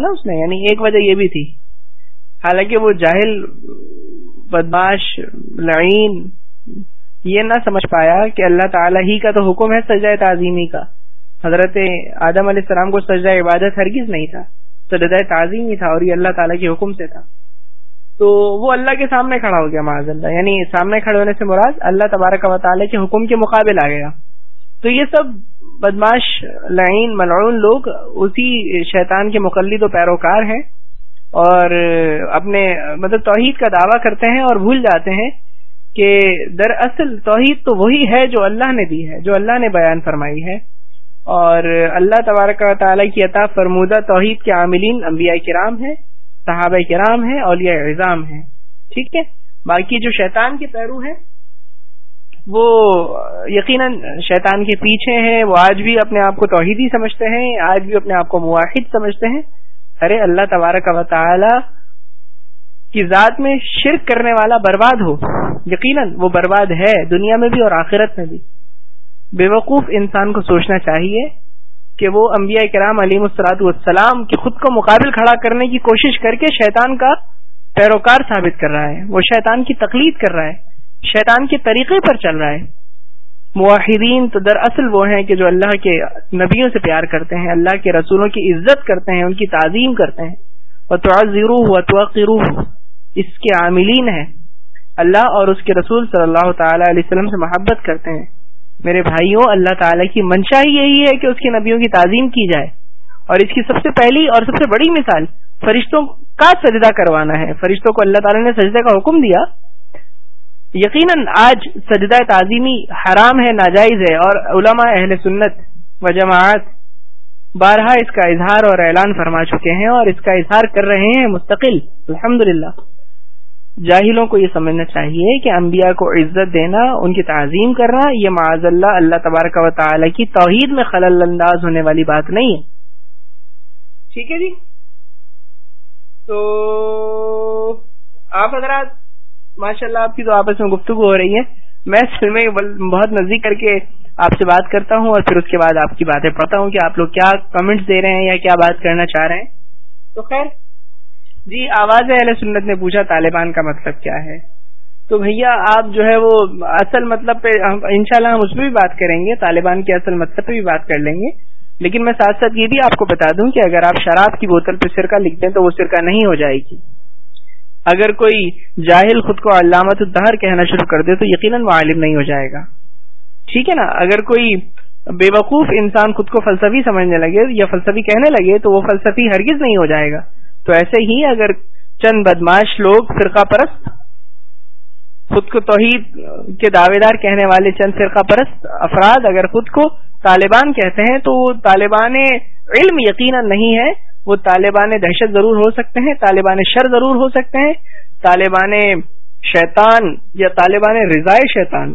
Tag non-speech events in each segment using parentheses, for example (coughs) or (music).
نا اس نے یعنی ایک وجہ یہ بھی تھی۔ حالانکہ وہ جاہل، بدماش، لعین، یہ نہ سمجھ پایا کہ اللہ تعالیٰ ہی کا تو حکم ہے سجدہ تعظیمی کا۔ حضرت آدم علیہ السلام کو سجدہ عبادت ہرگز نہیں تھا، سجدہ تعظیم ہی تھا اور یہ اللہ تعالیٰ کے حکم سے تھا۔ تو وہ اللہ کے سامنے کھڑا ہو گیا، معاذ اللہ۔ یعنی سامنے کھڑے ہونے سے مراد اللہ تبارک و تعالیٰ کے حکم کے مقابل آ گیا۔ تو یہ سب بدماش، لعین، ملعون لوگ اسی شیطان کے مقلد و پیروکار ہیں اور اپنے مطلب توحید کا دعویٰ کرتے ہیں اور بھول جاتے ہیں کہ دراصل توحید تو وہی ہے جو اللہ نے دی ہے، جو اللہ نے بیان فرمائی ہے۔ اور اللہ تبارک و تعالیٰ کی عطا فرمودہ توحید کے عاملین انبیاء کرام ہیں، صحابہ کرام ہیں، اولیاء اعظام ہیں۔ ٹھیک ہے؟ باقی جو شیطان کے پیرو ہیں وہ یقیناً شیطان کے پیچھے ہیں، وہ آج بھی اپنے آپ کو توحیدی سمجھتے ہیں، آج بھی اپنے آپ کو مواحد سمجھتے ہیں۔ ارے اللہ تبارک و تعالی کی ذات میں شرک کرنے والا برباد ہو۔ یقیناً وہ برباد ہے دنیا میں بھی اور آخرت میں بھی۔ بے وقوف انسان کو سوچنا چاہیے کہ وہ انبیاء کرام علیم السلاط والسلام کی خود کو مقابل کھڑا کرنے کی کوشش کر کے شیطان کا پیروکار ثابت کر رہا ہے۔ وہ شیطان کی تقلید کر رہا ہے۔ شیطان کے طریقے پر چل رہا ہے۔ معاہدین تو دراصل وہ ہیں کہ جو اللہ کے نبیوں سے پیار کرتے ہیں، اللہ کے رسولوں کی عزت کرتے ہیں، ان کی تعظیم کرتے ہیں۔ اور تو اس کے عاملین ہیں۔ اللہ اور اس کے رسول صلی اللہ تعالی علیہ وسلم سے محبت کرتے ہیں۔ میرے بھائیوں، اللہ تعالی کی منشا ہی یہی ہے کہ اس کے نبیوں کی تعظیم کی جائے۔ اور اس کی سب سے پہلی اور سب سے بڑی مثال، فرشتوں کا سجدہ کروانا ہے۔ فرشتوں کو اللہ تعالی نے سجدے کا حکم دیا۔ یقیناً آج سجدہ تعظیمی حرام ہے، ناجائز ہے اور علماء اہل سنت و جماعت بارہا اس کا اظہار اور اعلان فرما چکے ہیں اور اس کا اظہار کر رہے ہیں مستقل۔ الحمد جاہلوں کو یہ سمجھنا چاہیے کہ انبیاء کو عزت دینا، ان کی تعظیم کرنا، یہ معاذ اللہ اللہ تبارک و تعالی کی توحید میں خلل انداز ہونے والی بات نہیں ہے۔ ٹھیک ہے جی؟ تو آپ حضرات ماشاء اللہ آپ کی تو آپس میں گفتگو ہو رہی ہے۔ میں میں بہت نزدیک کر کے آپ سے بات کرتا ہوں اور پھر اس کے بعد آپ کی باتیں پڑھتا ہوں کہ آپ لوگ کیا کمنٹس دے رہے ہیں یا کیا بات کرنا چاہ رہے ہیں۔ تو خیر جی آواز اہل سنت نے پوچھا طالبان کا مطلب کیا ہے۔ تو بھیا، آپ جو ہے وہ اصل مطلب پہ انشاءاللہ ہم اس پہ بھی بات کریں گے، طالبان کے اصل مطلب پہ بھی بات کر لیں گے۔ لیکن میں ساتھ ساتھ یہ بھی آپ کو بتا دوں کہ اگر آپ شراب کی بوتل پہ سرکہ لکھ دیں تو وہ سرکہ نہیں ہو جائے گی۔ اگر کوئی جاہل خود کو علامت الدہر کہنا شروع کر دے تو یقیناً وہ عالم نہیں ہو جائے گا۔ ٹھیک ہے نا؟ اگر کوئی بے وقوف انسان خود کو فلسفی سمجھنے لگے یا فلسفی کہنے لگے تو وہ فلسفی ہرگز نہیں ہو جائے گا۔ تو ایسے ہی اگر چند بدماش لوگ فرقہ پرست، خود کو توحید کے دعوے دار کہنے والے چند فرقہ پرست افراد اگر خود کو طالبان کہتے ہیں تو وہ طالبان علم یقیناً نہیں ہے۔ وہ طالبان دہشت ضرور ہو سکتے ہیں، طالبان شر ضرور ہو سکتے ہیں، طالبان شیطان یا طالبان رضائے شیطان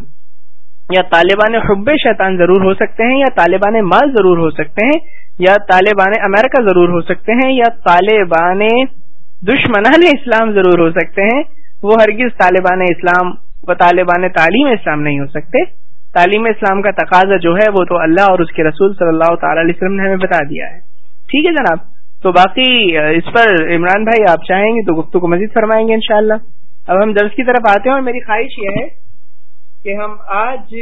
یا طالبان حب شیطان ضرور ہو سکتے ہیں، یا طالبان مال ضرور ہو سکتے ہیں، یا طالبان امریکہ ضرور ہو سکتے ہیں، یا طالبان دشمنان اسلام ضرور ہو سکتے ہیں۔ وہ ہرگز طالبان اسلام و طالبان تعلیم اسلام نہیں ہو سکتے۔ تعلیم اسلام کا تقاضا جو ہے وہ تو اللہ اور اس کے رسول صلی اللہ تعالی علیہ وسلم نے ہمیں بتا دیا ہے۔ ٹھیک ہے جناب؟ تو باقی اس پر عمران بھائی آپ چاہیں گے تو گفتگو کو مزید فرمائیں گے انشاءاللہ۔ اب ہم درس کی طرف آتے ہیں اور میری خواہش یہ ہے کہ ہم آج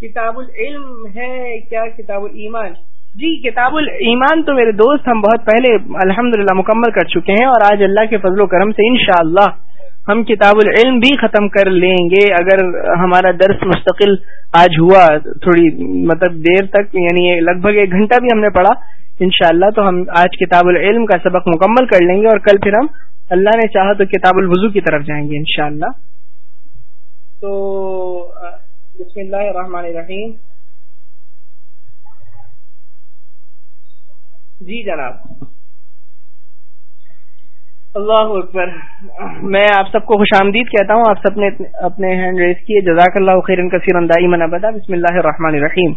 کتاب العلم ہے، کیا کتاب الایمان؟ جی کتاب الایمان تو میرے دوست ہم بہت پہلے الحمد مکمل کر چکے ہیں اور آج اللہ کے فضل و کرم سے انشاءاللہ ہم کتاب العلم بھی ختم کر لیں گے۔ اگر ہمارا درس مستقل آج ہوا تھوڑی مطلب دیر تک یعنی لگ بھگ ایک گھنٹہ بھی ہم نے پڑھا، انشاءاللہ تو ہم آج کتاب العلم کا سبق مکمل کر لیں گے اور کل پھر ہم اللہ نے چاہا تو کتاب الوضو کی طرف جائیں گے انشاءاللہ۔ تو، بسم اللہ الرحمن الرحیم۔ جی جناب۔ اللہ اکبر۔ میں آپ سب کو خوش آمدید کہتا ہوں، آپ سب نے اپنے ہینڈ ریز کیے۔ جزاک اللہ خیر کثیر اندائی من ابدا۔ بسم اللہ الرحمن الرحیم۔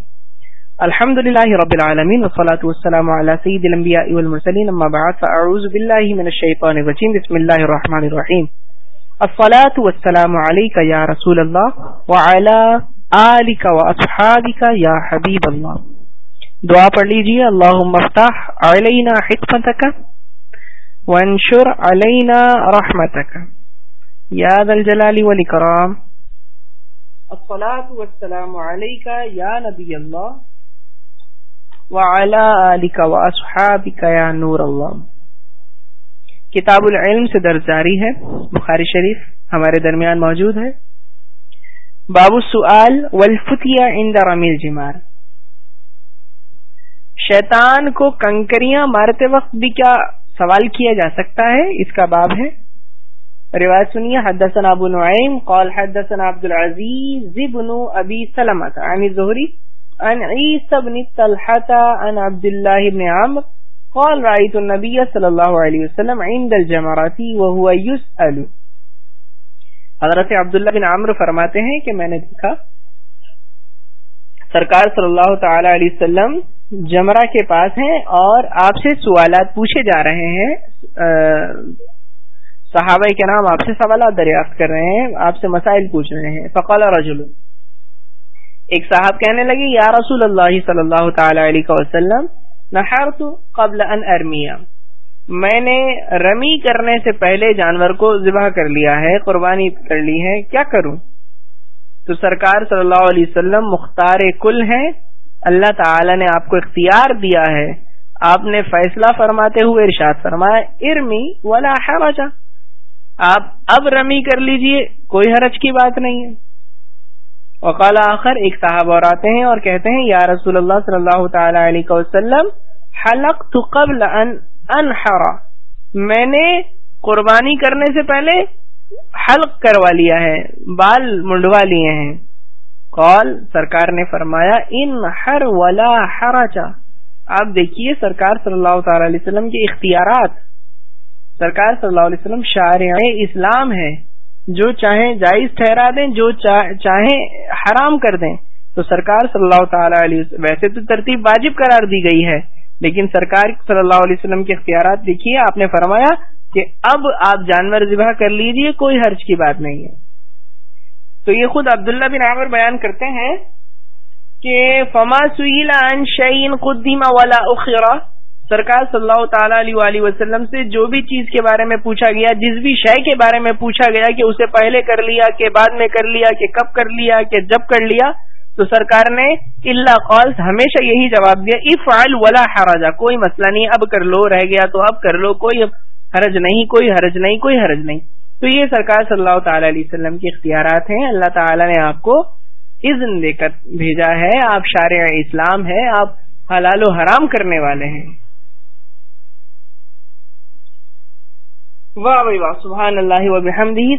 الحمد لله رب العالمين والصلاة والسلام على سيد الانبياء والمرسلين اما بعد، فاعوذ بالله من الشيطان الرجيم بسم الله الرحمن الرحيم الصلاة والسلام عليك يا رسول الله وعلى آلك وأصحابك يا حبيب الله دعا پڑھ لیجیے اللہ مفتاح علینا حکمتک وانشر علینا رحمتک. یاد الجلال والاکرام. الصلاة والسلام علیکہ یا نبی اللہ. وعلا آلک واصحابک یا نور اللہ. کتاب العلم سے درج جاری ہے بخاری شریف ہمارے درمیان موجود ہے. باب السؤال والفتیہ عند رمی الجمار. شیطان کو کنکریاں مارتے وقت بھی کیا سوال کیا جا سکتا ہے؟ اس کا باب ہے۔ روایت سنیے، حدثنا ابو نعیم قال حدثنا عبد العزیز ابن ابی سلمت عن الزہری، عن عیسی بن طلحة عن عبد الله بن عمر قال رأيت النبي صلى الله عليه وسلم عند الجمرات وهو يسأل حضرت عبداللہ بن عمر فرماتے ہیں کہ میں نے دیکھا، سرکار صلی اللہ تعالی علیہ وسلم جمرہ کے پاس ہیں اور آپ سے سوالات پوچھے جا رہے ہیں۔ صحابہ کے نام آپ سے سوالات دریافت کر رہے ہیں، آپ سے مسائل پوچھ رہے ہیں۔ فقال رجل، ایک صاحب کہنے لگے، یا رسول اللہ صلی اللہ تعالی علیہ وسلم، نحرت قبل ان ارمیا میں نے رمی کرنے سے پہلے جانور کو ذبح کر لیا ہے، قربانی کر لی ہے، کیا کروں؟ تو سرکار صلی اللہ علیہ وسلم مختار کل ہیں۔ اللہ تعالی نے آپ کو اختیار دیا ہے۔ آپ نے فیصلہ فرماتے ہوئے ارشاد فرمایا، ارمی ولا حرج۔ آپ اب رمی کر لیجیے، کوئی حرج کی بات نہیں ہے۔ وقال آخر، ایک صاحب اور آتے ہیں اور کہتے ہیں، یا رسول اللہ صلی اللہ تعالی علیہ وسلم حلق قبل ان انحرا میں نے قربانی کرنے سے پہلے حلق کروا لیا ہے، بال منڈوا لیے ہیں۔ قال، سرکار نے فرمایا، ان ہر ولا حرچا آپ دیکھیے سرکار صلی اللہ تعالی علیہ وسلم کے اختیارات۔ سرکار صلی اللہ علیہ وسلم شارع اسلام ہے۔ جو چاہیں جائز ٹھہرا دیں، جو چاہیں حرام کر دیں۔ تو سرکار صلی اللہ تعالی علیہ وسلم، ویسے تو ترتیب واجب قرار دی گئی ہے، لیکن سرکار صلی اللہ علیہ وسلم کے اختیارات دیکھیے، آپ نے فرمایا کہ اب آپ جانور ذبح کر لیجیے، کوئی حرج کی بات نہیں ہے۔ تو یہ خود عبداللہ بن عامر بیان کرتے ہیں کہ فما سیلا ان شعین قدیمہ والا اخرا سرکار صلی اللہ تعالی علیہ وآلہ وسلم سے جو بھی چیز کے بارے میں پوچھا گیا، جس بھی شے کے بارے میں پوچھا گیا کہ اسے پہلے کر لیا، کہ بعد میں کر لیا، کہ کب کر لیا، کہ جب کر لیا، تو سرکار نے اللہ قول ہمیشہ یہی جواب دیا اف آئل ولا حراجا کوئی مسئلہ نہیں، اب کر لو، رہ گیا تو اب کر لو، کوئی حرج نہیں، کوئی حرج نہیں، کوئی حرج نہیں۔ تو یہ سرکار صلی اللہ تعالی علیہ وسلم کے اختیارات ہیں۔ اللہ تعالی نے آپ کو اذن دے کر بھیجا ہے۔ آپ شارع اسلام ہے آپ حلال و حرام کرنے والے ہیں۔ واہ بھائی واہ سبحان اللہ و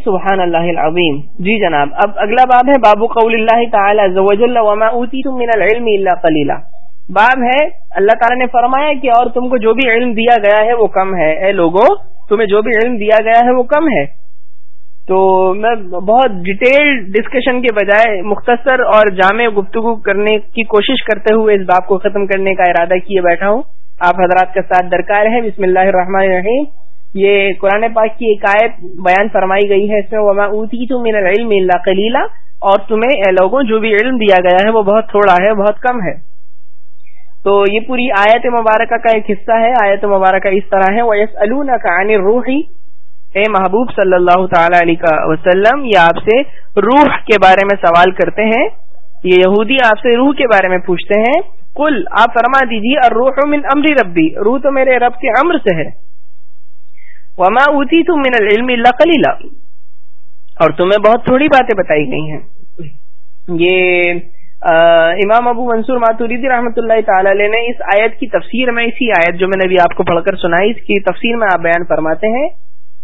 سبحان اللہ العظیم۔ جی جناب، اب اگلا باب ہے بابو قول اللہ تعالی وما اوتیتم من العلم الا قلیلا۔ باب ہے، اللہ تعالی نے فرمایا کہ اور تم کو جو بھی علم دیا گیا ہے وہ کم ہے۔ اے لوگوں تمہیں جو بھی علم دیا گیا ہے وہ کم ہے۔ تو میں بہت ڈیٹیل ڈسکشن کے بجائے مختصر اور جامع گفتگو کرنے کی کوشش کرتے ہوئے اس بات کو ختم کرنے کا ارادہ کیے بیٹھا ہوں۔ آپ حضرات کا ساتھ درکار ہے بسم اللہ الرحمن الرحیم۔ یہ قرآن پاک کی ایک آیت بیان فرمائی گئی ہے۔ اس میں وما اوتی تو میرا علم اللہ کلیلہ اور تمہیں اے لوگوں جو بھی علم دیا گیا ہے وہ بہت تھوڑا ہے، بہت کم ہے۔ تو یہ پوری آیت مبارکہ کا ایک حصہ ہے۔ آیت مبارکہ اس طرح ہے۔ وہ یس کا روحی اے محبوب صلی اللہ تعالی علیہ وسلم، یہ آپ سے روح کے بارے میں سوال کرتے ہیں۔ یہ یہودی آپ سے روح کے بارے میں پوچھتے ہیں۔ کل آپ فرما دیجیے اور روح من امری ربی، روح تو میرے رب کے امر سے ہے۔ وما اوتی تم من العلم اللہ کلیلہ اور تمہیں بہت تھوڑی باتیں بتائی گئی ہیں۔ یہ امام ابو منصور ماتوریدی رحمۃ اللہ تعالی علیہ نے اس آیت کی تفسیر میں، اسی آیت جو میں نے ابھی آپ کو پڑھ کر سنائی، اس کی تفسیر میں آپ بیان فرماتے ہیں۔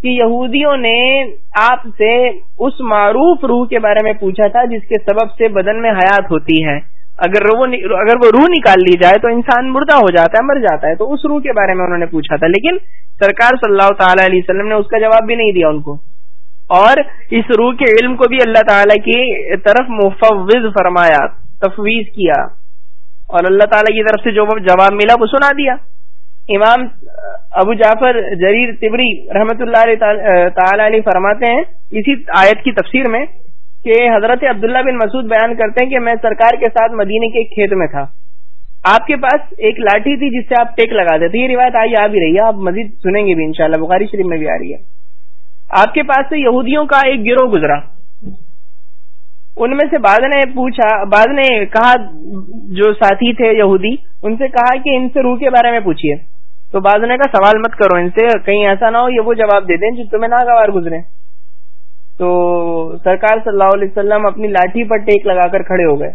کہ یہودیوں نے آپ سے اس معروف روح کے بارے میں پوچھا تھا جس کے سبب سے بدن میں حیات ہوتی ہے۔ اگر وہ اگر وہ روح نکال لی جائے تو انسان مردہ ہو جاتا ہے، مر جاتا ہے۔ تو اس روح کے بارے میں انہوں نے پوچھا تھا۔ لیکن سرکار صلی اللہ تعالی علیہ وسلم نے اس کا جواب بھی نہیں دیا ان کو۔ اور اس روح کے علم کو بھی اللہ تعالی کی طرف مفوض فرمایا، تفویض کیا۔ اور اللہ تعالی کی طرف سے جو جواب ملا وہ سنا دیا۔ امام ابو جعفر جریر تبری رحمت اللہ تعالی علیہ فرماتے ہیں اسی آیت کی تفسیر میں کہ حضرت عبداللہ بن مسعود بیان کرتے ہیں کہ میں سرکار کے ساتھ مدینے کے کھیت میں تھا۔ آپ کے پاس ایک لاٹھی تھی جس سے آپ ٹیک لگا دیتے یہ روایت آئی، آ بھی رہی ہے۔ آپ مزید سنیں گے بھی انشاءاللہ۔ بخاری شریف میں بھی آ رہی ہے۔ آپ کے پاس سے یہودیوں کا ایک گروہ گزرا۔ ان میں سے بعد نے پوچھا بعد نے کہا، جو ساتھی تھے یہودی، ان سے کہا کہ ان سے روح کے بارے میں پوچھیے تو بعد نے کا سوال مت کرو، ان سے کہیں ایسا نہ ہو، یہ وہ جواب دے دیں جو تمہیں ناگوار گزرے۔ تو سرکار صلی اللہ علیہ وسلم اپنی لاٹھی پر ٹیک لگا کر کھڑے ہو گئے۔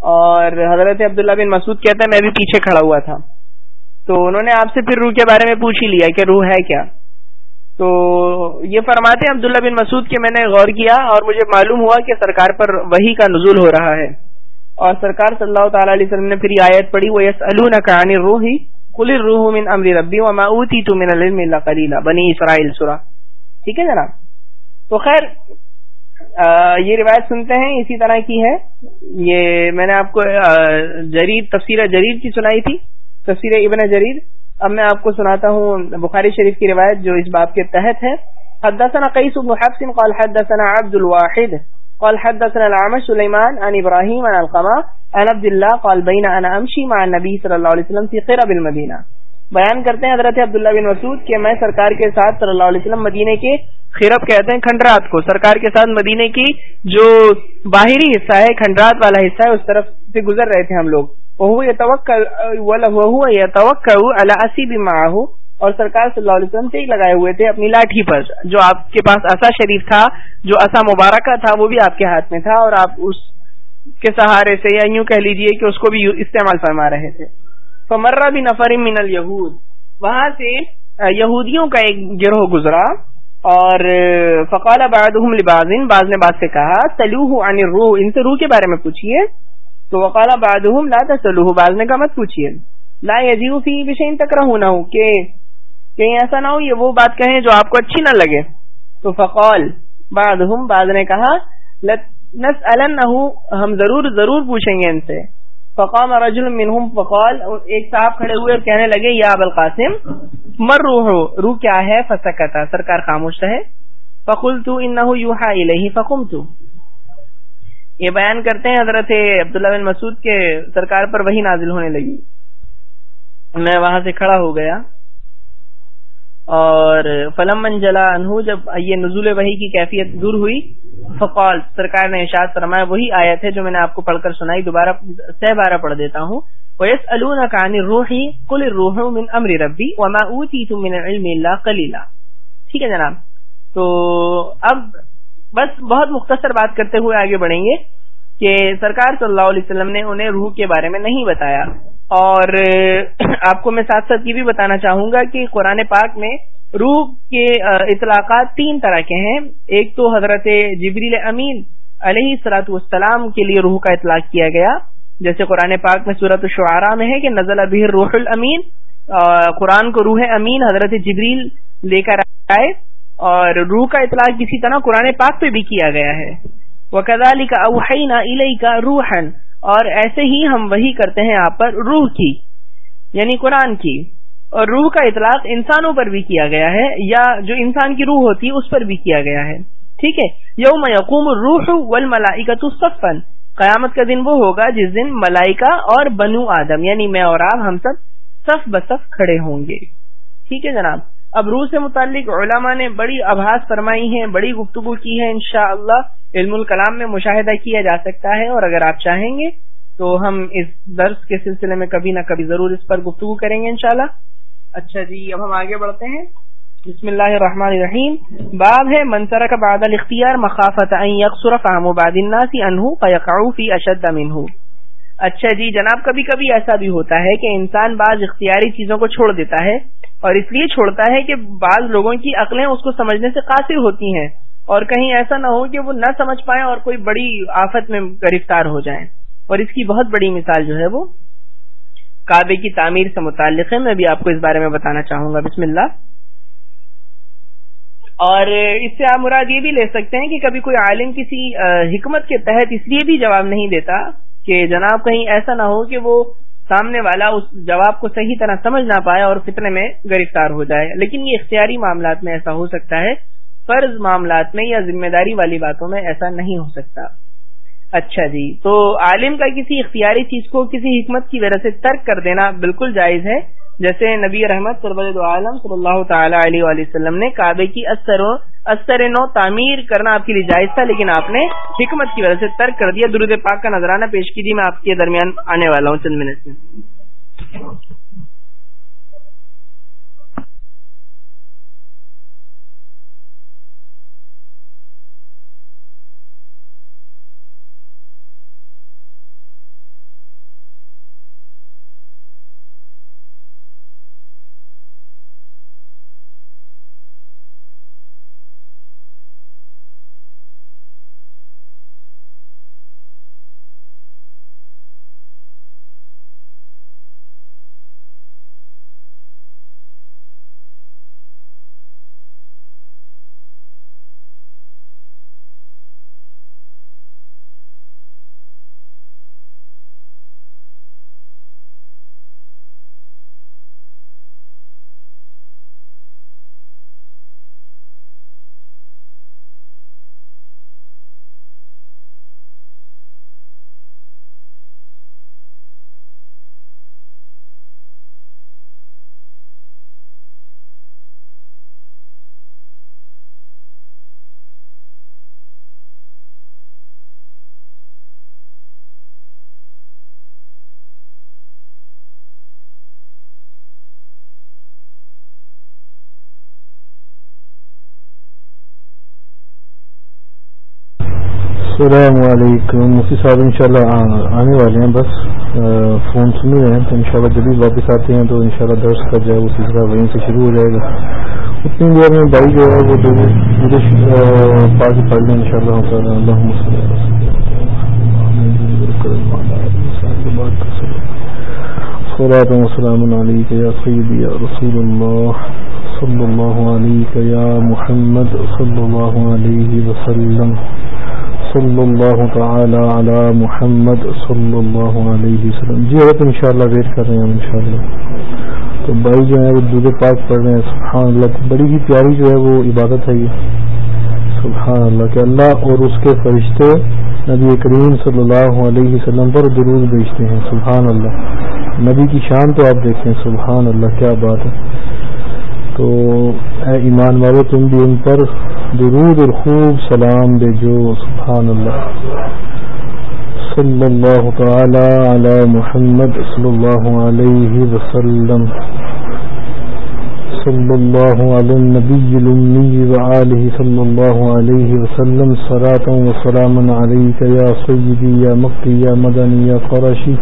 اور حضرت عبداللہ بن مسعود کہتا ہے، میں بھی پیچھے کھڑا ہوا تھا۔ تو انہوں نے آپ سے پھر روح کے بارے میں پوچھ ہی لیا کہ روح ہے کیا؟ تو یہ فرماتے ہیں، عبداللہ بن مسعود کے میں نے غور کیا اور مجھے معلوم ہوا کہ سرکار پر وہی کا نزول ہو رہا ہے۔ اور سرکار صلی اللہ تعالی علیہ وسلم نے پھر یہ آیت پڑھی وہ یس الکان روحی کل روح من امر ربی و اوتی تو من العلم اللہ کلیلہ بنی اسرائیل سورا ٹھیک ہے جناب؟ تو خیر یہ روایت سنتے ہیں، اسی طرح کی ہے۔ یہ میں نے آپ کو جرید تفسیر جرید کی سنائی تھی۔ تفسیر ابن جرید اب میں آپ کو سناتا ہوں بخاری شریف کی روایت جو اس باب کے تحت ہے۔ حدثنا قیس بن حفص قال حدثنا عبد الواحد۔ قال حدثنا العمش سليمان عن ابراهيم عن القما عن عبد الله قال بين انا امشي مع النبي صلى الله عليه وسلم في قرب المدينه بیان کرتے ہیں حضرت عبداللہ بن مسعود کہ میں سرکار کے ساتھ صلی اللہ علیہ وسلم مدینے کے خیرب کہتے ہیں کھنڈرات کو۔ سرکار کے ساتھ مدینے کی جو باہری حصہ ہے کھنڈرات والا حصہ ہے، اس طرف سے گزر رہے تھے ہم لوگ۔ وہ توقع اور سرکار صلی اللہ علیہ وسلم ٹیک لگائے ہوئے تھے اپنی لاٹھی پر، جو آپ کے پاس اصا شریف تھا، جو اصا مبارکہ تھا، وہ بھی آپ کے ہاتھ میں تھا اور آپ اس کے سہارے سے یا یوں کہہ لیجیے کہ اس کو بھی استعمال فرما رہے تھے۔ فمرہ بھی نفر من الہود وہاں سے یہودیوں کا ایک گروہ گزرا اور فقال بعضهم لبعض۔ بعض نے بعض سے کہا تلوہ عن الروح۔ ان سے روح کے بارے میں پوچھیے تو وقال بعضهم، لا تسلوه بعض نے کہا، مت پوچھیے لا يجيء في بشيء تكرهونه کہ کہیں ایسا نہ ہو، یہ وہ بات کہیں جو آپ کو اچھی نہ لگے۔ تو فقال بعضهم بعض نے کہا ہم ضرور ضرور پوچھیں گے ان سے۔ فقام رجل منهم فقال، ایک صاحب کھڑے ہوئے اور کہنے لگے، یا ابو القاسم مر روح روح کیا ہے؟ فسکتا، سرکار خاموش رہے۔ فقلت انه يوحى اليه فقمت۔ یہ بیان کرتے ہیں حضرت عبداللہ بن مسعود کے سرکار پر وہی نازل ہونے لگی۔ میں وہاں سے کھڑا ہو گیا۔ اور فلم من جلا انہو جب یہ نزول وحی کی کیفیت دور ہوئی، فقال، سرکار نے اشاد فرمایا، وہی آیت ہے جو میں نے آپ کو پڑھ کر سنائی، دوبارہ سہ بارہ پڑھ دیتا ہوں۔ ویس الکان روحی کل روح من امر ربی وما من علم اللہ کلیلہ ٹھیک ہے جناب؟ تو اب بس بہت مختصر بات کرتے ہوئے آگے بڑھیں گے۔ کہ سرکار صلی اللہ علیہ وسلم نے انہیں روح کے بارے میں نہیں بتایا۔ اور (clears throat) آپ کو میں ساتھ ساتھ یہ بھی بتانا چاہوں گا کہ قرآن پاک میں روح کے اطلاقات تین طرح کے ہیں۔ ایک تو حضرت جبریل امین علیہ سلاۃ والسلام کے لیے روح کا اطلاق کیا گیا۔ جیسے قرآن پاک میں صورت الشعراء میں ہے کہ نزل ابھی روح الامین قرآن کو روح امین حضرت جبریل لے کر آئے۔ اور روح کا اطلاع کسی طرح قرآن پاک پہ بھی کیا گیا ہے۔ وہ کا اوہینا علیہ کا روحن اور ایسے ہی ہم وہی کرتے ہیں آپ پر روح کی یعنی قرآن کی۔ اور روح کا اطلاق انسانوں پر بھی کیا گیا ہے، یا جو انسان کی روح ہوتی ہے، اس پر بھی کیا گیا ہے۔ ٹھیک ہے؟ یوم یقوم روح ول ملائی کا قیامت کا دن وہ ہوگا جس دن ملائکہ اور بنو آدم یعنی میں اور آپ، ہم سب صف بصف کھڑے ہوں گے۔ ٹھیک ہے جناب؟ اب روح سے متعلق علماء نے بڑی آباس فرمائی ہیں، بڑی گفتگو کی ہے انشاءاللہ۔ علم الکلام میں مشاہدہ کیا جا سکتا ہے اور اگر آپ چاہیں گے تو ہم اس درس کے سلسلے میں کبھی نہ کبھی ضرور اس پر گفتگو کریں گے انشاءاللہ۔ اچھا جی اب ہم آگے بڑھتے ہیں۔ بسم اللہ الرحمن الرحیم۔ باب ہے منصر کا باد الاختیار مخافت فہم و باد الناسی انہو فیقعو فی اشد منہو اچھا جی جناب، کبھی کبھی ایسا بھی ہوتا ہے کہ انسان بعض اختیاری چیزوں کو چھوڑ دیتا ہے اور اس لیے چھوڑتا ہے کہ بعض لوگوں کی عقلیں اس کو سمجھنے سے قاصر ہوتی ہیں۔ اور کہیں ایسا نہ ہو کہ وہ نہ سمجھ پائیں اور کوئی بڑی آفت میں گرفتار ہو جائیں اور اس کی بہت بڑی مثال جو ہے وہ کعبے کی تعمیر سے متعلق ہے۔ میں بھی آپ کو اس بارے میں بتانا چاہوں گا۔ بسم اللہ۔ اور اس سے آپ مراد یہ بھی لے سکتے ہیں کہ کبھی کوئی عالم کسی حکمت کے تحت اس لیے بھی جواب نہیں دیتا کہ جناب کہیں ایسا نہ ہو کہ وہ سامنے والا اس جواب کو صحیح طرح سمجھ نہ پائے اور فتنے میں گرفتار ہو جائے۔ لیکن یہ اختیاری معاملات میں ایسا ہو سکتا ہے۔ فرض معاملات میں یا ذمہ داری والی باتوں میں ایسا نہیں ہو سکتا۔ اچھا جی تو عالم کا کسی اختیاری چیز کو کسی حکمت کی وجہ سے ترک کر دینا بالکل جائز ہے۔ جیسے نبی رحمت عالم صلی اللہ تعالی علیہ وسلم نے کعبے کی استر نو تعمیر کرنا آپ کے لیے جائز تھا، لیکن آپ نے حکمت کی وجہ سے ترک کر دیا۔ درود پاک کا نظرانہ پیش کیجیے، میں آپ کے درمیان آنے والا ہوں چند منٹ میں۔ السلام علیکم. مفتی صاحب انشاءاللہ آنے والے ہیں بس. فون سن رہے ہیں. تو انشاءاللہ جب بھی واپس آتے ہیں تو انشاءاللہ درس کر جائے وہ سلسلہ وہیں سے شروع ہو جائے گا. اتنی دیر میں بھائی جو ہے وہ مجھے پاس پڑھ لیں ان شاء اللہ اللہ. صلاة وسلام علیک یا سیدی یا رسول اللہ. صلی اللہ علیک یا محمد. صلی اللہ علیہ وسلم. صلی اللہ تعالی علی محمد صلی اللہ علیہ وسلم۔ جی اب ان شاء اللہ ویٹ کر رہے ہیں ان شاء اللہ تو بھائی جو ہے وہ دودھ پاک پڑھ رہے ہیں۔ سبحان اللہ بڑی ہی پیاری جو ہے وہ عبادت ہے یہ۔ سبحان اللہ کہ اللہ اور اس کے فرشتے نبی کریم صلی اللہ علیہ وسلم پر درود بیچتے ہیں۔ سبحان اللہ نبی کی شان تو آپ دیکھیں۔ سبحان اللہ کیا بات ہے۔ تو اے ایمان والے تم بھی ان پر درود اور خوب سلام دے جو سبحان اللہ۔ صلی اللہ تعالی علی محمد صلی اللہ علیہ وسلم۔ صلی اللہ علی النبی الامی وآلہ صلی اللہ علیہ وسلم۔ صلاة و سلاما علیکہ یا سیدی یا مقی یا مدنی یا قرشی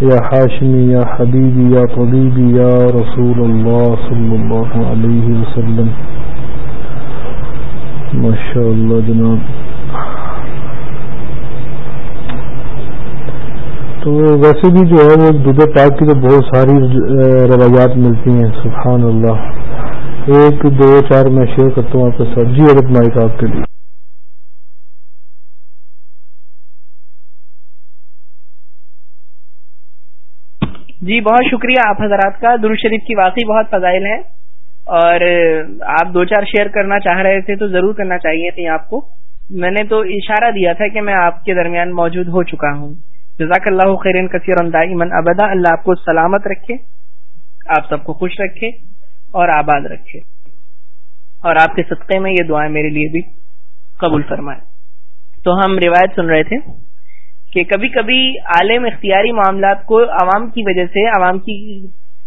یا حاشمی یا حبیبی یا طبیبی یا رسول اللہ صلی اللہ علیہ وسلم. ماشاء اللہ جناب. تو ویسے بھی جو ہے وہ دودھ پاک کی تو بہت ساری روایات ملتی ہیں، سبحان اللہ۔ ایک، دو، چار میں شیئر کرتا ہوں آپ کے ساتھ جی عرب مائک آپ کے لیے۔ جی بہت شکریہ آپ حضرات کا۔ در شریف کی واقعی بہت فضائل ہیں۔ اور آپ دو چار شیئر کرنا چاہ رہے تھے تو ضرور کرنا چاہیے تھے آپ کو۔ میں نے تو اشارہ دیا تھا کہ میں آپ کے درمیان موجود ہو چکا ہوں۔ جزاک اللہ خیرن کثیر دائمن ابدا۔ اللہ آپ کو سلامت رکھے، آپ سب کو خوش رکھے اور آباد رکھے۔ اور آپ کے صدقے میں یہ دعائیں میرے لیے بھی قبول فرمائے۔ تو ہم روایت سن رہے تھے۔ کہ کبھی کبھی عالم اختیاری معاملات کو عوام کی وجہ سے، عوام کی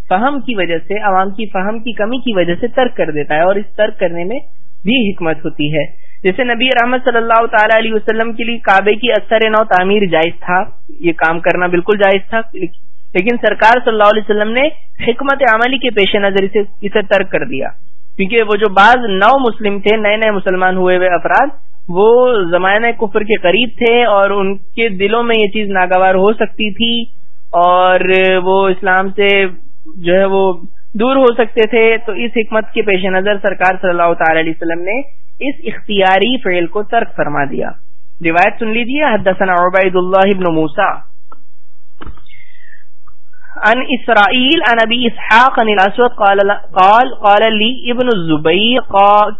فہم کی وجہ سے، عوام کی فہم کی کمی کی وجہ سے ترک کر دیتا ہے اور اس ترک کرنے میں بھی حکمت ہوتی ہے۔ جیسے نبی رحمت صلی اللہ تعالی علیہ وسلم کے لیے کعبے کی اثر نو تعمیر جائز تھا۔ یہ کام کرنا بالکل جائز تھا، لیکن سرکار صلی اللہ علیہ وسلم نے حکمت عملی کے پیش نظر اسے ترک کر دیا۔ کیونکہ وہ جو بعض نو مسلم تھے، نئے نئے مسلمان ہوئے ہوئے افراد وہ زمانہ کفر کے قریب تھے اور ان کے دلوں میں یہ چیز ناگوار ہو سکتی تھی اور وہ اسلام سے جو ہے وہ دور ہو سکتے تھے۔ تو اس حکمت کے پیش نظر سرکار صلی اللہ تعالی علیہ وسلم نے اس اختیاری فعل کو ترک فرما دیا۔ روایت سن لیجیے حدثنا عبید اللہ ابن موسا عن اسرائیل عن ابی اسحاق عن الاسود قال قال قال لي ابن الزبير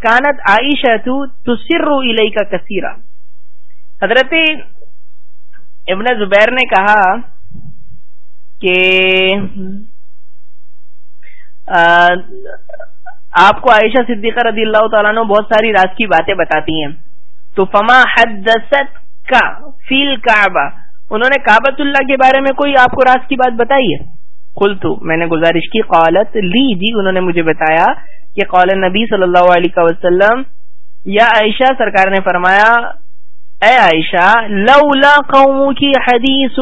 كانت عائشة تسر اليك كثيرا. حضرت ابن زبیر نے کہا کہ آپ کو عائشہ صدیقہ رضی اللہ تعالیٰ نے بہت ساری راز کی باتیں بتاتی ہیں۔ تو فما حدثت کا فیل کعبہ انہوں نے کابت اللہ کے بارے میں کوئی آپ کو راز کی بات بتائی ہے؟ کل تو میں نے گزارش کی، قالت، لی جی انہوں نے مجھے بتایا کہ قول نبی صلی اللہ علیہ وسلم، یا عائشہ، سرکار نے فرمایا، اے عائشہ، لولا قوم کی حدیث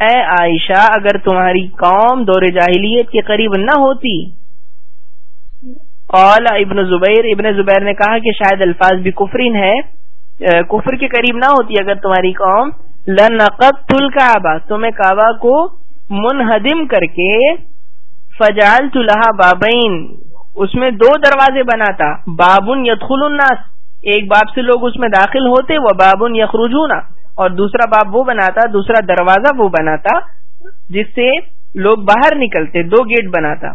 اے عائشہ، اگر تمہاری قوم دور جاہلیت کے قریب نہ ہوتی۔ قال ابن زبیر ابن زبیر نے کہا کہ شاید الفاظ بھی کفرین ہے کفر کے قریب نہ ہوتی اگر تمہاری قوم لنقت الکعبہ تمہیں کعبہ کو منہدم کر کے فجال تلحا بابین اس میں دو دروازے بناتا بابن یدخل الناس، ایک باب سے لوگ اس میں داخل ہوتے وہ بابن یخرجونا اور دوسرا باب وہ بناتا، دوسرا دروازہ وہ بناتا، جس سے لوگ باہر نکلتے، دو گیٹ بناتا۔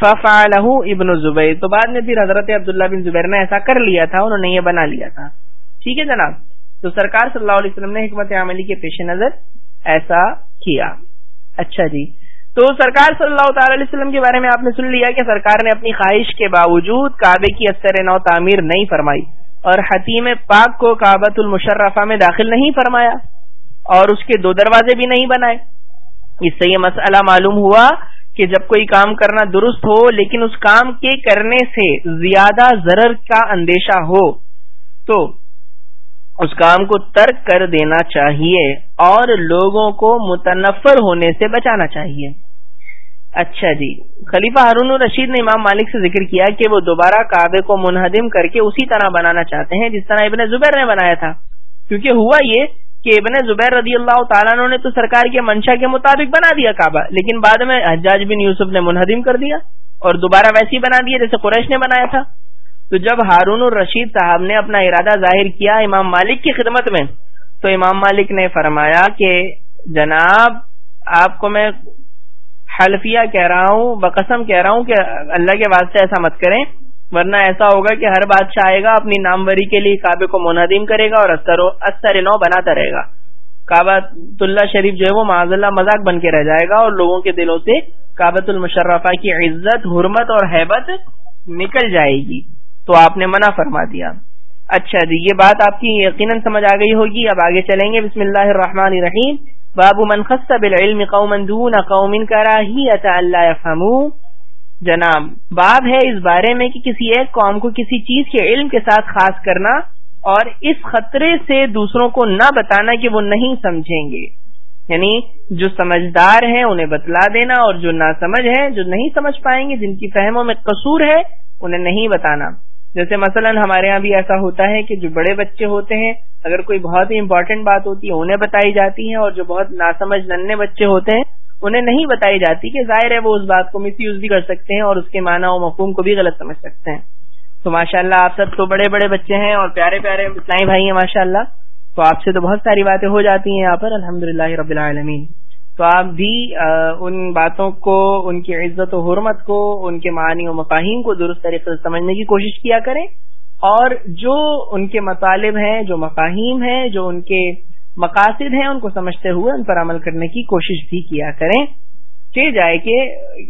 ففعلہ ابن زبیر تو بعد میں پھر حضرت عبداللہ بن زبیر نے ایسا کر لیا تھا، انہوں نے یہ بنا لیا تھا۔ ٹھیک ہے جناب؟ تو سرکار صلی اللہ علیہ وسلم نے حکمت عملی کے پیش نظر ایسا کیا۔ اچھا جی۔ تو سرکار صلی اللہ تعالی علیہ وسلم کے بارے میں آپ نے سن لیا کہ سرکار نے اپنی خواہش کے باوجود کعبے کی اثر نو تعمیر نہیں فرمائی اور حتیم پاک کو کابت المشرفہ میں داخل نہیں فرمایا اور اس کے دو دروازے بھی نہیں بنائے۔ اس سے یہ مسئلہ معلوم ہوا کہ جب کوئی کام کرنا درست ہو لیکن اس کام کے کرنے سے زیادہ ضرر کا اندیشہ ہو۔ تو اس کام کو ترک کر دینا چاہیے اور لوگوں کو متنفر ہونے سے بچانا چاہیے۔ اچھا جی خلیفہ ہارون الرشید نے امام مالک سے ذکر کیا کہ وہ دوبارہ کعبے کو منہدم کر کے اسی طرح بنانا چاہتے ہیں جس طرح ابن زبیر نے بنایا تھا۔ کیونکہ ہوا یہ کہ ابن زبیر رضی اللہ تعالیٰ نے تو سرکار کے منشا کے مطابق بنا دیا کعبہ، لیکن بعد میں حجاج بن یوسف نے منہدم کر دیا اور دوبارہ ویسی بنا دیا جیسے قریش نے بنایا تھا۔ تو جب ہارون الرشید صاحب نے اپنا ارادہ ظاہر کیا امام مالک کی خدمت میں، تو امام مالک نے فرمایا کہ جناب، آپ کو میں حلفیہ کہہ رہا ہوں، بقسم کہہ رہا ہوں کہ اللہ کے واسطے ایسا مت کریں، ورنہ ایسا ہوگا کہ ہر بادشاہ آئے گا، اپنی ناموری کے لیے کعبے کو منہدم کرے گا اور اثر نو بناتا رہے گا۔ کعبۃ اللہ شریف جو ہے وہ معذ اللہ مذاق بن کے رہ جائے گا اور لوگوں کے دلوں سے کابت المشرفہ کی عزت، حرمت اور حیبت نکل جائے گی۔ تو آپ نے منع فرما دیا۔ اچھا جی یہ بات آپ کی یقیناً سمجھ آ گئی ہوگی۔ اب آگے چلیں گے۔ بسم اللہ الرحمن الرحیم۔ باب من خص بالعلم قوما دون قوم کراہیت اللہ يفهموا جناب، باب ہے اس بارے میں کہ کسی ایک قوم کو کسی چیز کے علم کے ساتھ خاص کرنا اور اس خطرے سے دوسروں کو نہ بتانا کہ وہ نہیں سمجھیں گے۔ یعنی جو سمجھدار ہیں انہیں بتلا دینا اور جو نہ سمجھ ہے جو نہیں سمجھ پائیں گے، جن کی فہموں میں قصور ہے، انہیں نہیں بتانا۔ جیسے مثلا ہمارے ہاں بھی ایسا ہوتا ہے کہ جو بڑے بچے ہوتے ہیں، اگر کوئی بہت ہی امپورٹنٹ بات ہوتی ہے، انہیں بتائی جاتی ہے اور جو بہت ناسمجھ ننے بچے ہوتے ہیں، انہیں نہیں بتائی جاتی کہ ظاہر ہے وہ اس بات کو مس یوز بھی کر سکتے ہیں، اور اس کے معنی و مفہوم کو بھی غلط سمجھ سکتے ہیں۔ تو ماشاء اللہ آپ سب تو بڑے بڑے بچے ہیں، اور پیارے پیارے اسلائی بھائی ہیں ماشاء اللہ تو آپ سے تو بہت ساری باتیں ہو جاتی ہیں یہاں پر الحمد رب العالمین۔ تو آپ بھی ان باتوں کو، ان کی عزت و حرمت کو، ان کے معنی و مفاہیم کو درست طریقے سے سمجھنے کی کوشش کیا کریں۔ اور جو ان کے مطالب ہیں، جو مفاہیم ہیں، جو ان کے مقاصد ہیں، ان کو سمجھتے ہوئے ان پر عمل کرنے کی کوشش بھی کیا کریں۔ کہ جائے کہ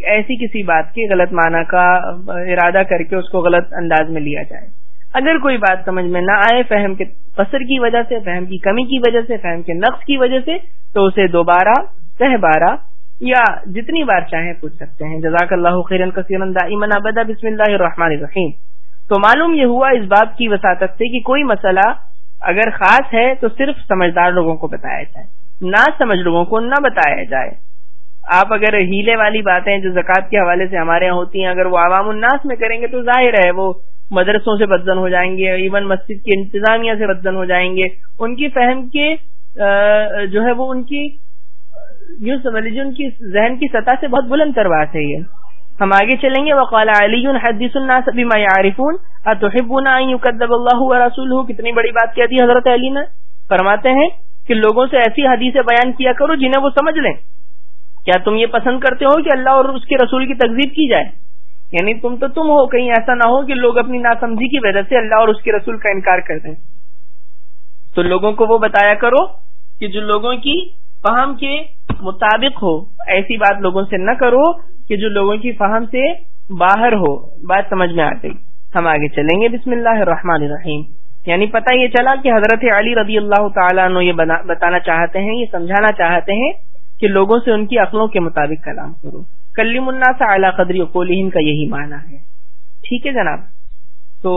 ایسی کسی بات کے غلط معنی کا ارادہ کر کے اس کو غلط انداز میں لیا جائے۔ اگر کوئی بات سمجھ میں نہ آئے فہم کے قصر کی وجہ سے، فہم کی کمی کی وجہ سے، فہم کے نقص کی وجہ سے، تو اسے دوبارہ تہ بارہ یا جتنی بار چاہیں پوچھ سکتے ہیں۔ جزاک اللہ خیرن کثیر بسم اللہ الرحمن الرحیم۔ تو معلوم یہ ہوا اس بات کی وساطت سے کہ کوئی مسئلہ اگر خاص ہے تو صرف سمجھدار لوگوں کو بتایا جائے۔ نہ سمجھ لوگوں کو نہ بتایا جائے۔ آپ اگر ہیلے والی باتیں جو زکوٰۃ کے حوالے سے ہمارے یہاں ہوتی ہیں، اگر وہ عوام الناس میں کریں گے تو ظاہر ہے وہ مدرسوں سے بدزن ہو جائیں گے، ایون مسجد کی انتظامیہ سے بدزن ہو جائیں گے۔ ان کی فہم کے جو ہے وہ ان کی یوں سمجھ لیجیے، ان کی ذہن کی سطح سے بہت بلند کرواس ہے یہ۔ ہم آگے چلیں گے، وقال علی حدیث الناس بما يعرفون اتحبون ان يكذب الله ورسوله کتنی بڑی بات کہتی حضرت علی نے۔ فرماتے ہیں کہ لوگوں سے ایسی حدیثیں بیان کیا کرو جنہیں وہ سمجھ لیں۔ کیا تم یہ پسند کرتے ہو کہ اللہ اور اس کے رسول کی تکذیب کی جائے؟ یعنی تم تو تم ہو، کہیں ایسا نہ ہو کہ لوگ اپنی ناسمجھی کی وجہ سے اللہ اور اس کے رسول کا انکار کر دیں۔ تو لوگوں کو وہ بتایا کرو کہ جو لوگوں کی فہم کے مطابق ہو۔ ایسی بات لوگوں سے نہ کرو کہ جو لوگوں کی فہم سے باہر ہو۔ بات سمجھ میں آ گئی۔ ہم آگے چلیں گے۔ بسم اللہ الرحمن الرحیم۔ یعنی پتہ یہ چلا کہ حضرت علی رضی اللہ تعالیٰ عنہ یہ بتانا چاہتے ہیں، یہ سمجھانا چاہتے ہیں کہ لوگوں سے ان کی عقلوں کے مطابق کلام کرو۔ کلیم اللہ سے اعلیٰ قدری قولہم کا یہی معنی ہے۔ ٹھیک ہے جناب۔ تو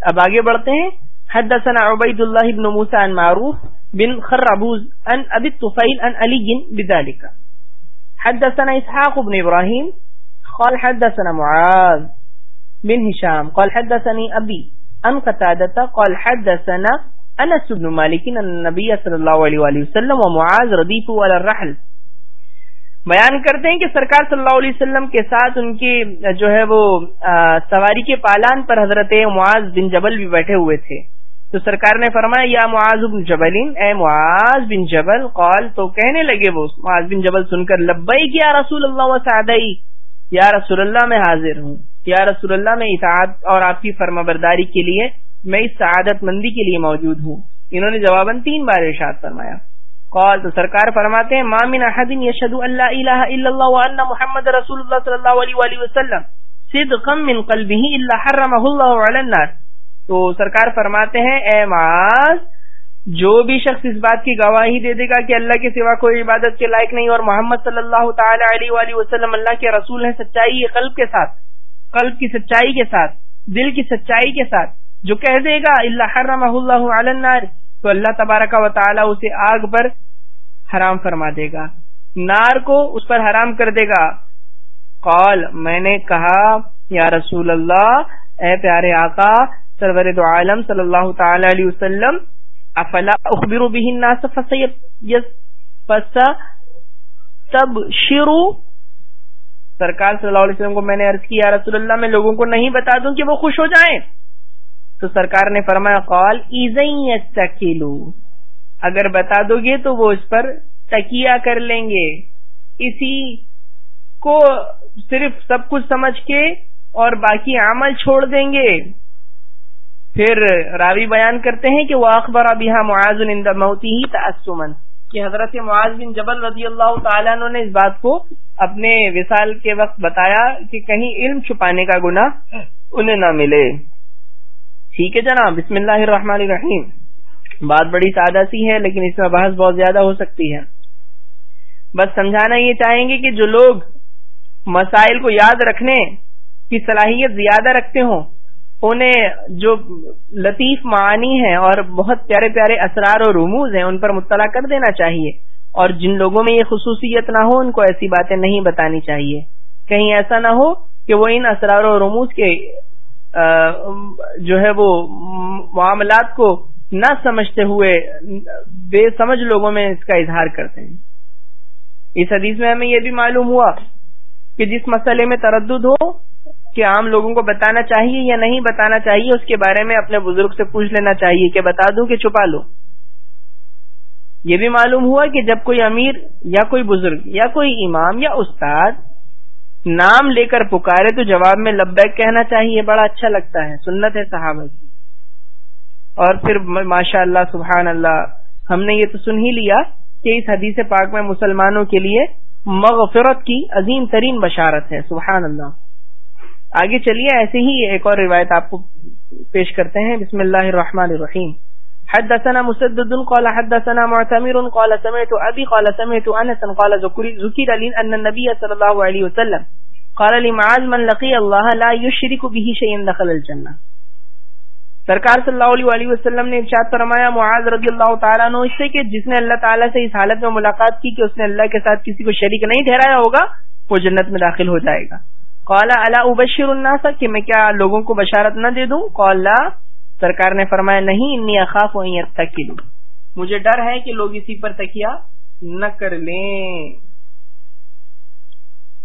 اب آگے بڑھتے ہیں۔ حدثنا عبید اللہ بن موسى عن معروف بن خربوز عن ابي الطفيل عن علي بذلك. حدثنا اسحاق بن ابراهيم قال حدثنا معاذ بن هشام قال حدثني ابي ان قتادة قال حدثنا انس بن مالك ان النبي صلى الله عليه واله وسلم ومعاذ رديفه على الرحل. بیان کرتے ہیں کہ سرکار صلی اللہ علیہ وسلم کے ساتھ ان کی جو ہے وہ سواری کے پالان پر حضرت معاذ بن جبل بھی بیٹھے ہوئے تھے۔ تو سرکار نے فرمایا، یا معاذ بن جبل اے معاذ بن جبل، قال تو کہنے لگے وہ، معاذ بن جبل سن کر لبئی یا رسول اللہ وسعدئی یا رسول اللہ میں حاضر ہوں، یا رسول اللہ میں اطاعت اور آپ کی فرما برداری کے لیے میں اس سعادت مندی کے لیے موجود ہوں۔ انہوں نے جواباً تین بار ارشاد فرمایا۔ قال تو سرکار فرماتے ہیں مامن احد یشهد اللہ الہ الا اللہ وان محمد رسول اللہ صلی اللہ علیہ وآلہ وسلم، صدقا من قلبه الا حرمه اللہ علی النار۔ تو سرکار فرماتے ہیں، اے معاذ، جو بھی شخص اس بات کی گواہی دے دے گا کہ اللہ کے سوا کوئی عبادت کے لائق نہیں اور محمد صلی اللہ تعالی علیہ وآلہ وسلم اللہ کے رسول ہیں، سچائی قلب کے ساتھ، قلب کی سچائی کے ساتھ، دل کی سچائی کے ساتھ، جو کہہ دے گا اللہ حرم اللہ علی النار تو اللہ تبارک و تعالی اسے آگ پر حرام فرما دے گا۔ نار کو اس پر حرام کر دے گا۔ قال، میں نے کہا، یا رسول اللہ، اے پیارے آقا سرور دو عالم صلی اللہ تعالی علیہ وسلم، افلا اخبر به الناس فس تب شروع سرکار صلی اللہ علیہ وسلم کو میں نے عرض کیا رسول اللہ، میں لوگوں کو نہیں بتا دوں کہ وہ خوش ہو جائیں. تو سرکار نے فرمایا، قال ایزین اگر بتا دو گے تو وہ اس پر تکیا کر لیں گے۔ اسی کو صرف سب کچھ سمجھ کے اور باقی عمل چھوڑ دیں گے۔ پھر راوی بیان کرتے ہیں کہ وہ اخبار ابھی معاذ موتی ہی تأسمن کہ حضرت معاذ بن جبل رضی اللہ تعالیٰ نے اس بات کو اپنے وصال کے وقت بتایا کہ کہیں علم چھپانے کا گنا انہیں نہ ملے۔ ٹھیک ہے جناب، بسم اللہ الرحمن الرحیم۔ بات بڑی سادہ سی ہے، لیکن اس میں بحث بہت زیادہ ہو سکتی ہے۔ بس سمجھانا یہ چاہیں گے کہ جو لوگ مسائل کو یاد رکھنے کی صلاحیت زیادہ رکھتے ہوں انہیں جو لطیف معانی ہیں اور بہت پیارے پیارے اسرار اور رموز ہیں، ان پر مطلع کر دینا چاہیے۔ اور جن لوگوں میں یہ خصوصیت نہ ہو، ان کو ایسی باتیں نہیں بتانی چاہیے۔ کہیں ایسا نہ ہو کہ وہ ان اسرار و رموز کے جو ہے وہ معاملات کو نہ سمجھتے ہوئے، بے سمجھ لوگوں میں اس کا اظہار کرتے ہیں۔ اس حدیث میں ہمیں یہ بھی معلوم ہوا کہ جس مسئلے میں تردد ہو کہ عام لوگوں کو بتانا چاہیے یا نہیں بتانا چاہیے، اس کے بارے میں اپنے بزرگ سے پوچھ لینا چاہیے کہ بتا دوں کہ چھپا لو یہ بھی معلوم ہوا کہ جب کوئی امیر یا کوئی بزرگ یا کوئی امام یا استاد نام لے کر پکارے تو جواب میں لبیک کہنا چاہیے، بڑا اچھا لگتا ہے، سنت ہے صحابہ کی۔ اور پھر ماشاء اللہ سبحان اللہ ہم نے یہ تو سن ہی لیا کہ اس حدیث پاک میں مسلمانوں کے لیے مغفرت کی عظیم ترین بشارت ہے سبحان اللہ آگے چلیے ایسے ہی ایک اور روایت آپ کو پیش کرتے ہیں۔ بسم اللہ الرحمن الرحیم۔ حدثنا مسدد قال حدثنا معتمر قال سمعت ابي قال سمعت انس قال ذكر لي ان النبي صلى الله عليه وسلم قال لمعاذ من لقي الله لا يشرك به شيئا دخل الجنه سرکار صلی اللہ علیہ وسلم نے ارشاد فرمایا، معاذ رضی اللہ تعالیٰ عنہ، اس سے کہ جس نے اللہ تعالیٰ سے اس حالت میں ملاقات کی کہ اس نے اللہ کے ساتھ کسی کو شریک نہیں ٹھہرایا ہوگا، وہ جنت میں داخل ہو جائے گا۔ قال، الا ابشر الناس کہ میں کیا لوگوں کو بشارت نہ دے دوں؟ قال، لا سرکار نے فرمایا، نہیں، انی اخاف ان يتکلوا مجھے ڈر ہے کہ لوگ اسی پر تکیا نہ کر لیں۔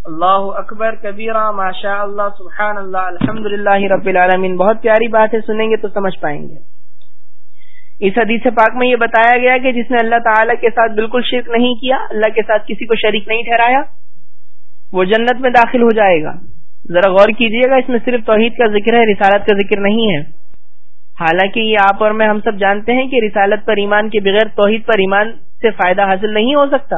اللہ اکبر، کبیرہ ماشاء اللہ سبحان اللہ الحمد رب العالمین۔ بہت پیاری بات ہے، سنیں گے تو سمجھ پائیں گے۔ اس حدیث پاک میں یہ بتایا گیا کہ جس نے اللہ تعالی کے ساتھ بالکل شرک نہیں کیا، اللہ کے ساتھ کسی کو شریک نہیں ٹھہرایا وہ جنت میں داخل ہو جائے گا۔ ذرا غور کیجیے گا، اس میں صرف توحید کا ذکر ہے، رسالت کا ذکر نہیں ہے۔ حالانکہ یہ آپ اور میں ہم سب جانتے ہیں کہ رسالت پر ایمان کے بغیر توحید پر ایمان سے فائدہ حاصل نہیں ہو سکتا۔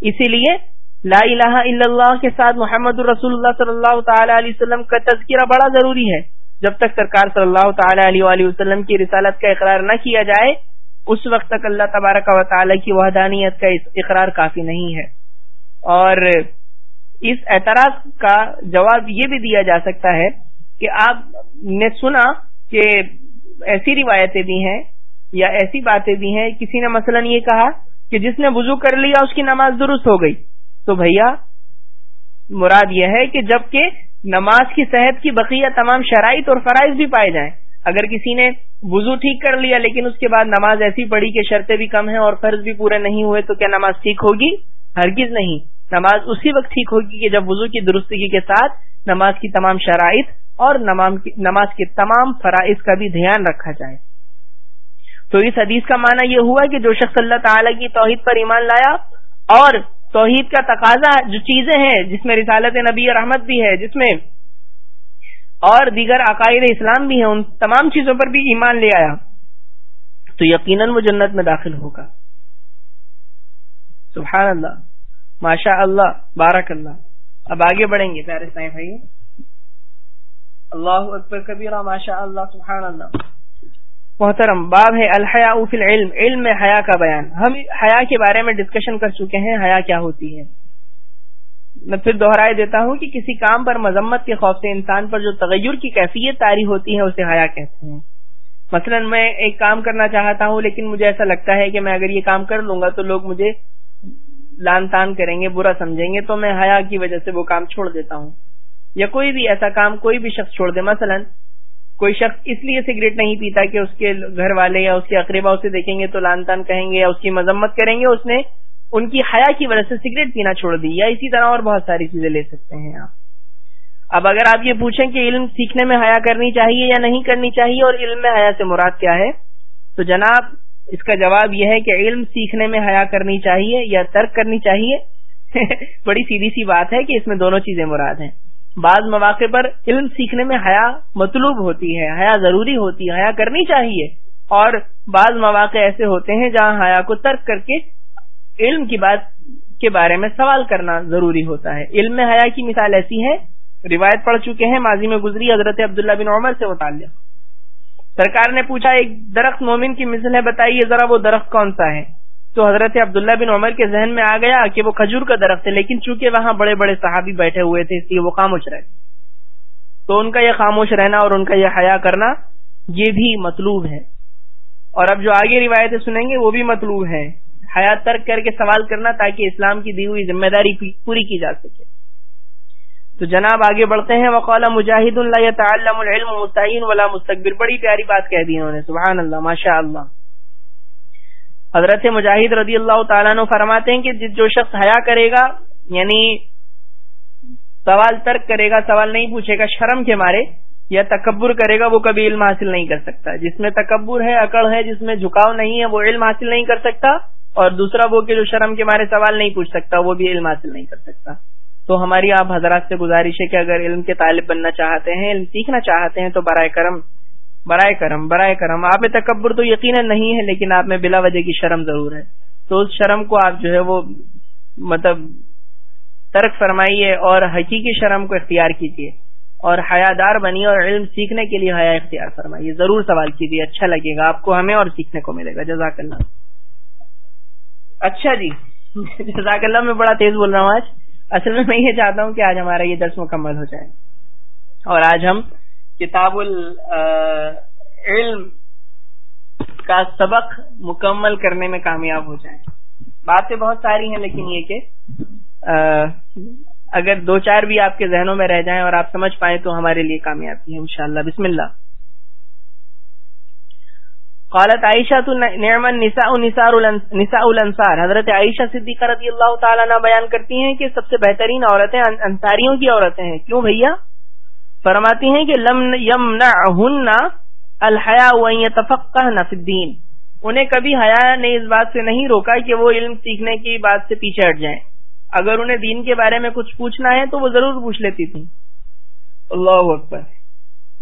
اسی لیے لا الہ الا اللہ کے ساتھ محمد الرسول اللہ صلی اللہ تعالی علیہ وسلم کا تذکرہ بڑا ضروری ہے۔ جب تک سرکار صلی اللہ تعالی علیہ وسلم کی رسالت کا اقرار نہ کیا جائے، اس وقت تک اللہ تبارک و تعالی کی وحدانیت کا اقرار کافی نہیں ہے۔ اور اس اعتراض کا جواب یہ بھی دیا جا سکتا ہے کہ آپ نے سنا کہ ایسی روایتیں بھی ہیں یا ایسی باتیں بھی ہیں، کسی نے مثلا یہ کہا کہ جس نے وضو کر لیا، اس کی نماز درست ہو گئی۔ تو بھیا، مراد یہ ہے کہ جبکہ نماز کی صحت کی بقیہ تمام شرائط اور فرائض بھی پائے جائیں۔ اگر کسی نے وضو ٹھیک کر لیا لیکن اس کے بعد نماز ایسی پڑی کہ شرطیں بھی کم ہیں اور فرض بھی پورے نہیں ہوئے، تو کیا نماز ٹھیک ہوگی؟ ہرگز نہیں۔ نماز اسی وقت ٹھیک ہوگی کہ جب وضو کی درستگی کے ساتھ نماز کی تمام شرائط اور نماز کے تمام فرائض کا بھی دھیان رکھا جائے۔ تو اس حدیث کا معنی یہ ہوا کہ جو شخص اللہ تعالی کی توحید پر ایمان لایا اور توحید کا تقاضا جو چیزیں ہیں، جس میں رسالت نبی رحمت بھی ہے، جس میں اور دیگر عقائد اسلام بھی ہیں، ان تمام چیزوں پر بھی ایمان لے آیا، تو یقیناً وہ جنت میں داخل ہوگا۔ سبحان اللہ۔ ماشاء اللہ بارک اللہ اب آگے بڑھیں گے پیارے سائیں بھائی اللہ اکبر کبیرہ ماشاء اللہ سبحان اللہ محترم، باب ہے الحیا فی العلم، علم میں حیا کا بیان۔ ہم حیا کے بارے میں ڈسکشن کر چکے ہیں حیا کیا ہوتی ہے۔ میں پھر دوہرائے دیتا ہوں کہ کسی کام پر مذمت کے خوف سے انسان پر جو تغیر کی کیفیت تاری ہوتی ہے، اسے حیا کہتے ہیں۔ مثلا میں ایک کام کرنا چاہتا ہوں، لیکن مجھے ایسا لگتا ہے کہ میں اگر یہ کام کر لوں گا تو لوگ مجھے لان تان کریں گے، برا سمجھیں گے، تو میں حیا کی وجہ سے وہ کام چھوڑ دیتا ہوں۔ یا کوئی بھی ایسا کام کوئی بھی شخص چھوڑ دے، مثلا کوئی شخص اس لیے سگریٹ نہیں پیتا کہ اس کے گھر والے یا اس کے اقربا اسے دیکھیں گے تو لان تان کہیں گے یا اس کی مذمت کریں گے، اس نے ان کی حیا کی وجہ سے سگریٹ پینا چھوڑ دی۔ یا اسی طرح اور بہت ساری چیزیں لے سکتے ہیں آپ۔ اب اگر آپ یہ پوچھیں کہ علم سیکھنے میں حیا کرنی چاہیے یا نہیں کرنی چاہیے اور علم میں حیا سے مراد کیا ہے، تو جناب اس کا جواب یہ ہے کہ علم سیکھنے میں حیا کرنی چاہیے یا ترک کرنی چاہیے؟ (laughs) بڑی سیدھی سی بات ہے کہ اس میں دونوں چیزیں مراد ہیں۔ بعض مواقع پر علم سیکھنے میں حیا مطلوب ہوتی ہے، حیا ضروری ہوتی ہے، حیا کرنی چاہیے۔ اور بعض مواقع ایسے ہوتے ہیں جہاں حیا کو ترک کر کے علم کی بات کے بارے میں سوال کرنا ضروری ہوتا ہے۔ علم میں حیا کی مثال ایسی ہے، روایت پڑھ چکے ہیں، ماضی میں گزری، حضرت عبداللہ بن عمر سے متعلق۔ سرکار نے پوچھا، ایک درخت مومن کی مثل ہے، بتائیے ذرا وہ درخت کون سا ہے؟ تو حضرت عبداللہ بن عمر کے ذہن میں آ گیا کہ وہ کھجور کا درخت ہے، لیکن چونکہ وہاں بڑے بڑے صحابی بیٹھے ہوئے تھے، اس لیے وہ خاموش رہے۔ تو ان کا یہ خاموش رہنا اور ان کا یہ حیا کرنا، یہ بھی مطلوب ہے۔ اور اب جو آگے روایتیں سنیں گے، وہ بھی مطلوب ہے حیات ترک کر کے سوال کرنا تاکہ اسلام کی دی ہوئی ذمہ داری پوری کی جا سکے۔ تو جناب آگے بڑھتے ہیں، وقال مجاہد اللہ تعلم العلم مستعین ولا مستقبر بڑی پیاری بات کہہ دی انہوں نے، سبحان اللہ ماشاء اللہ حضرت مجاہد رضی اللہ تعالیٰ نے فرماتے ہیں کہ جو شخص حیا کرے گا یعنی سوال ترک کرے گا، سوال نہیں پوچھے گا، شرم کے مارے یا تکبر کرے گا، وہ کبھی علم حاصل نہیں کر سکتا۔ جس میں تکبر ہے، اکڑ ہے، جس میں جھکاؤ نہیں ہے، وہ علم حاصل نہیں کر سکتا۔ اور دوسرا وہ کہ جو شرم کے مارے، سوال نہیں پوچھ سکتا، وہ بھی علم حاصل نہیں کر سکتا۔ تو ہماری آپ حضرات سے گزارش ہے کہ اگر علم کے طالب بننا چاہتے ہیں، علم سیکھنا چاہتے ہیں، تو برائے کرم برائے کرم برائے کرم۔ آپ میں تکبر تو یقیناً نہیں ہے، لیکن آپ میں بلا وجہ کی شرم ضرور ہے۔ تو اس شرم کو آپ جو ہے وہ مطلب ترک فرمائیے اور حقیقی شرم کو اختیار کیجیے۔ اور حیادار بنیے اور علم سیکھنے کے لیے حیا اختیار فرمائیے۔ ضرور سوال کیجیے اچھا لگے گا۔ آپ کو ہمیں اور سیکھنے کو ملے گا۔ جزاک اللہ۔ اچھا جی۔ (laughs) جزاک اللہ، میں بڑا تیز بول رہا ہوں آج۔ اصل میں میں یہ چاہتا ہوں کہ آج ہمارا یہ درس مکمل ہو جائے اور آج ہم کتاب العلم کا سبق مکمل کرنے میں کامیاب ہو جائیں۔ باتیں بہت ساری ہیں، لیکن یہ کہ اگر دو چار بھی آپ کے ذہنوں میں رہ جائیں اور آپ سمجھ پائیں تو ہمارے لیے کامیابی ہے انشاءاللہ۔ بسم اللہ۔ قالت عائشہ تو نساء نساء الانصار. حضرت عائشہ صدیقہ رضی اللہ تعالیٰ نے بیان کرتی ہیں کہ سب سے بہترین عورتیں انصاریوں کی عورتیں ہیں. کیوں بھیا؟ فرماتی ہیں کہ لم یم الحیا تفقہ نفدین انہیں کبھی حیا نے اس بات سے نہیں روکا کہ وہ علم سیکھنے کی بات سے پیچھے ہٹ جائیں. اگر انہیں دین کے بارے میں کچھ پوچھنا ہے تو وہ ضرور پوچھ لیتی تھی اللہ اکبر.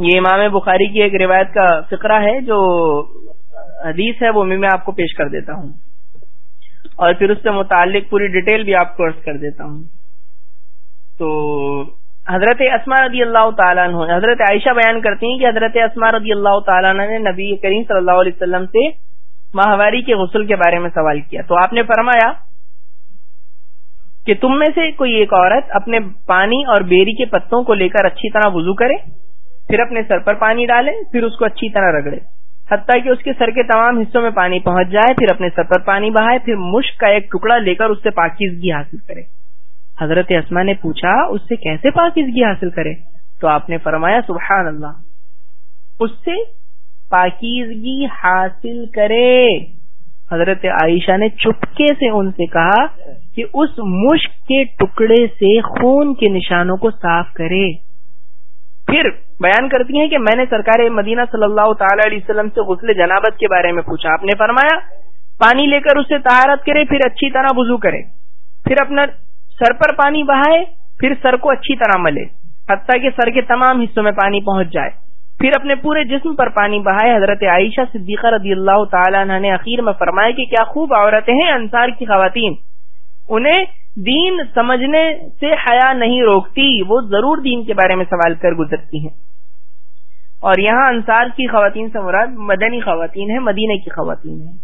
یہ امام بخاری کی ایک روایت کا فقرہ ہے جو حدیث ہے، وہ بھی میں آپ کو پیش کر دیتا ہوں۔ اور پھر اس سے متعلق پوری ڈیٹیل بھی آپ کو ارض کر دیتا ہوں۔ تو حضرت اسما رضی اللہ تعالیٰ عنہ حضرت عائشہ بیان کرتی ہیں کہ حضرت اسما رضی اللہ تعالیٰ عنہ نے نبی کریم صلی اللہ علیہ وسلم سے ماہواری کے غسل کے بارے میں سوال کیا۔ تو آپ نے فرمایا کہ تم میں سے کوئی ایک عورت اپنے پانی اور بیری کے پتوں کو لے کر اچھی طرح وضو کرے، پھر اپنے سر پر پانی ڈالے، پھر اس کو اچھی طرح رگڑے۔ حتیٰ کہ اس کے سر کے تمام حصوں میں پانی پہنچ جائے، پھر اپنے سر پر پانی بہائے، پھر مشک کا ایک ٹکڑا لے کر اس سے پاکیزگی حاصل کرے۔ حضرت اسما نے پوچھا، اس سے کیسے پاکیزگی حاصل کرے؟ تو آپ نے فرمایا سبحان اللہ اس سے پاکیزگی حاصل کرے۔ حضرت عائشہ نے چپکے سے ان سے کہا کہ اس مشک کے ٹکڑے سے خون کے نشانوں کو صاف کرے۔ پھر بیان کرتی ہیں کہ میں نے سرکار مدینہ صلی اللہ تعالی علیہ وسلم سے غسل جنابت کے بارے میں پوچھا۔ آپ نے فرمایا، پانی لے کر اسے تہارت کرے، پھر اچھی طرح وضو کرے۔ پھر اپنا سر پر پانی بہائے، پھر سر کو اچھی طرح ملے۔ حتیٰ کہ سر کے تمام حصوں میں پانی پہنچ جائے۔ پھر اپنے پورے جسم پر پانی بہائے۔ حضرت عائشہ صدیقہ رضی اللہ تعالیٰ عنہ نے اخیر میں فرمایا کہ کیا خوب عورتیں ہیں انصار کی خواتین۔ انہیں دین سمجھنے سے حیا نہیں روکتی، وہ ضرور دین کے بارے میں سوال کر گزرتی ہیں۔ اور یہاں انصار کی خواتین سے مراد مدنی خواتین ہیں، مدینہ کی خواتین ہیں۔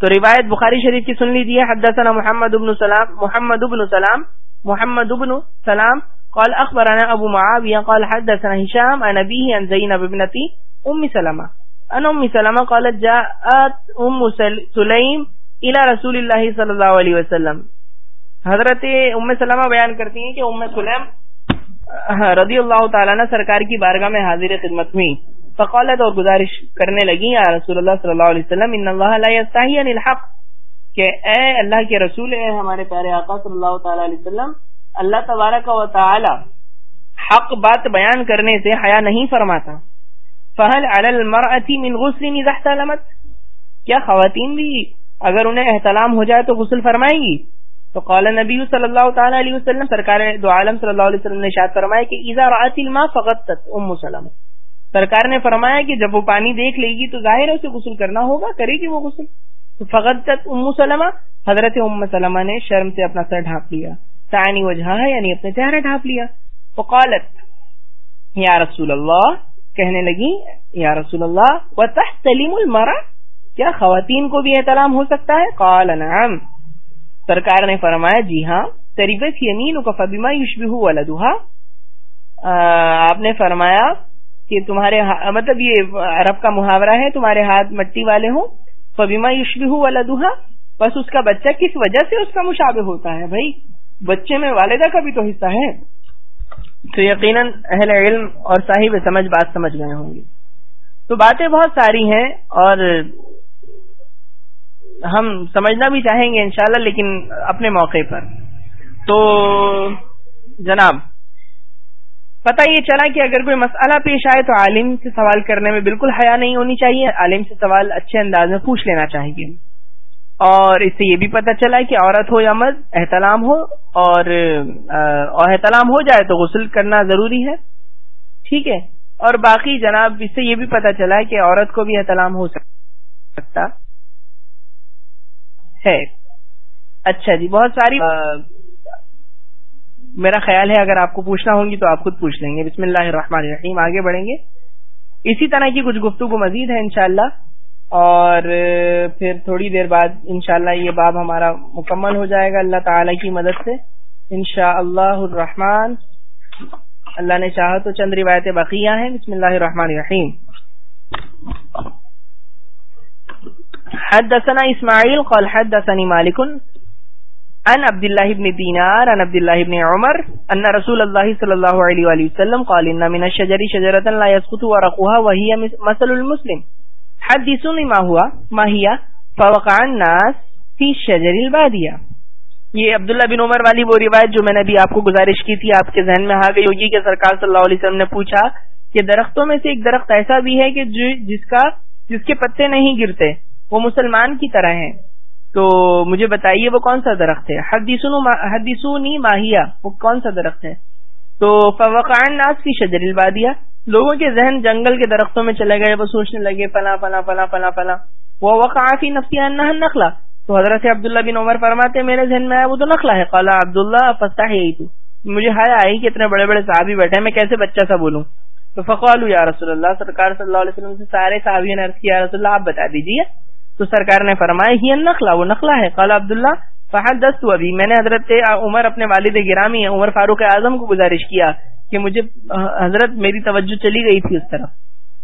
تو روایت بخاری شریف کی سن لیجیے حدثنا محمد ابن سلام، محمد ابن سلام، محمد ابن سلام، قال اخبرنا ابو معاويه قال حدثنا هشام عن ابيه عن زينب ابنتي ام سلمة ان ام سلمة قالت جاءت ام سليم الى رسول الله صلى الله عليه وسلم۔ حضرت ام سلمہ بیان کرتی ہیں کہ ام سلیم ہاں، رضی اللہ تعالیٰ نے سرکار کی بارگاہ میں حاضر خدمت ہوئی۔ فقالت اور گزارش کرنے لگی، یا رسول اللہ صلی اللہ علیہ وسلم، ان اللہ لا يستحی عن الحق کہ اے اللہ کے رسول، اے ہمارے پیارے آقا صلی اللہ تعالی علیہ وسلم، اللہ تبارک و تعالی حق بات بیان کرنے سے حیا نہیں فرماتا۔ فہل المرأة من غسل اذا احتلمت؟ کیا خواتین بھی اگر انہیں احتلام ہو جائے تو غسل فرمائیں گی؟ تو قال نبی صلی اللہ تعالی علیہ وسلم، سرکار دو عالم صلی اللہ علیہ وسلم نے شاد فرمایا کہ اذا رأت الماء فغطت ام سلم سرکار نے فرمایا کہ جب وہ پانی دیکھ لے گی تو ظاہر ہے اسے غسل کرنا ہوگا، کرے گی وہ غسل۔ تو فغطت ام سلمہ، حضرت ام سلمہ نے شرم سے اپنا سر ڈھانپ لیا۔ تانی وجہ یعنی اپنے چہرہ ڈھانپ لیا۔ فقالت، یا رسول اللہ؟ کہنے لگی، یا رسول اللہ و تحتلیم المرا کیا خواتین کو بھی احترام ہو سکتا ہے؟ قال، نعم. سرکار نے فرمایا جی ہاں تریبت یمین کا فبیما یشبہ ولدھا آپ نے فرمایا کہ تمہارے مطلب یہ عرب کا محاورہ ہے، تمہارے ہاتھ مٹی والے ہوں فبیما یشبہ ولدھا بس اس کا بچہ کس وجہ سے اس کا مشابہ ہوتا ہے؟ بھائی، بچے میں والدہ کا بھی تو حصہ ہے۔ تو یقیناً اہل علم اور صاحب سمجھ بات سمجھ گئے ہوں گے۔ تو باتیں بہت ساری ہیں اور ہم سمجھنا بھی چاہیں گے انشاءاللہ، لیکن اپنے موقع پر۔ تو، جناب پتہ یہ چلا کہ اگر کوئی مسئلہ پیش آئے تو عالم سے سوال کرنے میں بالکل حیا نہیں ہونی چاہیے۔ عالم سے سوال اچھے انداز میں پوچھ لینا چاہیے۔ اور اس سے یہ بھی پتہ چلا کہ عورت ہو یا مرد احتلام ہو۔ اور احتلام ہو جائے تو غسل کرنا ضروری ہے۔ ٹھیک ہے۔ اور باقی جناب، اس سے یہ بھی پتہ چلا کہ عورت کو بھی احتلام ہو سکتا۔ ہے۔ اچھا جی بہت ساری میرا خیال ہے اگر آپ کو پوچھنا ہوں گی تو آپ خود پوچھ لیں گے۔ بسم اللہ الرحمن الرحیم، آگے بڑھیں گے۔ اسی طرح کی کچھ گفتگو مزید ہے انشاءاللہ۔ اور پھر تھوڑی دیر بعد انشاءاللہ یہ باب ہمارا مکمل ہو جائے گا۔ اللہ تعالی کی مدد سے۔ انشاء اللہ الرحمن۔ اللہ نے چاہا تو چند روایت بقیہ ہیں۔ بسم اللہ الرحمن الرحیم۔ حدثنا اسماعیل قال حدثني مالک عن عبد الله بن دينار، عن عبد الله بن عمر ان رسول الله صلى الله عليه واله وسلم قال ان من الشجر شجره لا يسقط ورقها وهي مثل المسلم. حدثوني ما هو، ما هي؟ فوقع الناس في الشجر الباديه یہ عبداللہ بن عمر والی وہ روایت جو میں نے ابھی آپ کو گزارش کی تھی، آپ کے ذہن میں آ گئی ہوگی کہ سرکار صلی اللہ علیہ وسلم نے پوچھا کہ درختوں میں سے ایک درخت ایسا بھی ہے کہ جس کا جس کے پتے نہیں گرتے۔ وہ مسلمان کی طرح ہیں۔ تو مجھے بتائیے وہ کون سا درخت ہے؟ حدیثونی ماہیا وہ کون سا درخت ہے؟ تو فوقان ناس کی شجر البادیا لوگوں کے ذہن جنگل کے درختوں میں چلے گئے، وہ سوچنے لگے پلا پلا پلا پلا پلا وہ وقافی نفسی نخلا تو حضرت عبداللہ بن عمر فرماتے میرے ذہن میں آیا وہ تو نخلا ہے۔ قالا عبداللہ فستا ہی تو مجھے ہایا آئی کہ اتنے بڑے بڑے صحابی بیٹھے میں کیسے بچہ سا بولوں؟ تو فقال یا رسول اللہ، سرکار صلی اللہ علیہ وسلم سے سارے صحابی نے عرض کیا رسول اللہ، آپ بتا دیجیے تو سرکار نے فرمایا، ہی نخلا وہ نخلا ہے۔ قال عبداللہ فہد دست ابھی میں نے حضرت عمر اپنے والد گرامی عمر فاروق اعظم کو گزارش کیا کہ مجھے، حضرت میری توجہ چلی گئی تھی اس طرف۔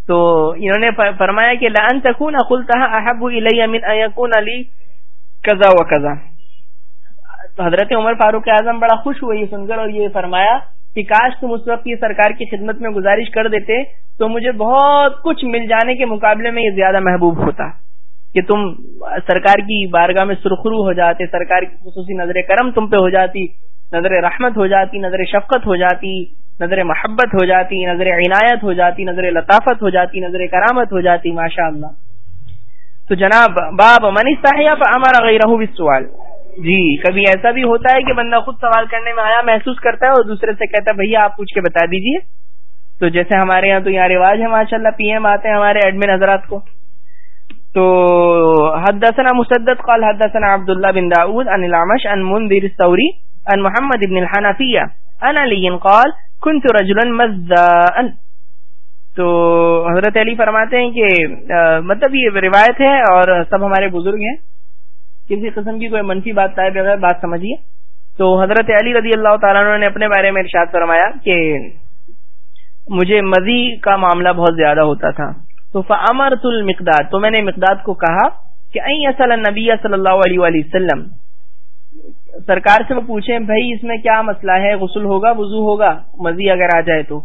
تو انہوں نے فرمایا کہ لان تکون اقلتا احب الی من علی قضا و قضا تو حضرت عمر فاروق اعظم بڑا خوش ہوئے یہ سن کر اور یہ فرمایا کہ، کاش تم اس وقت یہ سرکار کی خدمت میں گزارش کر دیتے تو مجھے بہت کچھ مل جانے کے مقابلے میں یہ زیادہ محبوب ہوتا۔ کہ تم سرکار کی بارگاہ میں سرخرو ہو جاتے، سرکار کی خصوصی نظر کرم تم پہ ہو جاتی، نظر رحمت ہو جاتی، نظر شفقت ہو جاتی، نظر محبت ہو جاتی، نظر عنایت ہو جاتی، نظر لطافت ہو جاتی، نظر کرامت ہو جاتی ماشاء اللہ تو جناب، باب منی صاحب ہمارا غیر سوال جی کبھی ایسا بھی ہوتا ہے کہ بندہ خود سوال کرنے میں آیا، محسوس کرتا ہے اور دوسرے سے کہتا ہے، بھیا، آپ پوچھ کے بتا دیجیے۔ تو جیسے ہمارے یہاں تو یہاں رواج ہے ماشاء اللہ پی ایم آتے ہیں ہمارے ایڈمن حضرات کو۔ تو حدثنا مسدد قال حدثنا عبد الله بن داود عن العمش عن منذر الثوري عن محمد بن الحنفية عن علي قال كنت رجلا مذاء تو حضرت علی فرماتے ہیں کہ مطلب یہ روایت ہے اور سب ہمارے بزرگ ہیں۔ کسی قسم کی کوئی منفی بات طے بغیر بات سمجھیے۔ تو حضرت علی رضی اللہ تعالیٰ نے اپنے بارے میں ارشاد فرمایا کہ مجھے مزی کا معاملہ بہت زیادہ ہوتا تھا۔ تو فمرت المقداد تو میں نے مقداد کو کہا کہ اصل نبی صلی اللہ علیہ وآلہ وسلم۔ سرکار سے وہ پوچھیں بھائی اس میں کیا مسئلہ ہے، غسل ہوگا، وضو ہوگا مزی اگر آ جائے تو۔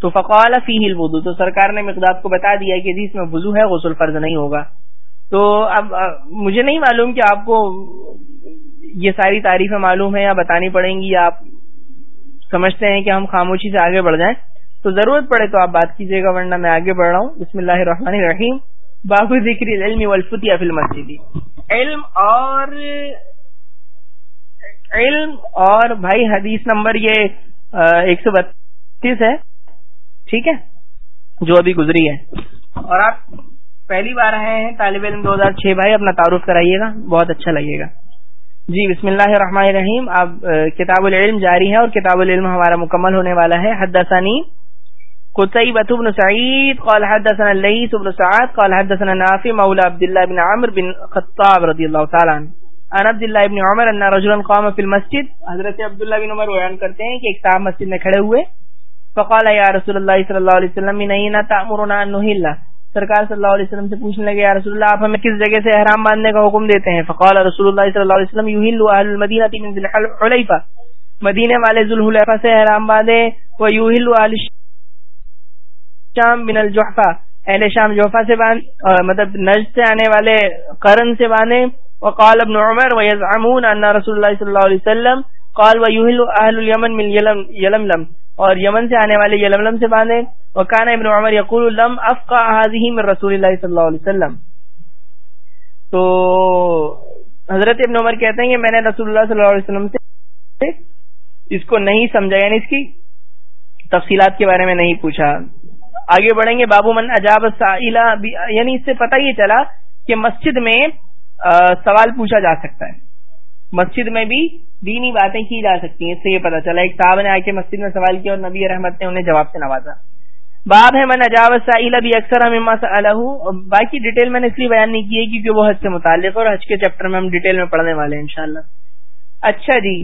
تو فقال فی الوضو تو سرکار نے مقداد کو بتا دیا کہ جی اس میں وضو ہے، غسل فرض نہیں ہوگا۔ تو اب مجھے نہیں معلوم کہ آپ کو یہ ساری تعریفیں معلوم ہیں یا بتانی پڑیں گی یا آپ سمجھتے ہیں کہ ہم خاموشی سے آگے بڑھ جائیں۔ تو ضرورت پڑے تو آپ بات کیجیے گا، ورنہ میں آگے بڑھ رہا ہوں۔ بسم اللہ الرحمن الرحیم۔ بابو ذکر العلم والفتیہ فی المسجد۔ علم اور علم اور بھائی حدیث نمبر یہ ایک سو بتیس ہے۔ ٹھیک ہے؟ جو ابھی گزری ہے۔ اور آپ پہلی بار آئے ہیں، طالب علم دو ہزار چھ بھائی، اپنا تعارف کرائیے گا۔ بہت اچھا لگے گا۔ جی بسم اللہ الرحمن الرحیم۔ اب کتاب العلم جاری ہے اور کتاب العلم ہمارا مکمل ہونے والا ہے۔ حدثانی قتيبة بن سعيد، قال حدثنا الليث بن سعاد قال حدثنا نافع، مولى عبد الله بن عمرو بن خطاب رضي الله تعالى عنه. ان عبد الله بن عمر ان رجلا قام في المسجد، حضرت عبداللہ بن عمر بیان کرتے ہیں کہ ایک صاحب مسجد میں کھڑے ہوئے، فقال یا رسول اللہ صلی اللہ علیہ وسلم، من اين تأمرنا ان نهل؟ سرکار صلی اللہ علیہ وسلم سے پوچھنے لگے، یا رسول اللہ، آپ ہمیں کس جگہ سے احرام باندھنے کا حکم دیتے ہیں؟ فقال رسول اللہ صلی اللہ علیہ وسلم يهل اهل المدينه من ذي الحليفه مدینے والے ذو الحلیفہ سے احرام باندھے و يهل اهل شام بن الجحفا اہل شام جوفا سے باندھ مطلب نج سے آنے والے قرن سے باندھے وقال ابن عمر، ويزعمون ان رسول الله صلی اللہ علیہ وسلم قال ويهل اهل اليمن من يلملم۔ اور یمن سے آنے والے یلملم سے باندھے وكان ابن عمر يقول، لم افقع هذه من رسول الله صلی اللہ علیہ وسلم۔ تو حضرت ابن عمر کہتے ہیں کہ میں نے رسول اللہ صلی اللہ علیہ وسلم سے اس کو نہیں سمجھا یعنی اس کی تفصیلات کے بارے میں نہیں پوچھا۔ آگے بڑھیں گے، بابو من عجاب یعنی اس سے پتہ یہ چلا کہ مسجد میں سوال پوچھا جا سکتا ہے۔ مسجد میں بھی دینی باتیں کی جا سکتی ہیں، اس سے یہ پتا چلا۔ ایک صاحب نے آ کے مسجد میں سوال کیا اور نبی رحمت نے انہیں جواب سے نوازا۔ باب ہے من عجاب بھی اکثر ہم باقی ڈیٹیل میں نے اس لیے بیان نہیں کی ہے کیونکہ وہ حج سے متعلق اور حج کے چیپٹر میں ہم ڈیٹیل میں پڑھنے والے ہیں انشاءاللہ۔ اچھا جی۔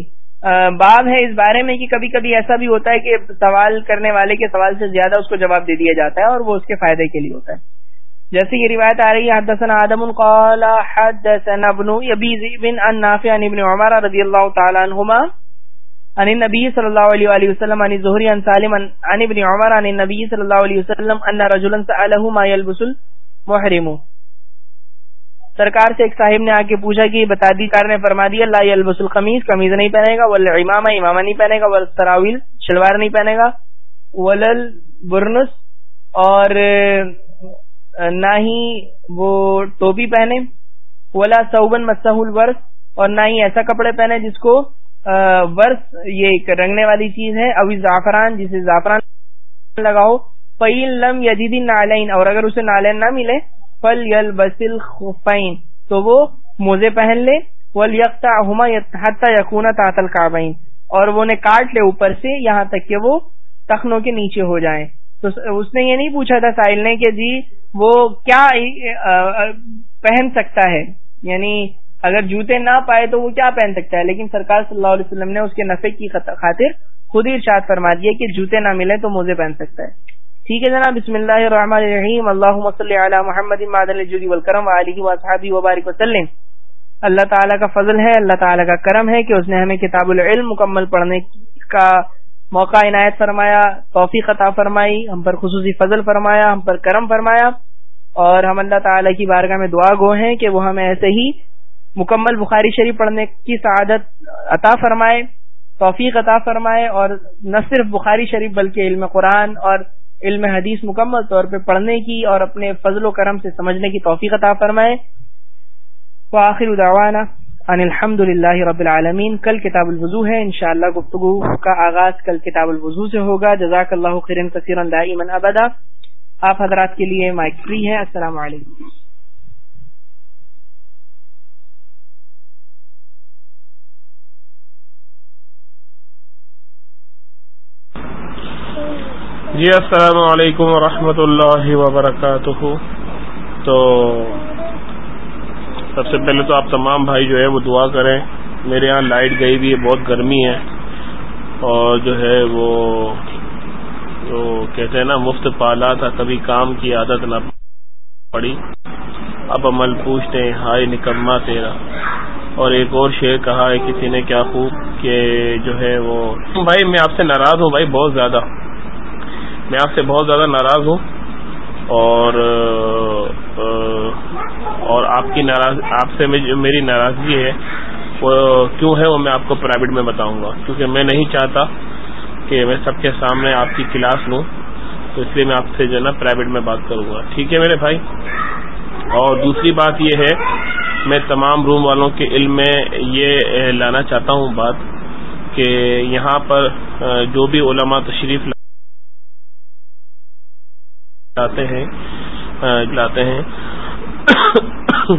باب ہے اس بارے میں کہ کبھی کبھی ایسا بھی ہوتا ہے کہ سوال کرنے والے کے سوال سے زیادہ اس کو جواب دے دیا جاتا ہے اور وہ اس کے فائدے کے لیے ہوتا ہے۔ جیسے یہ روایت آ رہی ہے، حدثنا آدم قال حدثنا ابن ابي بن عن نافع عن ابن عمر رضي الله تعالى عنهما عن النبي صلى الله عليه واله وسلم عن الزهري عن سالم عن ابن عمر عن النبي صلى الله عليه وسلم ان رجلا ساله ما يلبس المحرم۔ سرکار سے ایک صاحب نے آ کے پوچھا کہ بتا دی کار نے فرما دیا اللہ البس القمیز کمیز نہیں پہنے گا ول امامہ امامہ نہیں پہنے گا ول تراویل شلوار نہیں پہنے گا ولل برنس اور نہ ہی وہ ٹوپی پہنے، ولا سوبن مسح الورس اور نہ ہی ایسا کپڑے پہنے جس کو ورس یہ ایک رنگنے والی چیز ہے ابھی زعفران، جسے زعفران لگاؤ فعل لم یدید نالین اور اگر اسے نالین نہ ملے فل یل بسل خفین تو وہ موزے پہن لے ول یکتا حتہ یقون تعطل کابین اور وہ نے کاٹ لے اوپر سے یہاں تک کہ وہ تخنوں کے نیچے ہو جائیں۔ تو اس نے یہ نہیں پوچھا تھا ساحل نے کہ جی وہ کیا پہن سکتا ہے؟ یعنی اگر جوتے نہ پائے تو وہ کیا پہن سکتا ہے؟ لیکن سرکار صلی اللہ علیہ وسلم نے اس کے نفے کی خاطر خود ہی ارشاد فرما دیا کہ جوتے نہ ملے تو موزے پہن سکتا ہے۔ ٹھیک ہے جناب، بسم اللہ الرحمن الرحیم۔ اللہ صلی علی محمد والکرم علیہ وصحابی وبارک وسلم۔ اللہ تعالیٰ کا فضل ہے، اللہ تعالیٰ کا کرم ہے کہ اس نے ہمیں کتاب العلم مکمل پڑھنے کا موقع عنایت فرمایا، توفیق عطا فرمائی، ہم پر خصوصی فضل فرمایا، ہم پر کرم فرمایا۔ اور ہم اللہ تعالیٰ کی بارگاہ میں دعا گو ہیں کہ وہ ہمیں ایسے ہی مکمل بخاری شریف پڑھنے کی سعادت عطا فرمائے، توفیق عطا فرمائے۔ اور نہ صرف بخاری شریف بلکہ علم قرآن اور علم حدیث مکمل طور پہ پڑھنے کی اور اپنے فضل و کرم سے سمجھنے کی توفیق عطا فرمائے۔ وآخر دعوانا ان الحمد للہ رب العالمین۔ کل کتاب الوضو ہے، انشاءاللہ گفتگو کا آغاز کل کتاب الوضو سے ہوگا۔ جزاک اللہ خیرن کثیر دائما ابدا۔ آپ حضرات کے لیے مائک فری ہے۔ السلام علیکم۔ جی السلام علیکم ورحمۃ اللہ وبرکاتہ۔ تو سب سے پہلے تو آپ تمام بھائی جو ہے، وہ دعا کریں۔ میرے یہاں لائٹ گئی بھی ہے بہت گرمی ہے۔ اور جو ہے، وہ جو کہتے ہیں نا، مفت پالا تھا، کبھی کام کی عادت نہ پڑی۔ اب عمل پوچھتے ہیں، ہائے نکما تیرا۔ اور ایک اور شعر کہا ہے، کسی نے کیا خوب کہ جو ہے، وہ بھائی، میں آپ سے ناراض ہوں، بھائی، بہت زیادہ۔ میں آپ سے بہت زیادہ ناراض ہوں اور اور آپ کی ناراض، آپ سے میری ناراضگی ہے۔ وہ کیوں ہے وہ میں آپ کو پرائیویٹ میں بتاؤں گا۔ کیونکہ میں نہیں چاہتا کہ میں سب کے سامنے آپ کی کلاس لوں، تو اس لیے میں آپ سے جو ہے نا پرائیویٹ میں بات کروں گا۔ ٹھیک ہے میرے بھائی؟ اور دوسری بات یہ ہے، میں تمام روم والوں کے علم میں یہ لانا چاہتا ہوں بات کہ یہاں پر جو بھی علماء تشریف لاتے ہیں لاتے ہیں۔ (coughs)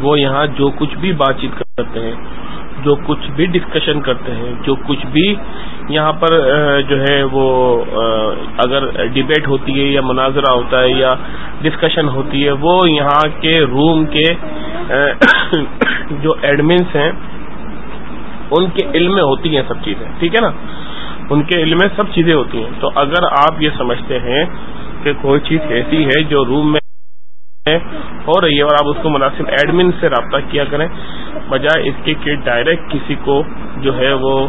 وہ یہاں جو کچھ بھی بات چیت کرتے ہیں، جو کچھ بھی ڈسکشن کرتے ہیں، جو کچھ بھی یہاں پر جو ہے وہ اگر ڈبیٹ ہوتی ہے یا مناظرہ ہوتا ہے یا ڈسکشن ہوتی ہے، وہ یہاں کے روم کے (coughs) جو ایڈمنس ہیں، ان کے علم میں ہوتی ہیں سب چیزیں، ٹھیک ہے نا؟ ان کے علم میں سب چیزیں ہوتی ہیں۔ تو اگر آپ یہ سمجھتے ہیں کہ کوئی چیز ایسی ہے جو روم میں ہو رہی ہے اور آپ اس کو مناسب ایڈمن سے رابطہ کیا کریں، بجائے اس کے کہ ڈائریکٹ کسی کو جو ہے وہ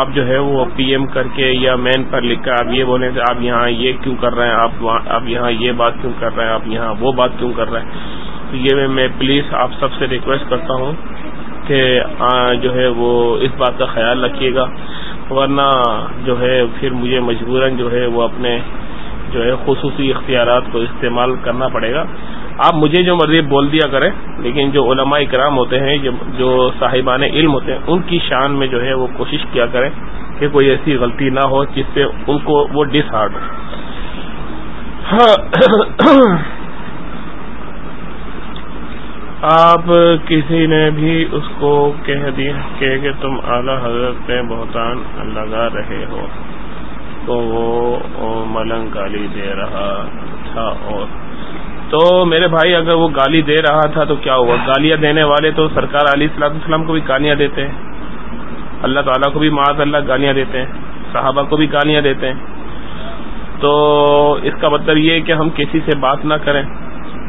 آپ جو ہے وہ پی ایم کر کے یا مین پر لکھ کر آپ یہ بولیں کہ آپ یہاں یہ کیوں کر رہے ہیں، آپ آپ یہاں یہ بات کیوں کر رہے ہیں، آپ یہاں وہ بات کیوں کر رہے ہیں۔ تو یہ میں پلیز آپ سب سے ریکویسٹ کرتا ہوں کہ جو ہے وہ اس بات کا خیال رکھیے گا۔ ورنہ جو ہے پھر مجھے مجبوراً جو ہے وہ اپنے جو ہے خصوصی اختیارات کو استعمال کرنا پڑے گا۔ آپ مجھے جو مرضی بول دیا کریں، لیکن جو علماء کرام ہوتے ہیں، جو صاحبان علم ہوتے ہیں، ان کی شان میں جو ہے وہ کوشش کیا کریں کہ کوئی ایسی غلطی نہ ہو جس سے ان کو وہ ڈس ہارڈ ہو۔ ہاں۔ آپ کسی نے بھی اس کو کہہ دیا کہ تم اعلی حضرت میں بہتان لگا رہے ہو، تو وہ ملنگ گالی دے رہا تھا اور تو میرے بھائی اگر وہ گالی دے رہا تھا تو کیا ہوا؟ گالیاں دینے والے تو سرکار علی صلاح السلام کو بھی گالیاں دیتے ہیں۔ اللہ تعالیٰ کو بھی معاذ اللہ گالیاں دیتے ہیں، صحابہ کو بھی گالیاں دیتے ہیں۔ تو اس کا مطلب یہ ہے کہ ہم کسی سے بات نہ کریں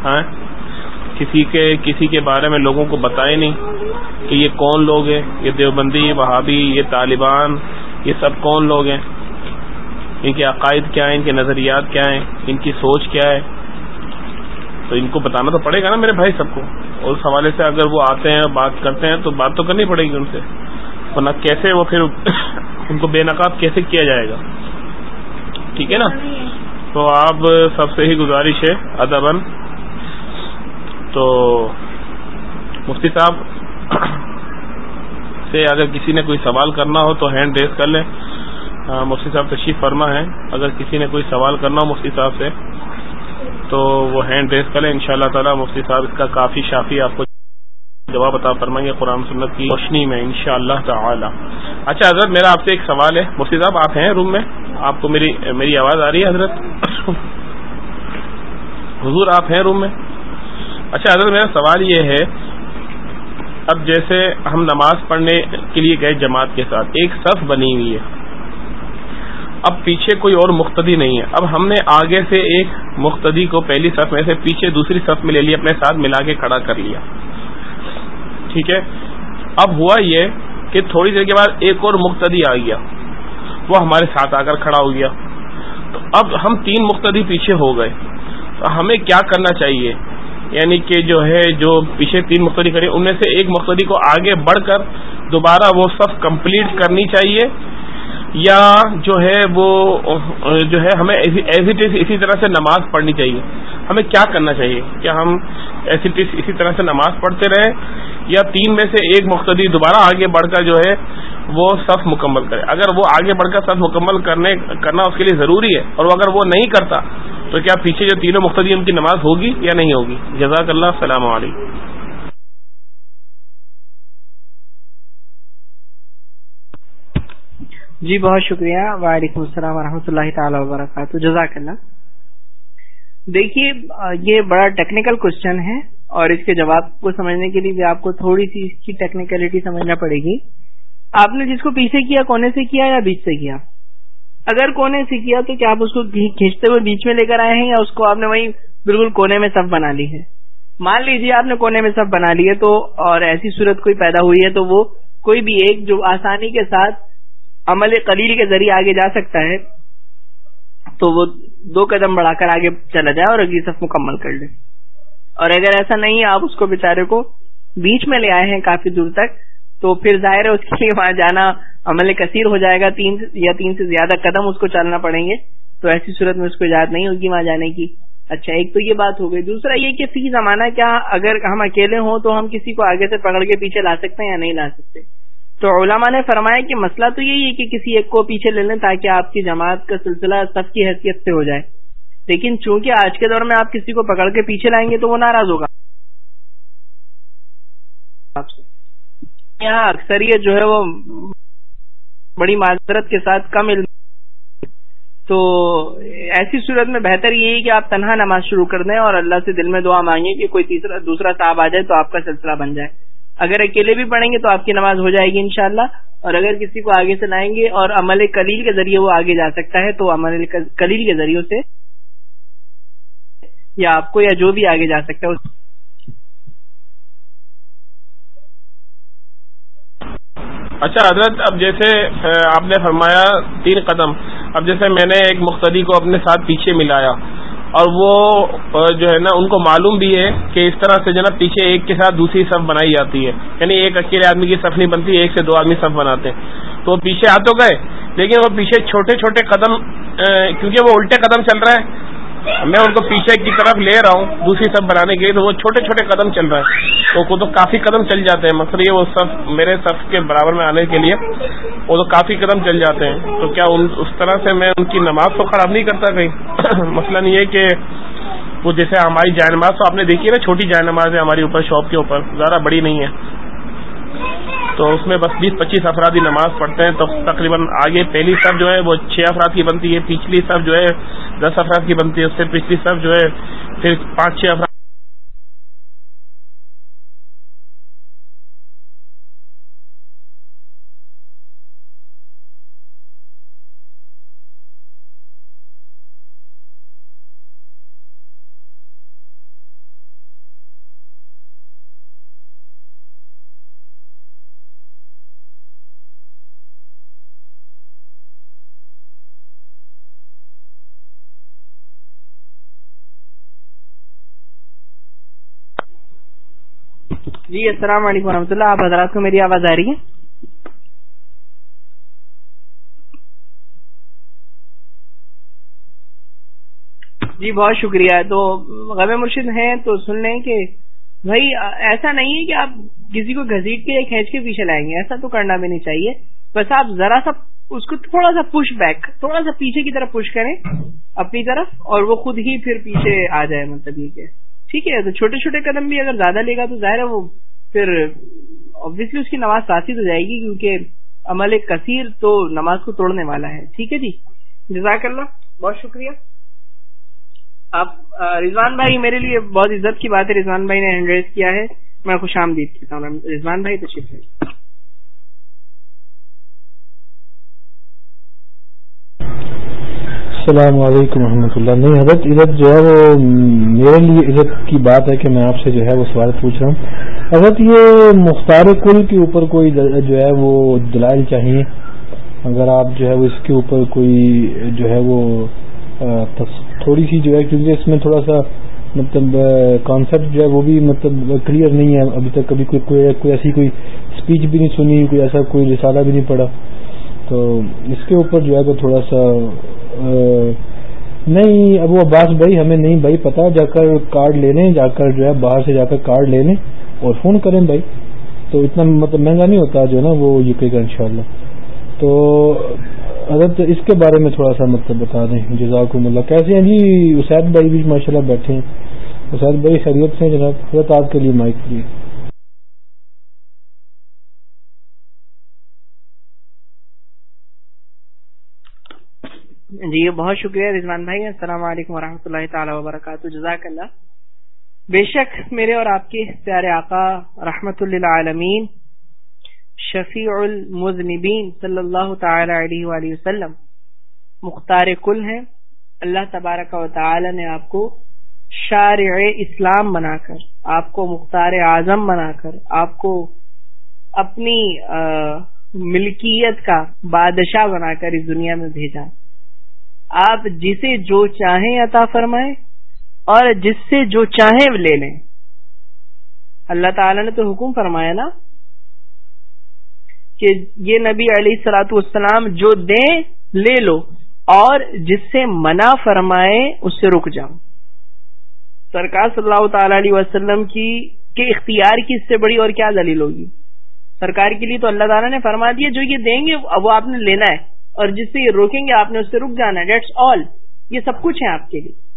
ہاں؟ کسی کے کسی کے بارے میں لوگوں کو بتائیں نہیں کہ یہ کون لوگ ہیں، یہ دیوبندی، وہابی، یہ طالبان، یہ سب کون لوگ ہیں؟ ان کے عقائد کیا ہیں؟ ان کے نظریات کیا ہیں؟ ان کی سوچ کیا ہے؟ تو ان کو بتانا تو پڑے گا نا میرے بھائی سب کو۔ اور اس حوالے سے اگر وہ آتے ہیں بات کرتے ہیں تو بات تو کرنی پڑے گی ان سے۔ ورنہ کیسے وہ پھر (coughs) ان کو بے نقاب کیسے کیا جائے گا؟ ٹھیک ہے نا؟ تو آپ سب سے ہی گزارش ہے ادبن تو مفتی صاحب سے اگر کسی نے کوئی سوال کرنا ہو تو ہینڈ ریس کر لیں۔ مفتی صاحب تشریف فرما ہے اگر کسی نے کوئی سوال کرنا ہو مفتی صاحب سے تو وہ ہینڈ ریز کریں ان شاء اللہ تعالیٰ مفتی صاحب اس کا کافی شافی آپ کو جواب عطا فرمائیں گے قرآن سنت کی روشنی میں ان شاء اللہ تعالی۔ اچھا حضرت، میرا آپ سے ایک سوال ہے۔ مفتی صاحب، آپ ہیں روم میں؟ آپ کو میری میری آواز آ رہی ہے حضرت؟ (coughs) حضور، آپ ہیں روم میں؟ اچھا حضرت، میرا سوال یہ ہے، اب جیسے ہم نماز پڑھنے کے لیے گئے جماعت کے ساتھ، ایک صف بنی ہوئی ہے، اب پیچھے کوئی اور مختدی نہیں ہے، اب ہم نے آگے سے ایک مختدی کو پہلی صف میں سے پیچھے دوسری صف میں لے لیا، اپنے ساتھ ملا کے کھڑا کر لیا۔ ٹھیک ہے؟ اب ہوا یہ کہ تھوڑی دیر کے بعد ایک اور مقتدی آ گیا، وہ ہمارے ساتھ آ کر کھڑا ہو گیا۔ تو اب ہم تین مقتدی پیچھے ہو گئے، تو ہمیں کیا کرنا چاہیے؟ یعنی کہ جو ہے، جو پیچھے تین مقتدی کھڑے، ان میں سے ایک مقتدی کو آگے بڑھ کر دوبارہ وہ سب کمپلیٹ کرنی چاہیے، یا جو ہے وہ، جو ہے ہمیں اسی طرح سے نماز پڑھنی چاہیے۔ ہمیں کیا کرنا چاہیے؟ کیا ہم ایسی اسی طرح سے نماز پڑھتے رہیں، یا تین میں سے ایک مقتدی دوبارہ آگے بڑھ کر جو ہے وہ صف مکمل کرے۔ اگر وہ آگے بڑھ کر صف مکمل کرنے، کرنا اس کے لیے ضروری ہے، اور اگر وہ نہیں کرتا تو کیا پیچھے جو تینوں مقتدی ان کی نماز ہوگی یا نہیں ہوگی؟ جزاک اللہ السلام علیکم۔ جی بہت شکریہ۔ وعلیکم السلام ورحمۃ اللہ تعالی وبرکاتہ۔ جزاک اللہ دیکھیے، یہ بڑا ٹیکنیکل کوشچن ہے اور اس کے جواب کو سمجھنے کے لیے بھی آپ کو تھوڑی سی اس کی ٹیکنیکلٹی سمجھنا پڑے گی۔ آپ نے جس کو پیچھے کیا، کونے سے کیا یا بیچ سے کیا؟ اگر کونے سے کیا تو کیا آپ اس کو کھینچتے ہوئے بیچ میں لے کر آئے ہیں یا اس کو آپ نے وہی بالکل کونے میں سب بنا لی ہے؟ مان لیجیے آپ نے کونے میں سب بنا لی ہے تو اور ایسی صورت کوئی پیدا ہوئی ہے تو وہ کوئی بھی ایک جو آسانی کے ساتھ عمل قلیل کے ذریعے آگے جا سکتا ہے، تو وہ دو قدم بڑھا کر آگے چلا جائے اور اگلی صف مکمل کر لے۔ اور اگر ایسا نہیں ہے، آپ اس کو بےچارے کو بیچ میں لے آئے ہیں کافی دور تک تو پھر ظاہر ہے اس کے لیے وہاں جانا عمل کثیر ہو جائے گا، تین یا تین سے زیادہ قدم اس کو چلنا پڑیں گے۔ تو ایسی صورت میں اس کو اجازت نہیں ہوگی وہاں جانے کی۔ اچھا ایک تو یہ بات ہو گئی۔ دوسرا یہ کہ فی زمانہ کیا، اگر ہم اکیلے ہوں تو ہم کسی کو آگے سے پکڑ کے پیچھے لا سکتے ہیں یا نہیں لا سکتے۔ تو علماء نے فرمایا کہ مسئلہ تو یہی ہے کہ کسی ایک کو پیچھے لے لیں تاکہ آپ کی جماعت کا سلسلہ سب کی حیثیت سے ہو جائے۔ لیکن چونکہ آج کے دور میں آپ کسی کو پکڑ کے پیچھے لائیں گے تو وہ ناراض ہوگا۔ یہاں اکثریت جو ہے وہ بڑی معذرت کے ساتھ کم علم تو ایسی صورت میں بہتر یہی کہ آپ تنہا نماز شروع کر دیں اور اللہ سے دل میں دعا مانگیں کہ کوئی تیسرا دوسرا صاحب آ جائے تو آپ کا سلسلہ بن جائے۔ اگر اکیلے بھی پڑھیں گے تو آپ کی نماز ہو جائے گی انشاءاللہ۔ اور اگر کسی کو آگے سے لائیں گے اور عمل کلیل کے ذریعے وہ آگے جا سکتا ہے تو عمل کلیل کے ذریعے سے یا آپ کو یا جو بھی آگے جا سکتا ہے اچھا حضرت، اب جیسے آپ نے فرمایا تین قدم۔ اب جیسے میں نے ایک مختدی کو اپنے ساتھ پیچھے ملایا، اور وہ جو ہے نا، ان کو معلوم بھی ہے کہ اس طرح سے جو نا پیچھے ایک کے ساتھ دوسری صف بنائی جاتی ہے۔ یعنی ایک اکیلے آدمی کی صف نہیں بنتی، ایک سے دو آدمی صف بناتے۔ ہیں تو وہ پیچھے آ تو گئے، لیکن وہ پیچھے چھوٹے چھوٹے قدم کیونکہ وہ الٹے قدم چل رہے ہیں میں ان کو پیچھے کی طرف لے رہا ہوں، دوسری سب بنانے کے لیے، تو وہ چھوٹے چھوٹے قدم چل رہے ہیں تو تو کافی قدم چل جاتے ہیں۔ مقصد یہ وہ سب میرے سب کے برابر میں آنے کے لیے وہ تو کافی قدم چل جاتے ہیں۔ تو کیا ان، اس طرح سے میں ان کی نماز کو خراب نہیں کرتا کہیں؟ (coughs) مثلاً یہ کہ وہ جیسے ہماری جائے نماز تو آپ نے دیکھی ہے نا، چھوٹی جائے نماز ہے ہماری اوپر، شاپ کے اوپر، زیادہ بڑی نہیں ہے۔ تو اس میں بس بیس پچیس افراد ہی نماز پڑھتے ہیں، تو تقریباً آگے پہلی صف جو ہے وہ چھ افراد کی بنتی ہے، پچھلی صف جو ہے دس افراد کی بنتی ہے، اس سے پچھلی صف جو ہے پھر پانچ چھ افراد جی السلام علیکم و رحمۃ اللہ۔ آپ حضرات کو میری آواز آ رہی ہے؟ جی بہت شکریہ۔ تو غم مرشد ہیں تو سن لیں کہ بھائی، ایسا نہیں ہے کہ آپ کسی کو گھسیٹ کے یا کھینچ کے پیچھے لائیں گے، ایسا تو کرنا بھی نہیں چاہیے۔ بس آپ ذرا سا اس کو تھوڑا سا پش بیک تھوڑا سا پیچھے کی طرف پش کریں اپنی طرف اور وہ خود ہی پھر پیچھے آ جائے مطلب یہ کہ۔ ٹھیک ہے، تو چھوٹے چھوٹے قدم بھی اگر زیادہ لے گا تو ظاہر ہے وہ پھر آبویسلی اس کی نماز تاثیر ہو جائے گی کیونکہ عمل کثیر تو نماز کو توڑنے والا ہے۔ ٹھیک ہے جی؟ جزاک اللہ۔ بہت شکریہ۔ آپ رضوان بھائی میرے لیے بہت عزت کی بات ہے۔ رضوان بھائی نے ہینڈ ریز کیا ہے۔ میں خوش آمدید کہتا ہوں۔ رضوان بھائی تشریف ہے السلام علیکم ورحمۃ اللہ۔ نہیں، حضرت، عزت جو ہے وہ میرے لیے عزت کی بات ہے کہ میں آپ سے جو ہے وہ سوال پوچھ رہا ہوں۔ حضرت، یہ مختار کل کے اوپر کوئی جو ہے وہ دلائل چاہیے؟ اگر آپ جو ہے وہ اس کے اوپر کوئی جو ہے وہ تھوڑی سی جو ہے، کیونکہ اس میں تھوڑا سا مطلب کانسیپٹ جو ہے وہ بھی مطلب کلیئر نہیں ہے۔ ابھی تک کبھی کوئی کوئی ایسی کوئی اسپیچ بھی نہیں سنی، کوئی ایسا کوئی رسالہ بھی نہیں پڑا تو اس کے اوپر جو ہے تو تھوڑا سا نہیں، ابو عباس بھائی، ہمیں نہیں بھائی پتا، جا کر کارڈ لے لیں جا کر جو ہے باہر سے جا کر کارڈ لے لیں اور فون کریں بھائی۔ تو اتنا مطلب مہنگا نہیں ہوتا جو نا، وہ یو کے کا ان تو اگر اس کے بارے میں تھوڑا سا مطلب بتا دیں۔ جزاکم اللہ۔ کیسے ہیں؟ جی اسید بھائی بھی ماشاء اللہ بیٹھے ہیں۔ اسید بھائی خیریت سے جناب؟ خیرت آپ کے لیے مائک فری جی بہت شکریہ رضوان بھائی، السلام علیکم ورحمۃ اللہ تعالی وبرکاتہ، جزاک اللہ۔ بے شک میرے اور آپ کے پیارے آقا رحمت اللہ عالمین شفیع المذنبین صلی اللہ تعالی علیہ وآلہ وسلم، مختار کل ہیں۔ اللہ تبارک و تعالی نے آپ کو شارع اسلام بنا کر، آپ کو مختار اعظم بنا کر، آپ کو اپنی ملکیت کا بادشاہ بنا کر اس دنیا میں بھیجا۔ آپ جسے جو چاہیں عطا فرمائیں اور جس سے جو چاہیں لے لیں۔ اللہ تعالی نے تو حکم فرمایا نا کہ یہ نبی علیہ سلاۃ والسلام جو دیں لے لو اور جس سے منع فرمائے اس سے رک جاؤ سرکار صلی اللہ تعالی علیہ وسلم کی کے اختیار کی اس سے بڑی اور کیا دلیل ہوگی؟ سرکار کے لیے تو اللہ تعالیٰ نے فرما دیا، جو یہ دیں گے، وہ آپ نے لینا ہے۔ اور جس سے یہ روکیں گے، آپ نے اس سے رک جانا ڈیٹس آل یہ سب کچھ ہے آپ کے لیے۔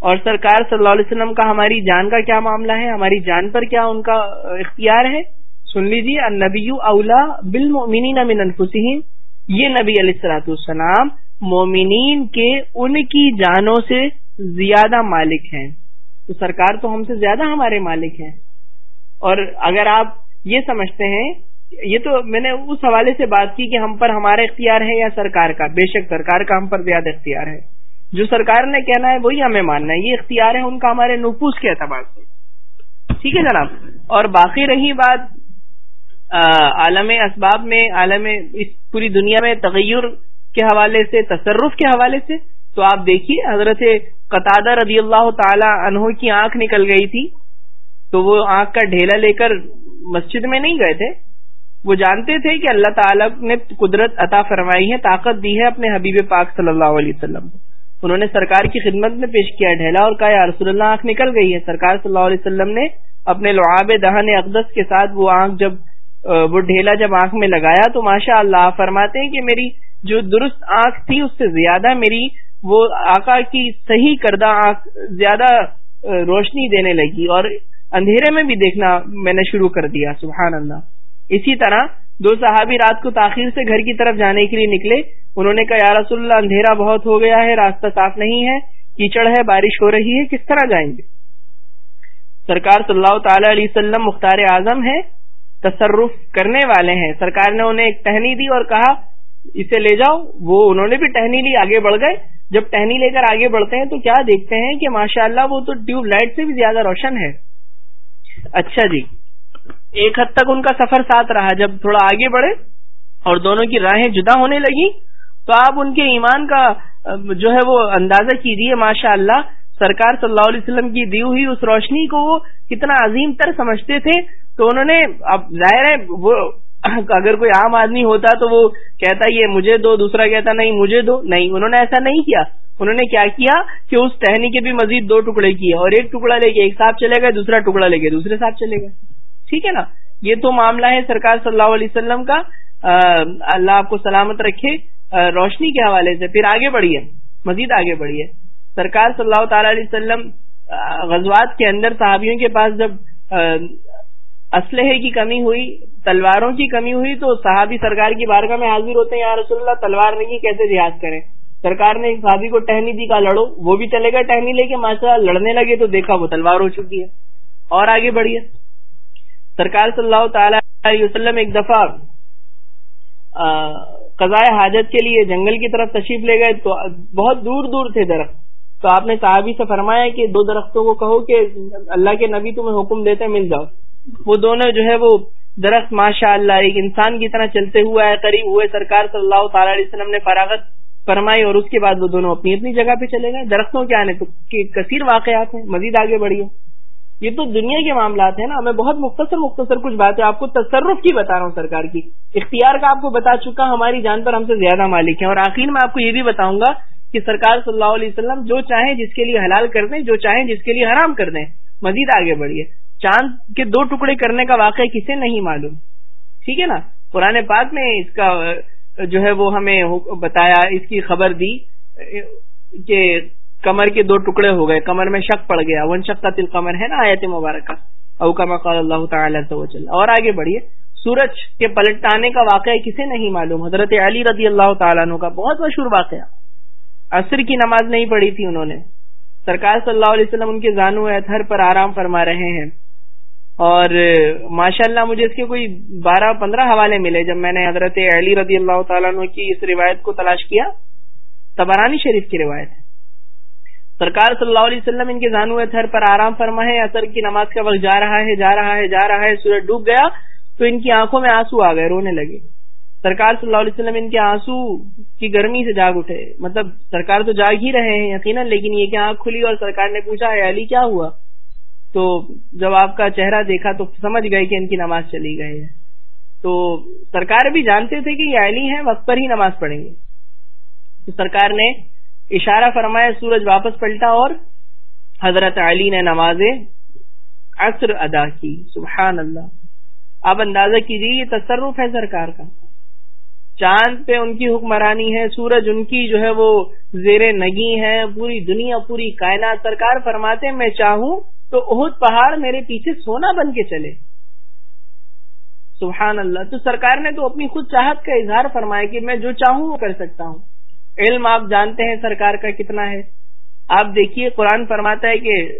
اور سرکار صلی اللہ علیہ وسلم کا ہماری جان کا کیا معاملہ ہے؟ ہماری جان پر کیا ان کا اختیار ہے؟ سن لیجیے نبی اولا بالمؤمنین من انفسہم۔ یہ نبی علیہ السلاۃ السلام مومنین کے ان کی جانوں سے زیادہ مالک ہیں۔ تو سرکار تو ہم سے زیادہ ہمارے مالک ہیں۔ اور اگر آپ یہ سمجھتے ہیں یہ تو میں نے اس حوالے سے بات کی کہ ہم پر ہمارا اختیار ہے یا سرکار کا؟ بے شک سرکار کا ہم پر زیادہ اختیار ہے۔ جو سرکار نے کہنا ہے وہی ہمیں ماننا ہے۔ یہ اختیار ہے ان کا ہمارے نفوس کے اعتبار سے۔ ٹھیک ہے جناب؟ اور باقی رہی بات عالم اسباب میں، عالم اس پوری دنیا میں تغیر کے حوالے سے، تصرف کے حوالے سے۔ تو آپ دیکھیے، حضرت قطع رضی اللہ تعالی عنہ کی آنکھ نکل گئی تھی۔ تو وہ آنکھ کا ڈھیلا لے کر مسجد میں نہیں گئے تھے؟ وہ جانتے تھے کہ اللہ تعالیٰ نے قدرت عطا فرمائی ہے، طاقت دی ہے اپنے حبیب پاک صلی اللہ علیہ وسلم کو۔ انہوں نے سرکار کی خدمت میں پیش کیا، ڈھیلا اور کہا یا رسول اللہ آنکھ نکل گئی ہے۔ سرکار صلی اللہ علیہ وسلم نے اپنے لعاب دہن اقدس کے ساتھ وہ آنکھ جب وہ ڈھیلا جب آنکھ میں لگایا تو ماشاء اللہ فرماتے ہیں کہ میری جو درست آنکھ تھی اس سے زیادہ میری وہ آقا کی صحیح کردہ آنکھ زیادہ روشنی دینے لگی۔ اور اندھیرے میں بھی دیکھنا میں نے شروع کر دیا، سبحان اللہ۔ اسی طرح دو صحابی رات کو تاخیر سے گھر کی طرف جانے کے لیے نکلے۔ انہوں نے کہا، یا رسول اللہ، اندھیرا بہت ہو گیا ہے، راستہ صاف نہیں ہے، کیچڑ ہے، بارش ہو رہی ہے، کس طرح جائیں گے؟ سرکار صلی اللہ تعالی علیہ وسلم مختار اعظم ہے تصرف کرنے والے ہیں۔ سرکار نے انہیں ایک ٹہنی دی اور کہا، اسے لے جاؤ۔ وہ، انہوں نے بھی ٹہنی لی، آگے بڑھ گئے۔ جب ٹہنی لے کر آگے بڑھتے ہیں تو کیا دیکھتے ہیں کہ ماشاء اللہ وہ تو ٹیوب لائٹ سے بھی زیادہ روشن ہے۔ اچھا جی۔ ایک حد تک ان کا سفر ساتھ رہا جب تھوڑا آگے بڑھے اور دونوں کی راہیں جدا ہونے لگی تو آپ ان کے ایمان کا، جو ہے وہ اندازہ کیجیے ماشاء اللہ سرکار صلی اللہ علیہ وسلم کی دی ہوئی اس روشنی کو وہ کتنا عظیم تر سمجھتے تھے۔ تو انہوں نے، اب ظاہر ہے، وہ (coughs) اگر کوئی عام آدمی ہوتا تو وہ کہتا، یہ مجھے دو، دوسرا کہتا، نہیں، مجھے دو۔ نہیں، انہوں نے ایسا نہیں کیا۔ انہوں نے کیا کیا کہ اس ٹہنی کے بھی مزید دو ٹکڑے کیے اور ایک ٹکڑا لے کے ایک ساتھ چلے گئے، دوسرا ٹکڑا لے کے دوسرے ساتھ چلے گئے۔ ٹھیک ہے نا؟ یہ تو معاملہ ہے سرکار صلی اللہ علیہ وسلم کا۔ اللہ آپ کو سلامت رکھے۔ روشنی کے حوالے سے پھر آگے بڑھیے۔ مزید آگے بڑھیے۔ سرکار صلی اللہ تعالی علیہ وسلم غزوات کے اندر صحابیوں کے پاس جب اسلحے کی کمی ہوئی، تلواروں کی کمی ہوئی، تو صحابی سرکار کی بارگاہ میں حاضر ہوتے ہیں، یا رسول اللہ، تلوار نہیں، کیسے جہاز کریں؟ سرکار نے ایک صحابی کو ٹہنی دی، کہا، لڑو۔ وہ بھی چلے گا ٹہنی لے کے ماشاء لڑنے لگے تو دیکھا وہ تلوار ہو چکی ہے۔ اور آگے بڑھیے۔ سرکار صلی اللہ تعالی علیہ وسلم ایک دفعہ قضاء حاجت کے لیے جنگل کی طرف تشریف لے گئے تو بہت دور دور تھے درخت۔ تو آپ نے صحابی سے فرمایا کہ دو درختوں کو کہو کہ اللہ کے نبی تمہیں حکم دیتے مل جاؤ۔ وہ دونوں جو ہے، وہ درخت ماشاء اللہ ایک انسان کی طرح چلتے ہوئے آئے، قریب ہوئے۔ سرکار صلی اللہ تعالی علیہ وسلم نے فراغت فرمائی اور اس کے بعد وہ دونوں اپنی اپنی جگہ پہ چلے گئے۔ درختوں کے آنے تو کثیر واقعات ہیں، مزید آگے بڑھیے۔ یہ تو دنیا کے معاملات ہیں نا، میں بہت مختصر مختصر کچھ باتیں آپ کو تصرف کی بتا رہا ہوں سرکار کی۔ اختیار کا آپ کو بتا چکا، ہماری جان پر ہم سے زیادہ مالک ہیں۔ اور آخر میں آپ کو یہ بھی بتاؤں گا کہ سرکار صلی اللہ علیہ وسلم جو چاہیں جس کے لیے حلال کر دیں، جو چاہیں جس کے لیے حرام کر دیں۔ مزید آگے بڑھیے۔ چاند کے دو ٹکڑے کرنے کا واقعہ کسے نہیں معلوم۔ ٹھیک ہے نا؟ قرآن پاک میں اس کا، جو ہے وہ ہمیں بتایا، اس کی خبر دی کہ کمر کے دو ٹکڑے ہو گئے۔ کمر میں شک پڑ گیا۔ ون شک کا تل کمر ہے نا آیت مبارکہ؟ اوکما قال اللہ تعالی اور آگے بڑھیے سورج کے پلٹانے کا واقعہ کسے نہیں معلوم۔ حضرت علی رضی اللہ تعالیٰ عنہ کا بہت مشہور واقعہ۔ عصر کی نماز نہیں پڑھی تھی انہوں نے۔ سرکار صلی اللہ علیہ وسلم ان کے زانو اتھر پر آرام فرما رہے ہیں۔ اور ماشاء اللہ مجھے اس کے کوئی بارہ پندرہ حوالے ملے۔ جب میں نے حضرت علی رضی اللہ تعالیٰ عنہ کی اس روایت کو تلاش کیا تبارانی شریف کی روایت ہے۔ سرکار صلی اللہ علیہ وسلم ان کے زانو تھر پر آرام فرما ہے اثر کی نماز کا وقت جا رہا ہے، جا رہا ہے، جا رہا ہے سورج ڈوب گیا، تو ان کی آنکھوں میں آنسو آ گئے، رونے لگے۔ سرکار صلی اللہ علیہ وسلم ان کے آنسو کی گرمی سے جاگ اٹھے۔ مطلب سرکار تو جاگ ہی رہے ہیں یقیناً، لیکن یہ کہ آنکھ کھلی اور سرکار نے پوچھا ہے علی، کیا ہوا؟ تو جب آپ کا چہرہ دیکھا تو سمجھ گئے کہ ان کی نماز چلی گئی ہے۔ تو سرکار بھی جانتے تھے کہ یہ علی ہیں، وقت پر ہی نماز پڑھیں گے۔ تو سرکار نے اشارہ فرمایا، سورج واپس پلٹا اور حضرت علی نے نماز عصر ادا کی۔ سبحان اللہ۔ آپ اندازہ کیجیے یہ تصرف ہے سرکار کا۔ چاند پہ ان کی حکمرانی ہے، سورج ان کی جو ہے وہ زیر نگی ہے پوری دنیا، پوری کائنات۔ سرکار فرماتے میں چاہوں تو اہد پہاڑ میرے پیچھے سونا بن کے چلے۔ سبحان اللہ۔ تو سرکار نے تو اپنی خود چاہت کا اظہار فرمایا کہ میں جو چاہوں وہ کر سکتا ہوں۔ علم آپ جانتے ہیں سرکار کا کتنا ہے؟ آپ دیکھیے، قرآن فرماتا ہے کہ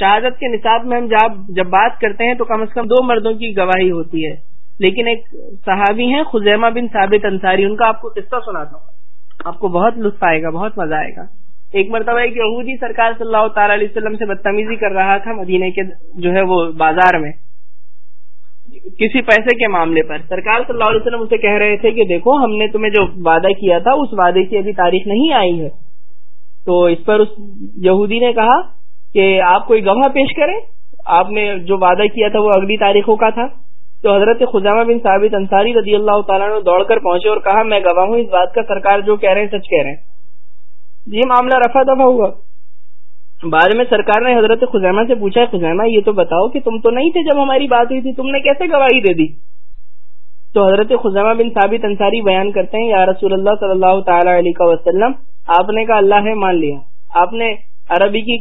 شہادت کے نصاب میں ہم جب بات کرتے ہیں تو کم از کم دو مردوں کی گواہی ہوتی ہے۔ لیکن ایک صحابی ہیں، خزیمہ بن ثابت انصاری، ان کا آپ کو قصہ سناتا ہوں۔ آپ کو بہت لطف آئے گا، بہت مزہ آئے گا۔ ایک مرتبہ ایک یہودی سرکار صلی اللہ تعالی علیہ وسلم سے بدتمیزی کر رہا تھا مدینے کے جو ہے وہ بازار میں۔ کسی پیسے کے معاملے پر۔ سرکار صلی اللہ علیہ وسلم اسے کہہ رہے تھے کہ دیکھو، ہم نے تمہیں جو وعدہ کیا تھا، اس وعدے کی ابھی تاریخ نہیں آئی ہے۔ تو اس پر اس یہودی نے کہا کہ آپ کوئی گواہ پیش کریں۔ آپ نے جو وعدہ کیا تھا، وہ اگلی تاریخوں کا تھا۔ تو حضرت خزامہ بن ثابت انصاری رضی اللہ تعالیٰ نے دوڑ کر پہنچے اور کہا، میں گواہ ہوں، اس بات کا سرکار جو کہہ رہے ہیں، سچ کہہ رہے ہیں۔ یہ معاملہ رفا دفا ہوا۔ بعد میں سرکار نے حضرت خزیمہ سے پوچھا، خزیمہ، یہ تو بتاؤ کہ تم تو نہیں تھے جب ہماری بات ہوئی تھی، تم نے کیسے گواہی دے دی؟ تو حضرت خزیمہ بن ثابت انصاری بیان کرتے ہیں، یا رسول اللہ صلی اللہ تعالی علیہ وسلم، آپ نے کہا اللہ ہے مان لیا۔ آپ نے عربی کی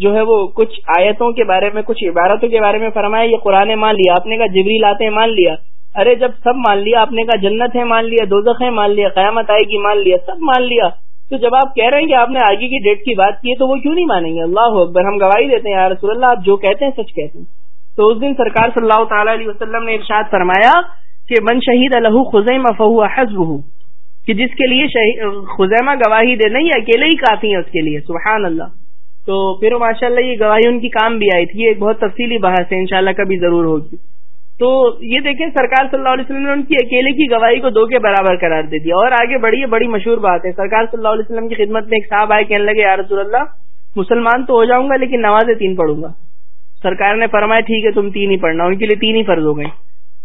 جو ہے وہ کچھ آیتوں کے بارے میں، کچھ عبارتوں کے بارے میں فرمایا، یہ قرآن مان لیا، آپ نے کہا جبری لاتے مان لیا۔ ارے جب سب مان لیا، آپ نے کہا جنت ہے، مان لیا، دوزخ ہے، مان لیا، قیامت آئے گی، مان لیا، سب مان لیا۔ تو جب آپ کہہ رہے ہیں کہ آپ نے آگے کی ڈیٹ کی بات کی ہے تو وہ کیوں نہیں مانیں گے؟ اللہ اکبر، ہم گواہی دیتے ہیں، یا رسول اللہ، آپ جو کہتے ہیں سچ کہتے ہیں۔ تو اس دن سرکار صلی اللہ تعالی علیہ وسلم نے ارشاد فرمایا کہ من شہید الح خزیم فہو حسب کہ جس کے لیے خزیمہ گواہی دے، نہیں، اکیلے ہی کافی ہے اس کے لیے، سبحان اللہ۔ تو پھر ماشاء اللہ یہ گواہی ان کی کام بھی آئی تھی، یہ ایک بہت تفصیلی بحث ہے، انشاءاللہ کبھی ضرور ہوگی۔ تو یہ دیکھیں سرکار صلی اللہ علیہ وسلم نے ان کی اکیلے کی گواہی کو دو کے برابر قرار دے دیا اور آگے بڑی بڑی مشہور بات ہے۔ سرکار صلی اللہ علیہ وسلم کی خدمت میں ایک صاحب آئے، کہنے لگے، یا رسول اللہ، مسلمان تو ہو جاؤں گا، لیکن نماز تین پڑھوں گا۔ سرکار نے فرمایا، ٹھیک ہے، تم تین ہی پڑھنا، ان کے لیے تین ہی فرض ہو گئے۔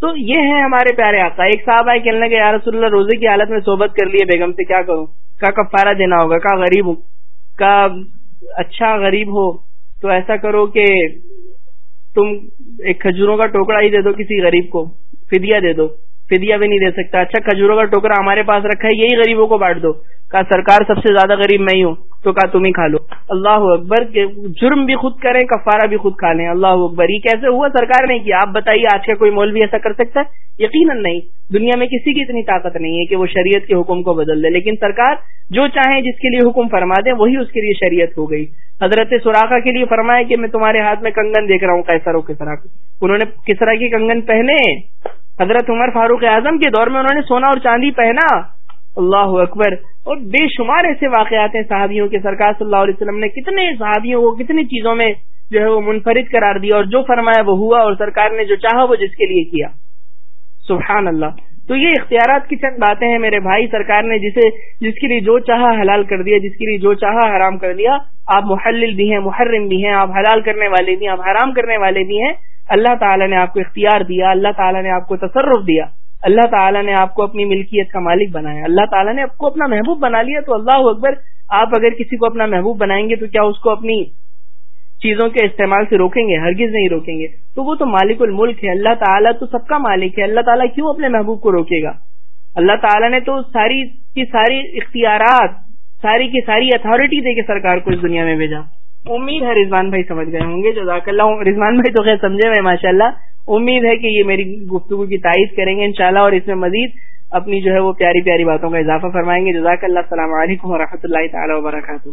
تو یہ ہے ہمارے پیارے آقا۔ ایک صاحب آئے، کہنے لگے، یا رسول اللہ، روزے کی حالت میں صحبت کر لیے، بیگم سے کیا کروں؟ کا کفارہ دینا ہوگا، کا غریب ہوں، کا اچھا غریب ہو، تو ایسا کرو کہ تم ایک کھجوروں کا ٹوکڑا ہی دے دو کسی غریب کو فدیہ دے دو۔ فدیہ بھی نہیں دے سکتا۔ اچھا کھجوروں کا ٹوکرا ہمارے پاس رکھا ہے، یہی غریبوں کو بانٹ دو۔ کہا، سرکار سب سے زیادہ غریب میں ہی ہوں، تو کہا، تم ہی کھا لو۔ اللہ اکبر جرم بھی خود کریں، کفارہ بھی خود کھا لیں۔ اللہ اکبر، یہ کیسے ہوا؟ سرکار نے کیا؟ آپ بتائیے، آج کا کوئی مول بھی ایسا کر سکتا ہے؟ یقیناً نہیں۔ دنیا میں کسی کی اتنی طاقت نہیں ہے کہ وہ شریعت کے حکم کو بدل دے۔ لیکن سرکار جو چاہیں جس کے لیے حکم فرما دے، وہی اس کے لیے شریعت ہو گئی۔ حضرت سوراخا کے لیے فرمایا کہ میں تمہارے ہاتھ میں کنگن دیکھ رہا ہوں کیسا رو کسرا انہوں نے کسرا کی کنگن پہنے حضرت عمر فاروق اعظم کے دور میں انہوں نے سونا اور چاندی پہنا۔ اللہ اکبر۔ اور بے شمار ایسے واقعات ہیں صحابیوں کے۔ سرکار صلی اللہ علیہ وسلم نے کتنے صحابیوں کو کتنی چیزوں میں جو ہے وہ منفرد قرار دیا اور جو فرمایا وہ ہوا اور سرکار نے جو چاہا وہ جس کے لیے کیا۔ سبحان اللہ تو یہ اختیارات کی چند باتیں ہیں میرے بھائی۔ سرکار نے جسے جس کے لیے جو چاہا حلال کر دیا، جس کے لیے جو چاہا حرام کر دیا۔ آپ محلل بھی ہیں، محرم بھی ہیں، آپ حلال کرنے والے بھی ہیں، آپ حرام کرنے والے بھی ہیں۔ اللہ تعالیٰ نے آپ کو اختیار دیا، اللہ تعالیٰ نے آپ کو تصرف دیا، اللہ تعالیٰ نے آپ کو اپنی ملکیت کا مالک بنایا، اللہ تعالیٰ نے آپ کو اپنا محبوب بنا لیا تو اللہ اکبر، آپ اگر کسی کو اپنا محبوب بنائیں گے تو کیا اس کو اپنی چیزوں کے استعمال سے روکیں گے؟ ہرگز نہیں روکیں گے۔ تو وہ تو مالک الملک ہے، اللہ تعالیٰ تو سب کا مالک ہے، اللہ تعالیٰ کیوں اپنے محبوب کو روکے گا؟ اللہ تعالیٰ نے تو ساری کی ساری اختیارات، ساری کی ساری اتارٹی دے کے سرکار کو اس دنیا میں بھیجا۔ امید ہے رضوان بھائی سمجھ گئے ہوں گے، جزاک اللہ، رضوان بھائی تو خیر سمجھے ہوئے ماشاء اللہ امید ہے کہ یہ میری گفتگو کی تائید کریں گے انشاءاللہ، اور اس میں مزید اپنی جو ہے وہ پیاری پیاری باتوں کا اضافہ فرمائیں گے۔ جزاک اللہ، السلام علیکم و اللہ تعالیٰ وبرکاتہ۔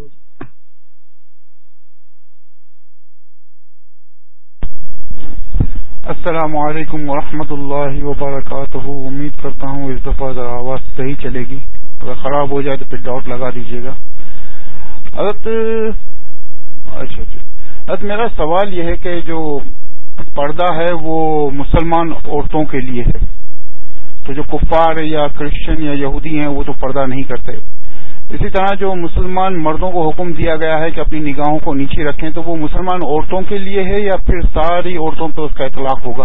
السلام علیکم ورحمۃ اللہ وبرکاتہ۔ امید کرتا ہوں اس دفعہ ذرا آواز صحیح چلے گی اگر خراب ہو جائے تو پھر ڈاؤٹ لگا دیجیے گا۔ حضرت اچھا اچھا۔ میرا سوال یہ ہے کہ جو پردہ ہے وہ مسلمان عورتوں کے لیے ہے۔ تو جو کفار یا کرسچن یا یہودی ہیں وہ تو پردہ نہیں کرتے۔ اسی طرح جو مسلمان مردوں کو حکم دیا گیا ہے کہ اپنی نگاہوں کو نیچے رکھیں، تو وہ مسلمان عورتوں کے لیے ہے یا پھر ساری عورتوں پہ اس کا اطلاق ہوگا؟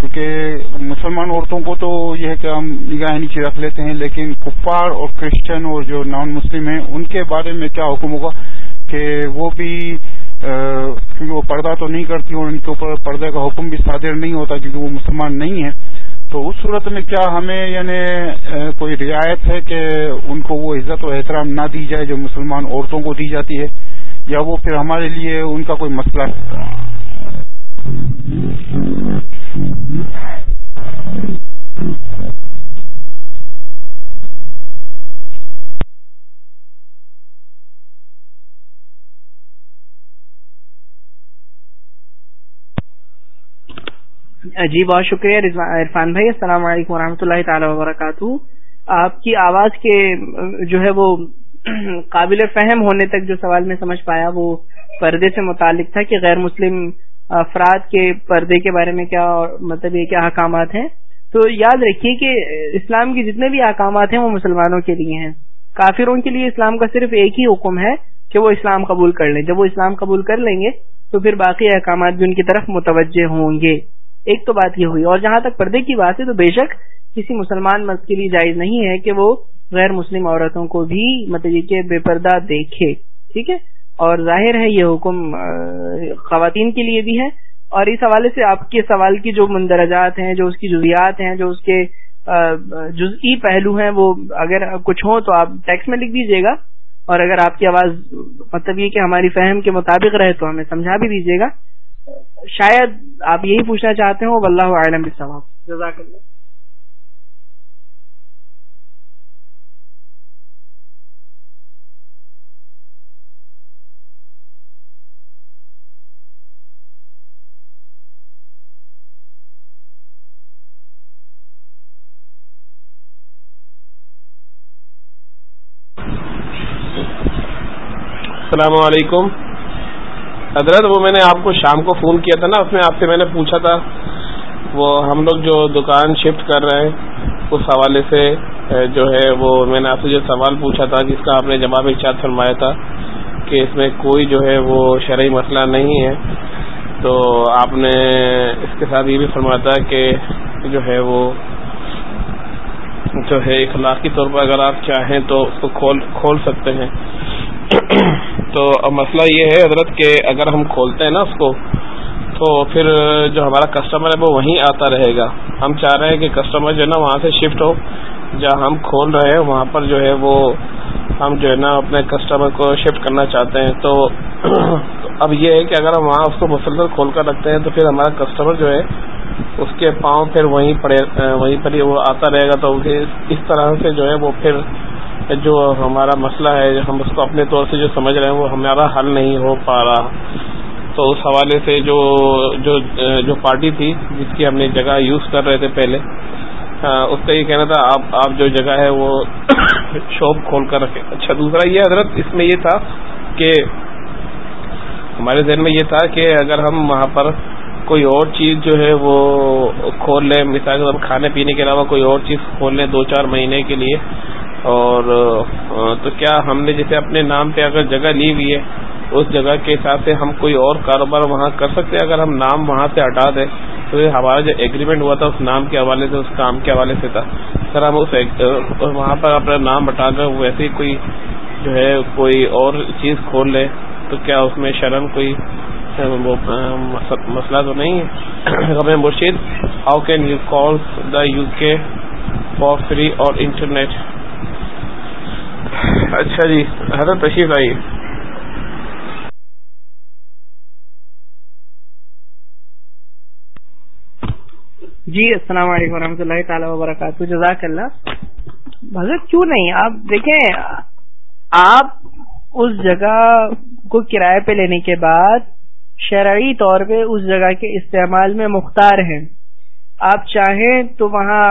کیونکہ مسلمان عورتوں کو تو یہ ہے کہ ہم نگاہیں نیچے رکھ لیتے ہیں، لیکن کفار اور کرسچن اور جو نان مسلم ہیں، ان کے بارے میں کیا حکم ہوگا؟ کہ وہ بھی کیونکہ وہ پردہ تو نہیں کرتی، اور ان کے اوپر پردے کا حکم بھی صادر نہیں ہوتا کیونکہ وہ مسلمان نہیں ہیں، تو اس صورت میں کیا ہمیں یعنی کوئی رعایت ہے کہ ان کو وہ عزت و احترام نہ دی جائے جو مسلمان عورتوں کو دی جاتی ہے، یا وہ پھر ہمارے لیے ان کا کوئی مسئلہ جی بہت شکریہ عرفان بھائی، السلام علیکم و اللہ تعالی وبرکاتہ۔ آپ کی آواز کے جو ہے وہ قابل فہم ہونے تک جو سوال میں سمجھ پایا، وہ پردے سے متعلق تھا کہ غیر مسلم افراد کے پردے کے بارے میں کیا مطلب یہ کیا احکامات ہیں۔ تو یاد رکھیے کہ اسلام کے جتنے بھی احکامات ہیں وہ مسلمانوں کے لیے ہیں۔ کافروں کے لیے اسلام کا صرف ایک ہی حکم ہے کہ وہ اسلام قبول کر لیں۔ جب وہ اسلام قبول کر لیں گے، تو پھر باقی احکامات بھی ان کی طرف متوجہ ہوں گے۔ ایک تو بات یہ ہوئی، اور جہاں تک پردے کی بات ہے تو بے شک کسی مسلمان مرد کے لیے جائز نہیں ہے کہ وہ غیر مسلم عورتوں کو بھی مطلب یہ کہ بے پردہ دیکھے، ٹھیک ہے؟ اور ظاہر ہے یہ حکم خواتین کے لیے بھی ہے۔ اور اس حوالے سے آپ کے سوال کی جو مندرجات ہیں، جو اس کی جزیات ہیں، جو اس کے جزئی پہلو ہیں، وہ اگر کچھ ہوں تو آپ ٹیکس میں لکھ دیجیے گا۔ اور اگر آپ کی آواز مطلب یہ کہ ہماری فہم کے مطابق رہے تو ہمیں سمجھا بھی دیجیے گا۔ شاید آپ یہی پوچھنا چاہتے ہو واللہ عالم ثواب جزاک اللہ السلام علیکم۔ حضرت، وہ میں نے آپ کو شام کو فون کیا تھا نا، اس میں آپ سے میں نے پوچھا تھا۔ وہ ہم لوگ جو دکان شفٹ کر رہے ہیں، اس حوالے سے جو ہے، وہ میں نے آپ سے جو سوال پوچھا تھا، جس کا آپ نے جواب ارشاد فرمایا تھا کہ اس میں کوئی جو ہے، وہ شرعی مسئلہ نہیں ہے۔ تو آپ نے اس کے ساتھ یہ بھی فرمایا تھا کہ جو ہے، وہ جو ہے، اخلاقی طور پر اگر آپ چاہیں تو اس کو کھول کھول سکتے ہیں۔ تو اب مسئلہ یہ ہے حضرت کہ اگر ہم کھولتے ہیں نا اس کو، تو پھر جو ہمارا کسٹمر ہے وہ وہیں آتا رہے گا۔ ہم چاہ رہے ہیں کہ کسٹمر جو ہے نا وہاں سے شفٹ ہو۔ جہاں ہم کھول رہے ہیں، وہاں پر جو ہے وہ ہم جو ہے نا اپنے کسٹمر کو شفٹ کرنا چاہتے ہیں۔ تو اب یہ ہے کہ اگر ہم وہاں اس کو مسلسل کھول کر رکھتے ہیں، تو پھر ہمارا کسٹمر جو ہے اس کے پاؤں پھر وہیں پڑے، وہیں پر ہی وہ آتا رہے گا۔ تو اس طرح سے جو ہے وہ پھر جو ہمارا مسئلہ ہے، ہم اس کو اپنے طور سے جو سمجھ رہے ہیں، وہ ہمارا حل نہیں ہو پا رہا۔ تو اس حوالے سے جو جو جو پارٹی تھی، جس کی ہم نے جگہ یوز کر رہے تھے پہلے اس کا یہ کہنا تھا، آپ آپ جو جگہ ہے، وہ (coughs) شاپ کھول کر رکھیں۔ اچھا دوسرا یہ حضرت، اس میں یہ تھا کہ ہمارے ذہن میں یہ تھا کہ اگر ہم وہاں پر کوئی اور چیز جو ہے، وہ کھول لیں، مثال کے طور پر کھانے پینے کے علاوہ کوئی اور چیز کھول لیں دو چار مہینے کے لیے اور تو کیا ہم نے جیسے اپنے نام پہ اگر جگہ لی ہوئی ہے، اس جگہ کے حساب سے ہم کوئی اور کاروبار وہاں کر سکتے ہیں؟ اگر ہم نام وہاں سے ہٹا دیں، تو ہمارا جو ایگریمنٹ ہوا تھا، اس نام کے حوالے سے، اس کام کے حوالے سے تھا۔ سر، ہم اس وہاں پر اپنا نام ہٹا کر ویسے ہی کوئی جو ہے، کوئی اور چیز کھول لے تو کیا اس میں شرم کوئی مسئلہ تو نہیں ہے؟ (coughs) ہمیں مرشید how can you call the U K for free اور انٹرنیٹ اچھا جی حضرت تشریف آئیے جی السلام علیکم و رحمۃ اللہ تعالیٰ وبرکاتہ، جزاک اللہ۔ حضرت، کیوں نہیں؟ آپ دیکھیں، آپ اس جگہ کو کرائے پہ لینے کے بعد شرعی طور پہ اس جگہ کے استعمال میں مختار ہیں۔ آپ چاہیں تو وہاں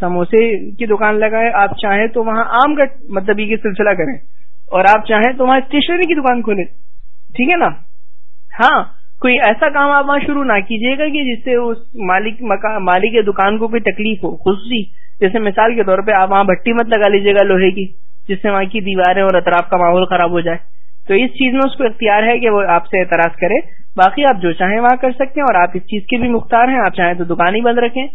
سموسے کی دکان لگائیں، آپ چاہیں تو وہاں آم کا مطلب یہ سلسلہ کریں، اور آپ چاہیں تو وہاں اسٹیشنری کی دکان کھولیں۔ ٹھیک ہے نا؟ ہاں کوئی ایسا کام آپ وہاں شروع نہ کیجیے گا کہ جس سے اس مالک مالک دکان کو کوئی تکلیف ہو۔ خصوصی جیسے مثال کے طور پہ آپ وہاں بھٹی مت لگا لیجیے گا لوہے کی، جس سے وہاں کی دیواریں اور اطراف کا ماحول خراب ہو جائے۔ تو اس چیز میں اس کو اختیار ہے کہ وہ آپ سے اعتراض کرے۔ باقی آپ جو چاہیں وہاں کر سکتے ہیں اور آپ اس چیز کے بھی مختار ہیں، آپ چاہیں تو دکان ہی بند رکھیں۔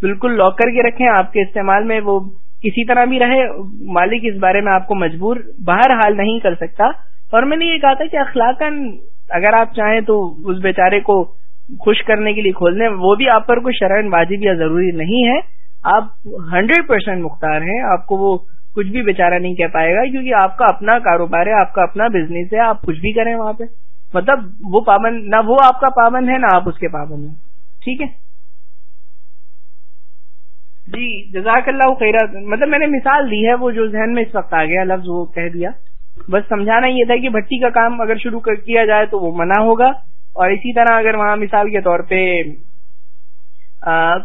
بالکل لاک کر کے رکھیں، آپ کے استعمال میں وہ کسی طرح بھی رہے، مالک اس بارے میں آپ کو مجبور باہر حال نہیں کر سکتا۔ اور میں نے یہ کہا تھا کہ اخلاقاً اگر آپ چاہیں تو اس بیچارے کو خوش کرنے کے لیے کھول دیں، وہ بھی آپ پر کوئی شرائن واجب یا ضروری نہیں ہے۔ آپ ہنڈریڈ پرسینٹ مختار ہیں، آپ کو وہ کچھ بھی بیچارہ نہیں کہہ پائے گا کیونکہ آپ کا اپنا کاروبار ہے، آپ کا اپنا بزنس ہے، آپ کچھ بھی کریں وہاں پہ۔ مطلب وہ پابند نہ وہ آپ کا پابند ہے، نہ آپ اس کے پابند ہیں۔ ٹھیک ہے؟ جی جزاک اللہ خیرہ۔ مطلب میں نے مثال دی ہے، وہ جو ذہن میں اس وقت آ گیا، لفظ وہ کہہ دیا۔ بس سمجھانا یہ تھا کہ بھٹی کا کام اگر شروع کیا جائے تو وہ منع ہوگا۔ اور اسی طرح اگر وہاں مثال کے طور پہ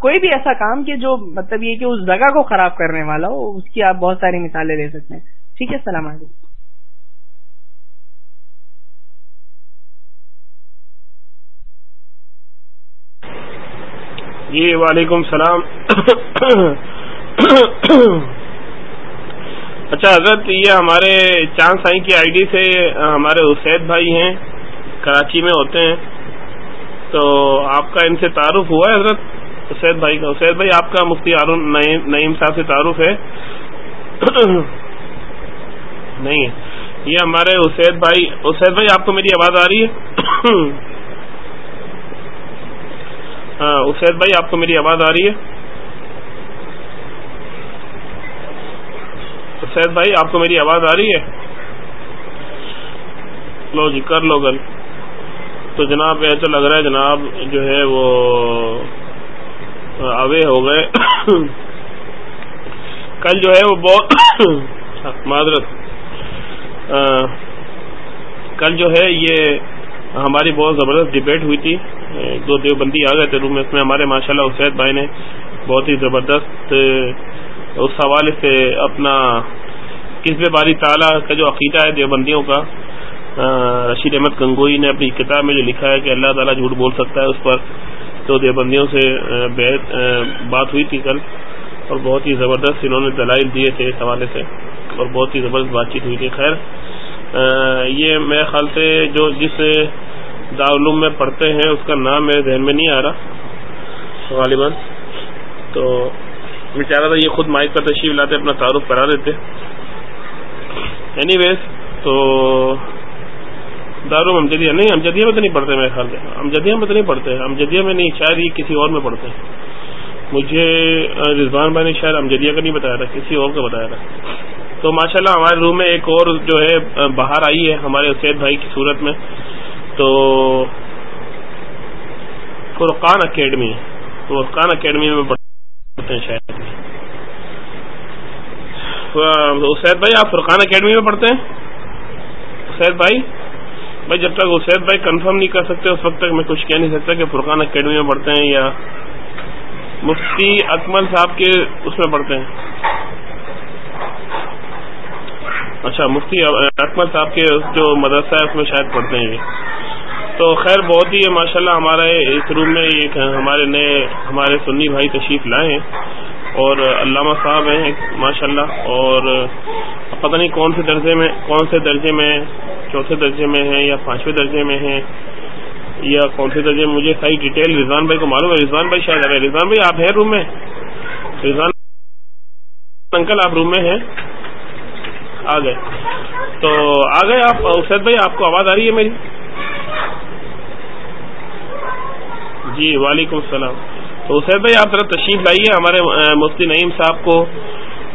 کوئی بھی ایسا کام کہ جو مطلب یہ کہ اس جگہ کو خراب کرنے والا ہو، اس کی آپ بہت ساری مثالیں لے سکتے ہیں۔ ٹھیک ہے؟ السلام علیکم۔ جی وعلیکم السلام۔ اچھا حضرت، یہ ہمارے چاند سائی کی آئی ڈی سے ہمارے اسید بھائی ہیں، کراچی میں ہوتے ہیں۔ تو آپ کا ان سے تعارف ہوا ہے حضرت؟ اسید بھائی کا۔ اسید بھائی، آپ کا مفتی ہارون نعیم صاحب سے تعارف ہے۔ نہیں یہ ہمارے اسید بھائی اسید بھائی، آپ کو میری آواز آ رہی ہے؟ ہاں، اسید بھائی، آپ کو میری آواز آ رہی ہے؟ سید بھائی، آپ کو میری آواز آ رہی ہے؟ لو جی کر لو گل۔ تو جناب ایسا لگ رہا ہے جناب جو ہے وہ اوے ہو گئے۔ کل جو ہے وہ بہت معذرت۔ کل جو ہے یہ ہماری بہت زبردست ڈبیٹ ہوئی تھی۔ دو دیوبندی آ گئے تھے روم میں، اس میں ہمارے ماشاء اللہ اسید بھائی نے بہت ہی زبردست اس حوالے سے اپنا کس باری تعالیٰ کا جو عقیدہ ہے دیوبندیوں کا رشید احمد گنگوئی نے اپنی کتاب میں جو لکھا ہے کہ اللہ تعالیٰ جھوٹ بول سکتا ہے، اس پر تو دیوبندیوں سے بات ہوئی تھی کل، اور بہت ہی زبردست انہوں نے دلائل دیے تھے اس حوالے سے، اور بہت ہی زبردست بات چیت ہوئی تھی۔ خیر یہ میرے خیال سے جو جس دارالعلوم میں پڑھتے ہیں، اس کا نام میرے ذہن میں نہیں آ رہا، غالباً۔ تو میں چاہ رہا تھا یہ خود مائک پر تشریف لاتے، اپنا تعارف کرا دیتے۔ اینی ویز تو دارو امجدیہ، نہیں، امجدیہ میں تو نہیں پڑھتے میرے خیال سے۔ امجدیہ میں تو نہیں پڑھتے۔ امجدیہ میں نہیں شاید یہ کسی اور میں پڑھتے۔ ہیں مجھے رضوان بھائی نے شاید امجدیہ کا نہیں بتایا تھا، کسی اور کا بتایا تھا۔ تو ماشاءاللہ، ہمارے روم میں ایک اور جو ہے، باہر آئی ہے، ہمارے اسید بھائی کی صورت میں۔ تو فرقان اکیڈمی فرقان اکیڈمی میں پڑھتے ہیں شاید۔ اسید بھائی، آپ فرقان اکیڈمی میں پڑھتے ہیں؟ اسید بھائی بھائی، جب تک اسید بھائی کنفرم نہیں کر سکتے، اس وقت تک میں کچھ کہہ نہیں سکتا کہ فرقان اکیڈمی میں پڑھتے ہیں یا مفتی اکمل صاحب کے اس میں پڑھتے ہیں۔ اچھا مفتی اکمل صاحب کے جو مدرسہ ہے، اس میں شاید پڑھتے ہیں تو خیر، بہت ہی ماشاء اللہ ہمارے اس روم میں ایک ہمارے نئے، ہمارے سنی بھائی تشریف لائے ہیں۔ اور علامہ صاحب ہیں ماشاء اللہ اور پتہ نہیں کون سے درجے میں، کون سے درجے میں چوتھے درجے میں ہیں یا پانچویں درجے میں ہیں یا کون سے درجے میں، مجھے صحیح ڈیٹیل رضوان بھائی کو معلوم ہے۔ رضوان بھائی شاید آ رضوان بھائی، آپ ہیں روم میں؟ رضوان انکل، آپ روم میں ہیں؟ آ گئے۔ تو آ گئے آپ۔ اسید بھائی، آپ کو آواز آ رہی ہے میری؟ جی وعلیکم السلام۔ تو اسید بھائی، آپ ذرا تشریف لائیے ہمارے مفتی نعیم صاحب کو۔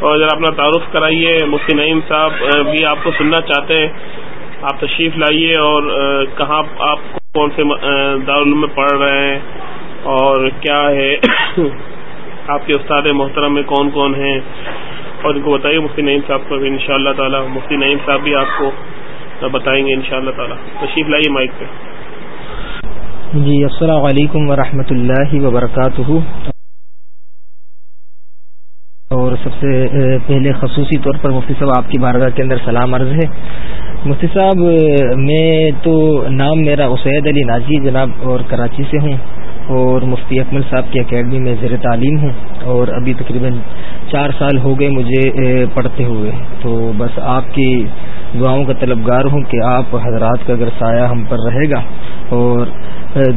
اور ذرا اپنا تعارف کرائیے۔ مفتی نعیم صاحب بھی آپ کو سننا چاہتے ہیں۔ آپ تشریف لائیے اور کہاں آپ کون سے دارالعلوم میں پڑھ رہے ہیں؟ اور کیا ہے؟ (coughs) آپ کے استاد محترم میں کون کون ہیں؟ اور ان کو بتائیے، مفتی نعیم صاحب کو ان شاء اللہ تعالیٰ، مفتی نعیم صاحب بھی آپ کو بتائیں گے ان شاء اللہ تعالیٰ۔ تشریف لائیے مائک پہ۔ جی السلام علیکم ورحمۃ اللہ وبرکاتہ۔ اور سب سے پہلے خصوصی طور پر مفتی صاحب، آپ کی بارگاہ کے اندر سلام عرض ہے۔ مفتی صاحب میں تو نام میرا اسید علی ناجی جناب اور کراچی سے ہوں۔ اور مفتی اکمل صاحب کی اکیڈمی میں زیر تعلیم ہوں اور ابھی تقریباً چار سال ہو گئے مجھے پڑھتے ہوئے۔ تو بس آپ کی دعاؤں کا طلبگار ہوں کہ آپ حضرات کا اگر سایہ ہم پر رہے گا اور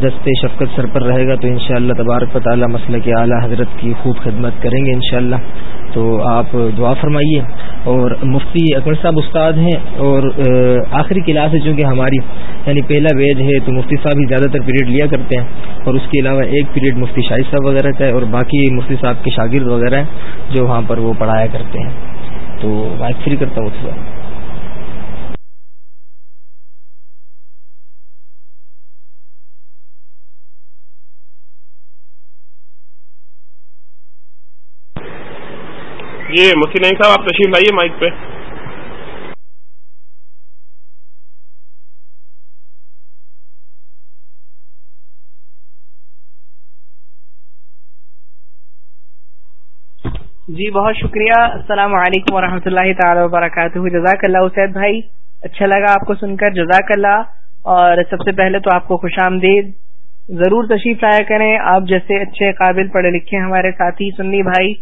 دست شفقت سر پر رہے گا تو انشاءاللہ تبارک و تعالی مسئلہ کے اعلیٰ حضرت کی خوب خدمت کریں گے انشاءاللہ۔ تو آپ دعا فرمائیے۔ اور مفتی اکبر صاحب استاد ہیں اور آخری کلاس ہے چونکہ ہماری یعنی پہلا ویج ہے تو مفتی صاحب ہی زیادہ تر پیریڈ لیا کرتے ہیں۔ اور اس کے علاوہ ایک پیریڈ مفتی شاہد صاحب وغیرہ کا ہے اور باقی مفتی صاحب کے شاگرد وغیرہ ہیں جو وہاں پر وہ پڑھایا کرتے ہیں۔ تو میں فری کرتا ہوں مفتی صاحب جی مفتی نہیں صاحب، آپ تشریف لائیے مائک پہ۔ جی بہت شکریہ۔ السلام علیکم ورحمۃ اللہ تعالی وبرکاتہ۔ جزاک اللہ اسید بھائی اچھا لگا آپ کو سن کر۔ جزاک اللہ اور سب سے پہلے تو آپ کو خوش آمدید۔ ضرور تشریف لایا کریں۔ آپ جیسے اچھے قابل پڑھے لکھے ہمارے ساتھی سنی بھائی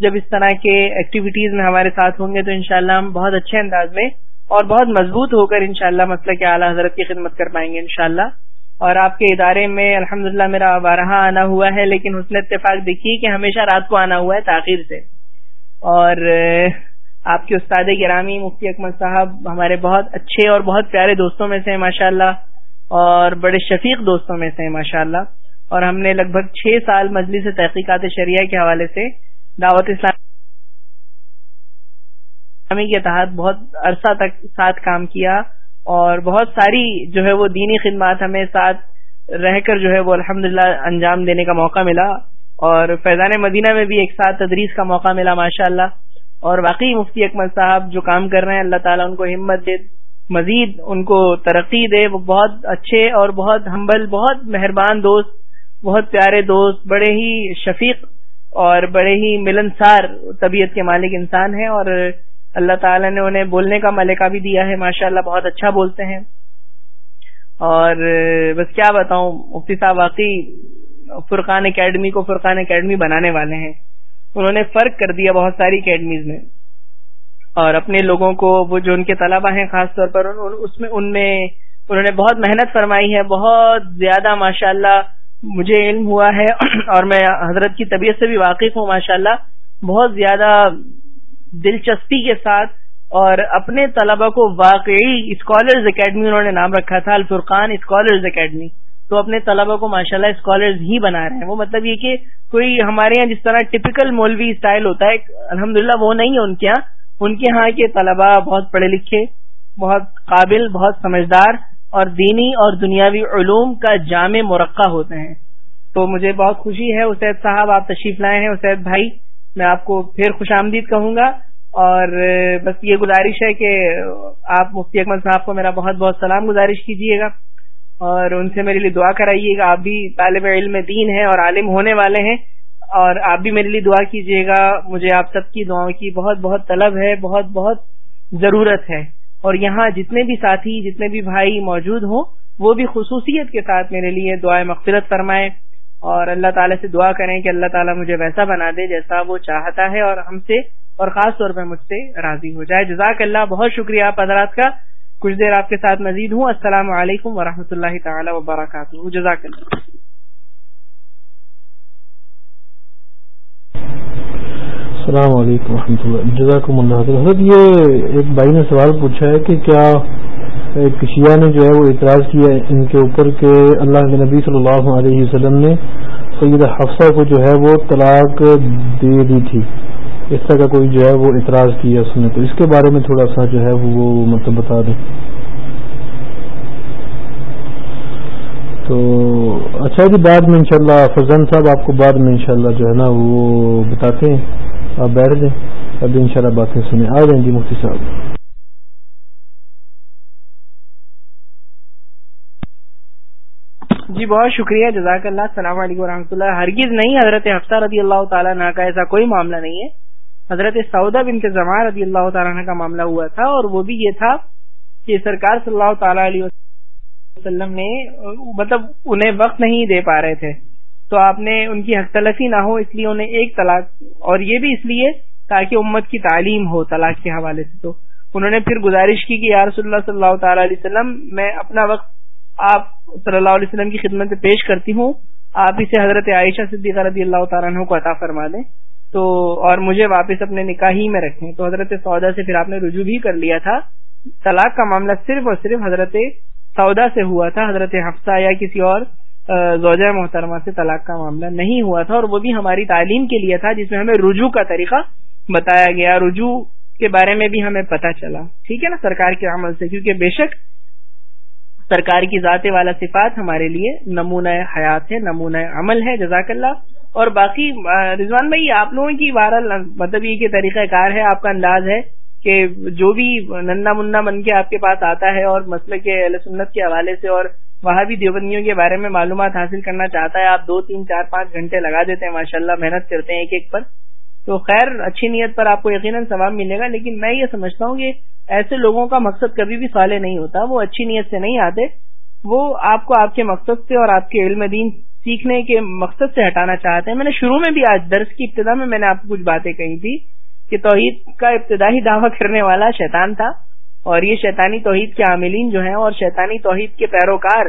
جب اس طرح کے ایکٹیویٹیز میں ہمارے ساتھ ہوں گے تو انشاءاللہ ہم بہت اچھے انداز میں اور بہت مضبوط ہو کر انشاءاللہ شاء مسئلہ کے اعلیٰ حضرت کی خدمت کر پائیں گے انشاءاللہ۔ اور آپ کے ادارے میں الحمد میرا بارہا آنا ہوا ہے، لیکن اس نے اتفاق دیکھی کہ ہمیشہ رات کو آنا ہوا ہے تاخیر سے۔ اور آپ کے استاد گرامی مفتی اکمل صاحب ہمارے بہت اچھے اور بہت پیارے دوستوں میں سے ماشاء اللہ اور بڑے شفیق دوستوں میں سے ماشاء اللہ اور ہم نے لگ بھگ چھ سال مجلس تحقیقات شریعہ کے حوالے سے دعوت اسلامی کے تحت بہت عرصہ تک ساتھ کام کیا اور بہت ساری جو ہے وہ دینی خدمات ہمیں ساتھ رہ کر جو ہے وہ الحمد انجام دینے کا موقع ملا اور فیضان مدینہ میں بھی ایک ساتھ تدریس کا موقع ملا ماشاء اللہ اور واقعی مفتی اکمل صاحب جو کام کر رہے ہیں، اللہ تعالیٰ ان کو ہمت دے، مزید ان کو ترقی دے۔ وہ بہت اچھے اور بہت ہمبل بہت مہربان دوست، بہت پیارے دوست، بڑے ہی شفیق اور بڑے ہی ملنسار طبیعت کے مالک انسان ہیں اور اللہ تعالی نے انہیں بولنے کا ملکہ بھی دیا ہے۔ ماشاء اللہ بہت اچھا بولتے ہیں۔ اور بس کیا بتاؤں، مفتی صاحب واقعی فرقان اکیڈمی کو فرقان اکیڈمی بنانے والے ہیں۔ انہوں نے فرق کر دیا بہت ساری اکیڈمیز میں۔ اور اپنے لوگوں کو، وہ جو ان کے طلبہ ہیں خاص طور پر اس میں، ان میں انہوں نے بہت محنت فرمائی ہے، بہت زیادہ ماشاء اللہ مجھے علم ہوا ہے (clears throat) اور میں حضرت کی طبیعت سے بھی واقف ہوں ماشاء اللہ بہت زیادہ دلچسپی کے ساتھ اور اپنے طلبہ کو واقعی اسکالرز اکیڈمی انہوں نے نام رکھا تھا الفرقان اسکالرز اکیڈمی تو اپنے طلبہ کو ماشاءاللہ اللہ اسکالرز ہی بنا رہے ہیں۔ وہ مطلب یہ کہ کوئی ہمارے یہاں جس طرح ٹپکل مولوی اسٹائل ہوتا ہے الحمد وہ نہیں ہے ان کے یہاں۔ ان کے ہاں کے طلبہ بہت پڑھے لکھے، بہت قابل، بہت سمجھدار۔ اور دینی اور دنیاوی علوم کا جامع مرقع ہوتے ہیں۔ تو مجھے بہت خوشی ہے اسید صاحب، آپ تشریف لائے ہیں اسید بھائی، میں آپ کو پھر خوش آمدید کہوں گا۔ اور بس یہ گزارش ہے کہ آپ مفتی اکمل صاحب کو میرا بہت بہت سلام گزارش کیجیے گا۔ اور ان سے میرے لیے دعا کرائیے گا۔ آپ بھی طالب علم دین ہیں اور عالم ہونے والے ہیں۔ اور آپ بھی میرے لیے دعا کیجیے گا۔ مجھے آپ سب کی دعاؤں کی بہت بہت طلب ہے، بہت بہت ضرورت ہے۔ اور یہاں جتنے بھی ساتھی، جتنے بھی بھائی موجود ہوں، وہ بھی خصوصیت کے ساتھ میرے لیے دعائیں مغفرت فرمائے اور اللہ تعالیٰ سے دعا کریں کہ اللہ تعالیٰ مجھے ویسا بنا دے جیسا وہ چاہتا ہے اور ہم سے اور خاص طور پہ مجھ سے راضی ہو جائے۔ جزاک اللہ، بہت شکریہ آپ حضرات کا۔ کچھ دیر آپ کے ساتھ مزید ہوں۔ السلام علیکم ورحمۃ اللہ تعالی وبرکاتہ۔ جزاک اللہ۔ السلام علیکم و اللہ۔ جزاکم اللہ حضرت، یہ ایک بھائی نے سوال پوچھا ہے کہ کیا ایک شیعہ نے جو ہے وہ اعتراض کیا ان کے اوپر کہ اللہ کے نبی صلی اللہ علیہ وسلم نے سید حفصہ کو جو ہے وہ طلاق دے دی تھی۔ اس طرح کا کوئی جو ہے وہ اعتراض کیا اس نے۔ تو اس کے بارے میں تھوڑا سا جو ہے وہ مطلب بتا دیں۔ تو اچھا جی بعد میں انشاءاللہ فرزن صاحب آپ کو بعد میں انشاءاللہ جو ہے نا وہ بتاتے ہیں۔ آپ بیٹھ جائیں ابھی انشاءاللہ باتیں سنیں آ جائیں جی مفتی صاحب جی بہت شکریہ جزاک اللہ السلام علیکم و اللہ ہرگز نہیں حضرت ہفتہ رضی اللہ تعالیٰ نا کا ایسا کوئی معاملہ نہیں ہے حضرت سعودہ بن کے زمان رضی اللہ تعالیٰ کا معاملہ ہوا تھا اور وہ بھی یہ تھا کہ سرکار صلی اللہ تعالی علیہ وسلم نے مطلب انہیں وقت نہیں دے پا رہے تھے تو آپ نے ان کی حق تلفی نہ ہو، اس لیے انہیں ایک طلاق، اور یہ بھی اس لیے تاکہ امت کی تعلیم ہو طلاق کے حوالے سے تو۔ انہوں نے پھر گزارش کی کہ یا رسول اللہ صلی اللہ تعالی علیہ وسلم، میں اپنا وقت آپ صلی اللہ علیہ وسلم کی خدمت پیش کرتی ہوں۔ آپ اسے حضرت عائشہ صدیقہ رضی اللہ تعالیٰ عنہ کو عطا فرما دیں۔ تو، اور مجھے واپس اپنے نکاح ہی میں رکھیں۔ تو حضرت سودا سے پھر آپ نے رجوع بھی کر لیا تھا۔ طلاق کا معاملہ صرف اور صرف حضرت سودا سے ہوا تھا، حضرت حفصہ یا کسی اور۔ زوجہ محترمہ سے طلاق کا معاملہ نہیں ہوا تھا اور وہ بھی ہماری تعلیم کے لیے تھا، جس میں ہمیں رجوع کا طریقہ بتایا گیا۔ رجوع کے بارے میں بھی ہمیں پتہ چلا۔ ٹھیک ہے نا؟ سرکار کے عمل سے، کیونکہ بے شک سرکار کی ذات والا صفات ہمارے لیے نمونہ حیات ہے، نمونہ عمل ہے، جزاک اللہ۔ اور باقی رضوان بھائی، آپ لوگوں کی بہرحال مطلب یہ کہ طریقہ کار ہے، آپ کا انداز ہے کہ جو بھی ننا منا بن کے آپ کے پاس آتا ہے اور مسئلہ کے سنت کے حوالے سے اور وہاں بھی دیوبندیوں کے بارے میں معلومات حاصل کرنا چاہتا ہے۔ آپ دو، تین، چار، پانچ گھنٹے لگا دیتے ہیں ماشاء اللہ محنت کرتے ہیں ایک ایک پر۔ تو خیر، اچھی نیت پر آپ کو یقیناً ثواب ملے گا، لیکن میں یہ سمجھتا ہوں کہ ایسے لوگوں کا مقصد کبھی بھی صالح نہیں ہوتا۔ وہ اچھی نیت سے نہیں آتے۔ وہ آپ کو آپ کے مقصد سے اور آپ کے علم دین سیکھنے کے مقصد سے ہٹانا چاہتے ہیں۔ میں نے شروع میں بھی آج درس کی ابتدا میں میں نے آپ کو کچھ باتیں کہی تھی کہ توحید کا ابتدائی دعویٰ کرنے والا شیطان تھا۔ اور یہ شیطانی توحید کے عاملین جو ہیں اور شیطانی توحید کے پیروکار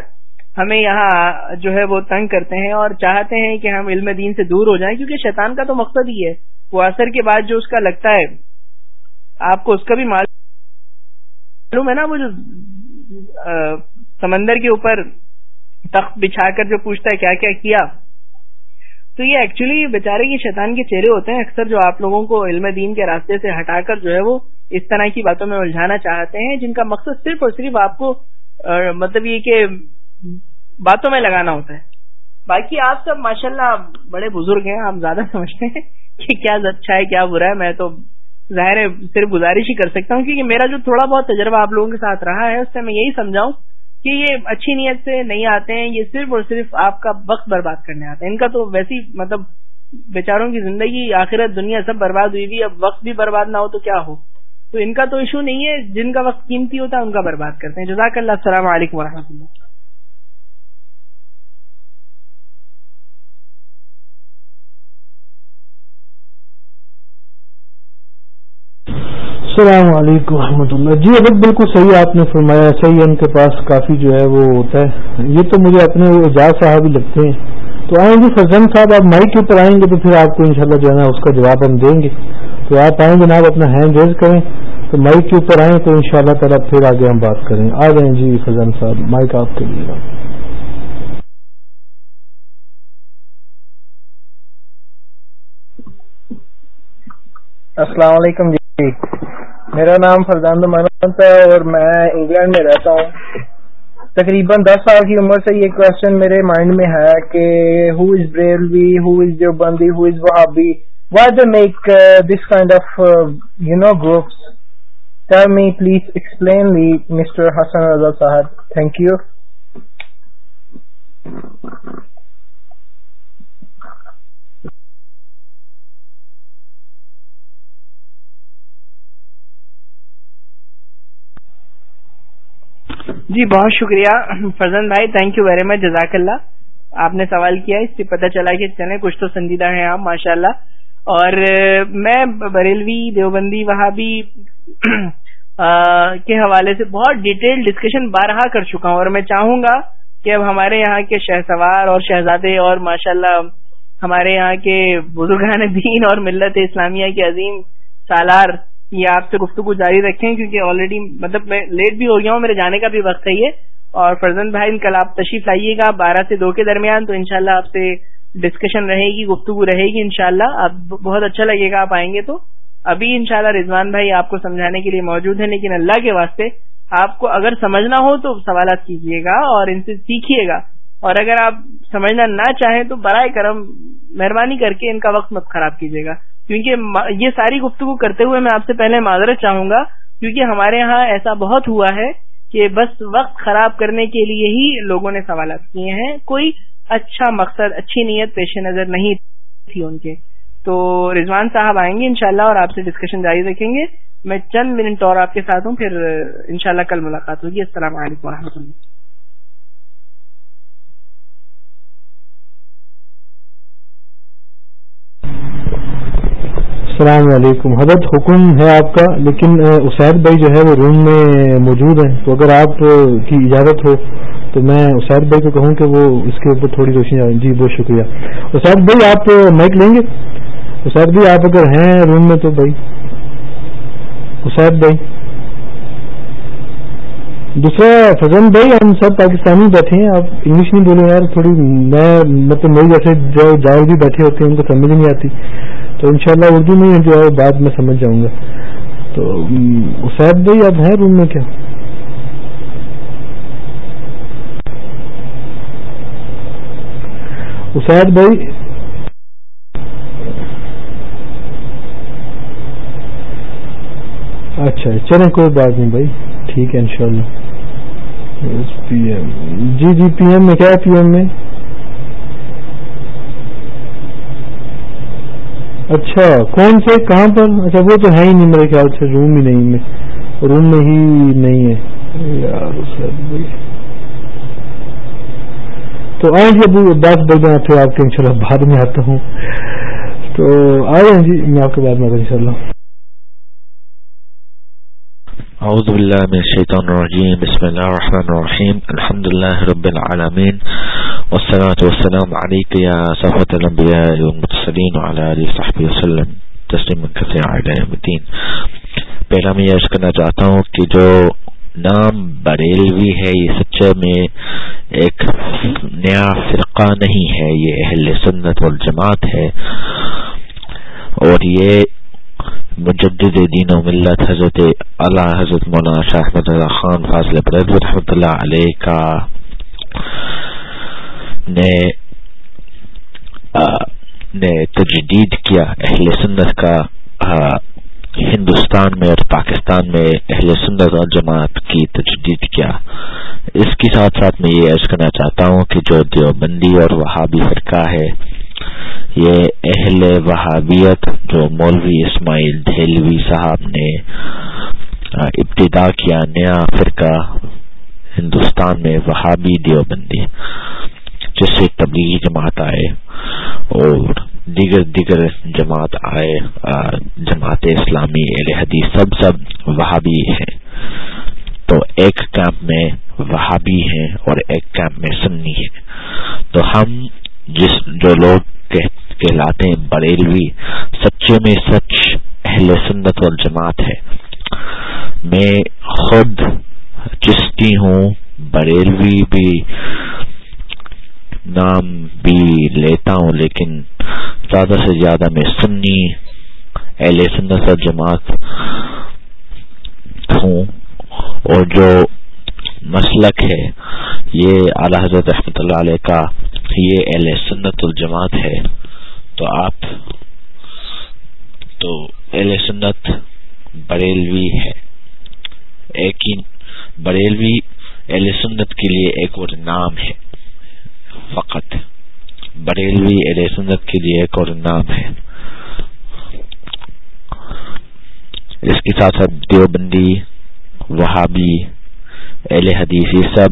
ہمیں یہاں جو ہے وہ تنگ کرتے ہیں اور چاہتے ہیں کہ ہم علم دین سے دور ہو جائیں، کیونکہ شیطان کا تو مقصد ہی ہے۔ وہ اثر کے بعد جو اس کا لگتا ہے، آپ کو اس کا بھی معلوم ہے نا وہ جو سمندر کے اوپر تخت بچھا کر جو پوچھتا ہے کیا کیا کیا؟ تو یہ ایکچولی بیچارے کے شیطان کے چہرے ہوتے ہیں اکثر جو آپ لوگوں کو علم دین کے راستے سے ہٹا کر جو ہے وہ اس طرح کی باتوں میں الجھانا چاہتے ہیں، جن کا مقصد صرف اور صرف آپ کو مطلب یہ کہ باتوں میں لگانا ہوتا ہے۔ باقی آپ سب ماشاءاللہ بڑے بزرگ ہیں آپ زیادہ سمجھتے ہیں کہ کیا اچھا ہے، کیا برا ہے۔ میں تو ظاہر ہے صرف گزارش ہی کر سکتا ہوں، کیونکہ میرا جو تھوڑا بہت تجربہ آپ لوگوں کے ساتھ رہا ہے، اس سے میں یہی سمجھاؤں کہ یہ اچھی نیت سے نہیں آتے ہیں، یہ صرف اور صرف آپ کا وقت برباد کرنے آتے ہیں۔ ان کا تو ویسی مطلب بیچاروں کی زندگی، آخرت، دنیا سب برباد ہوئی ہوئی اب وقت بھی برباد نہ ہو تو کیا ہو؟ تو ان کا تو ایشو نہیں ہے، جن کا وقت قیمتی ہوتا ہے ان کا برباد کرتے ہیں۔ جزاک اللہ، السلام علیکم و اللہ۔ السلام علیکم ورحمۃ اللہ۔ جی اگر بالکل صحیح آپ نے فرمایا، صحیح ان کے پاس کافی جو ہے وہ ہوتا ہے۔ یہ تو مجھے اپنے اعجاز صاحب ہی لگتے ہیں۔ تو آئیں جی، گے فضان صاحب، آپ مائک کے اوپر آئیں گے تو پھر آپ کو انشاءاللہ جو ہے نا اس کا جواب ہم دیں گے۔ تو آپ آئیں گے جناب، اپنا ہینڈ ریز کریں۔ تو مائک کے اوپر آئیں تو انشاءاللہ شاء تعالیٰ پھر آگے ہم بات کریں۔ آ جائیں جی فضان صاحب، مائک آپ کے لیے۔ السلام علیکم جی۔ میرا نام فرزاند منت ہے اور میں انگلینڈ میں رہتا ہوں۔ تقریباً دس سال کی عمر سے یہ کوشچن میرے مائنڈ میں ہے کہ ہو از بریلوی ہو از جو بندی who is Wahhabi why they make this kind of you know groups tell me please explain لی mister Hassan Raza sahib thank you جی بہت شکریہ۔ فرزن بھائی تھینک یو ویری مچ جزاک اللہ۔ آپ نے سوال کیا، اس سے پتہ چلا کہ چلے کچھ تو سنجیدہ ہیں آپ ماشاء اللہ اور میں بریلوی، دیوبندی وہاں بھی کے حوالے سے بہت ڈیٹیل ڈسکشن بارہا کر چکا ہوں۔ اور میں چاہوں گا کہ اب ہمارے یہاں کے شہ سوار اور شہزادے اور ماشاء اللہ ہمارے یہاں کے بزرگان دین اور ملت اسلامیہ کے عظیم سالار یہ آپ سے گفتگو جاری رکھیں، کیونکہ آلریڈی مطلب میں لیٹ بھی ہو گیا ہوں، میرے جانے کا بھی وقت ہے یہ۔ اور فرزن بھائی کل آپ تشریف لائیے گا بارہ سے دو کے درمیان، تو انشاءاللہ آپ سے ڈسکشن رہے گی، گفتگو رہے گی انشاءاللہ۔ شاء آپ بہت اچھا لگے گا آپ آئیں گے تو۔ ابھی انشاءاللہ رضوان بھائی آپ کو سمجھانے کے لیے موجود ہیں، لیکن اللہ کے واسطے آپ کو اگر سمجھنا ہو تو سوالات کیجیے گا اور ان سے سیکھیے گا۔ اور اگر آپ سمجھنا نہ چاہیں تو برائے کرم مہربانی کر کے ان کا وقت مت خراب کیجیے گا۔ کیونکہ یہ ساری گفتگو کرتے ہوئے میں آپ سے پہلے معذرت چاہوں گا، کیونکہ ہمارے ہاں ایسا بہت ہوا ہے کہ بس وقت خراب کرنے کے لیے ہی لوگوں نے سوالات کیے ہیں۔ کوئی اچھا مقصد، اچھی نیت پیش نظر نہیں تھی ان کے۔ تو رضوان صاحب آئیں گے انشاءاللہ اور آپ سے ڈسکشن جاری رکھیں گے۔ میں چند منٹ اور آپ کے ساتھ ہوں، پھر انشاءاللہ کل ملاقات ہوگی۔ السلام علیکم و رحمۃ اللہ۔ السلام علیکم۔ حضرت حکم ہے آپ کا، لیکن اسید بھائی جو ہے وہ روم میں موجود ہیں۔ تو اگر آپ کی اجازت ہو، تو میں اسید بھائی کو کہوں کہ وہ اس کے اوپر تھوڑی روشنی جی بہت شکریہ۔ اسید بھائی، آپ مائک لیں گے؟ اسید بھائی، آپ اگر ہیں روم میں تو بھائی۔ اسید بھائی۔ دوسرا فضن بھائی، ہم سب پاکستانی بیٹھے ہیں۔ آپ انگلش نہیں بولے یار، تھوڑی میں مطلب میری جیسے جو جاؤ بھی بیٹھے ہوتے ہیں، ان کو سمجھ نہیں آتی۔ تو انشاءاللہ اردو میں جو ہے بات میں سمجھ جاؤں گا۔ تو اسید بھائی اب ہیں روم میں کیا؟ اسید بھائی۔ اچھا چلیں کوئی بات نہیں بھائی۔ ٹھیک ہے انشاءاللہ۔ P M. جی جی پی ایم میں کیا ہے پی ایم میں؟ اچھا کون سے؟ کہاں پر؟ اچھا وہ تو ہے ہی نہیں میرے خیال سے روم ہی نہیں میں روم میں ہی نہیں ہے۔ یار تو آئیں جی ابھی بات بول پھر آپ کے انشاءاللہ بعد میں آتا ہوں۔ تو آ جائیں جی میں آپ کے بعد میں ان شاء اللہ اعوذ باللہ من الشیطان الرجیم بسم اللہ الرحمن الرحیم الحمد لله رب العالمین والصلاة والسلام عليك يا صفة الأنبياء والمتصلين وعلى آله صحبه وسلم. تسلیم كثير على يوم الدين. پہلا میں یہ عرض کرنا چاہتا ہوں کہ جو نام بریلوی ہے، یہ سچے میں ایک نیا فرقہ نہیں ہے۔ یہ اہل سنت والجماعت ہے۔ اور یہ مجدد دین و ملت حضرت اللہ حضرت مولانا شاہ احمد اللہ خان فاضل برد رحمۃ اللہ علیہ کا نے نے تجدید کیا اہل سنت کا ہندوستان میں اور پاکستان میں اہل سنت اور جماعت کی تجدید کیا۔ اس کے ساتھ ساتھ میں یہ عرض کرنا چاہتا ہوں کہ جو دیوبندی اور وہابی فرقہ ہے یہ اہل وہابیت جو مولوی اسماعیل دہلوی صاحب نے ابتدا کیا نیا فرقہ ہندوستان میں وہابی دیوبندی، جس سے تبلیغی جماعت آئے اور دیگر دیگر جماعت آئے جماعت اسلامی اہل حدیث سب سب وہابی ہیں۔ تو ایک کیمپ میں وہابی ہیں اور ایک کیمپ میں سنی ہے تو ہم جس جو لوگ کہلاتے ہیں بریلوی سچے میں سچ، اہل سنت والجماعت ہے۔ میں خود چستی ہوں بریلوی بھی، نام بھی لیتا ہوں، لیکن زیادہ سے زیادہ میں سنی، اہل سنت جماعت ہوں۔ اور جو مسلک ہے، یہ اعلی حضرت رحمت اللہ علیہ کا، یہ اہل سنت الجماعت ہے۔ تو آپ تو اہل سنت بریلوی ہے ایک بریلوی اہل سنت کے لیے ایک اور نام ہے۔ فقط بریلوی اہل سنت کے لیے ایک اور نام ہے۔ اس کے ساتھ ساتھ دیوبندی، وہابی، اہل حدیث، یہ سب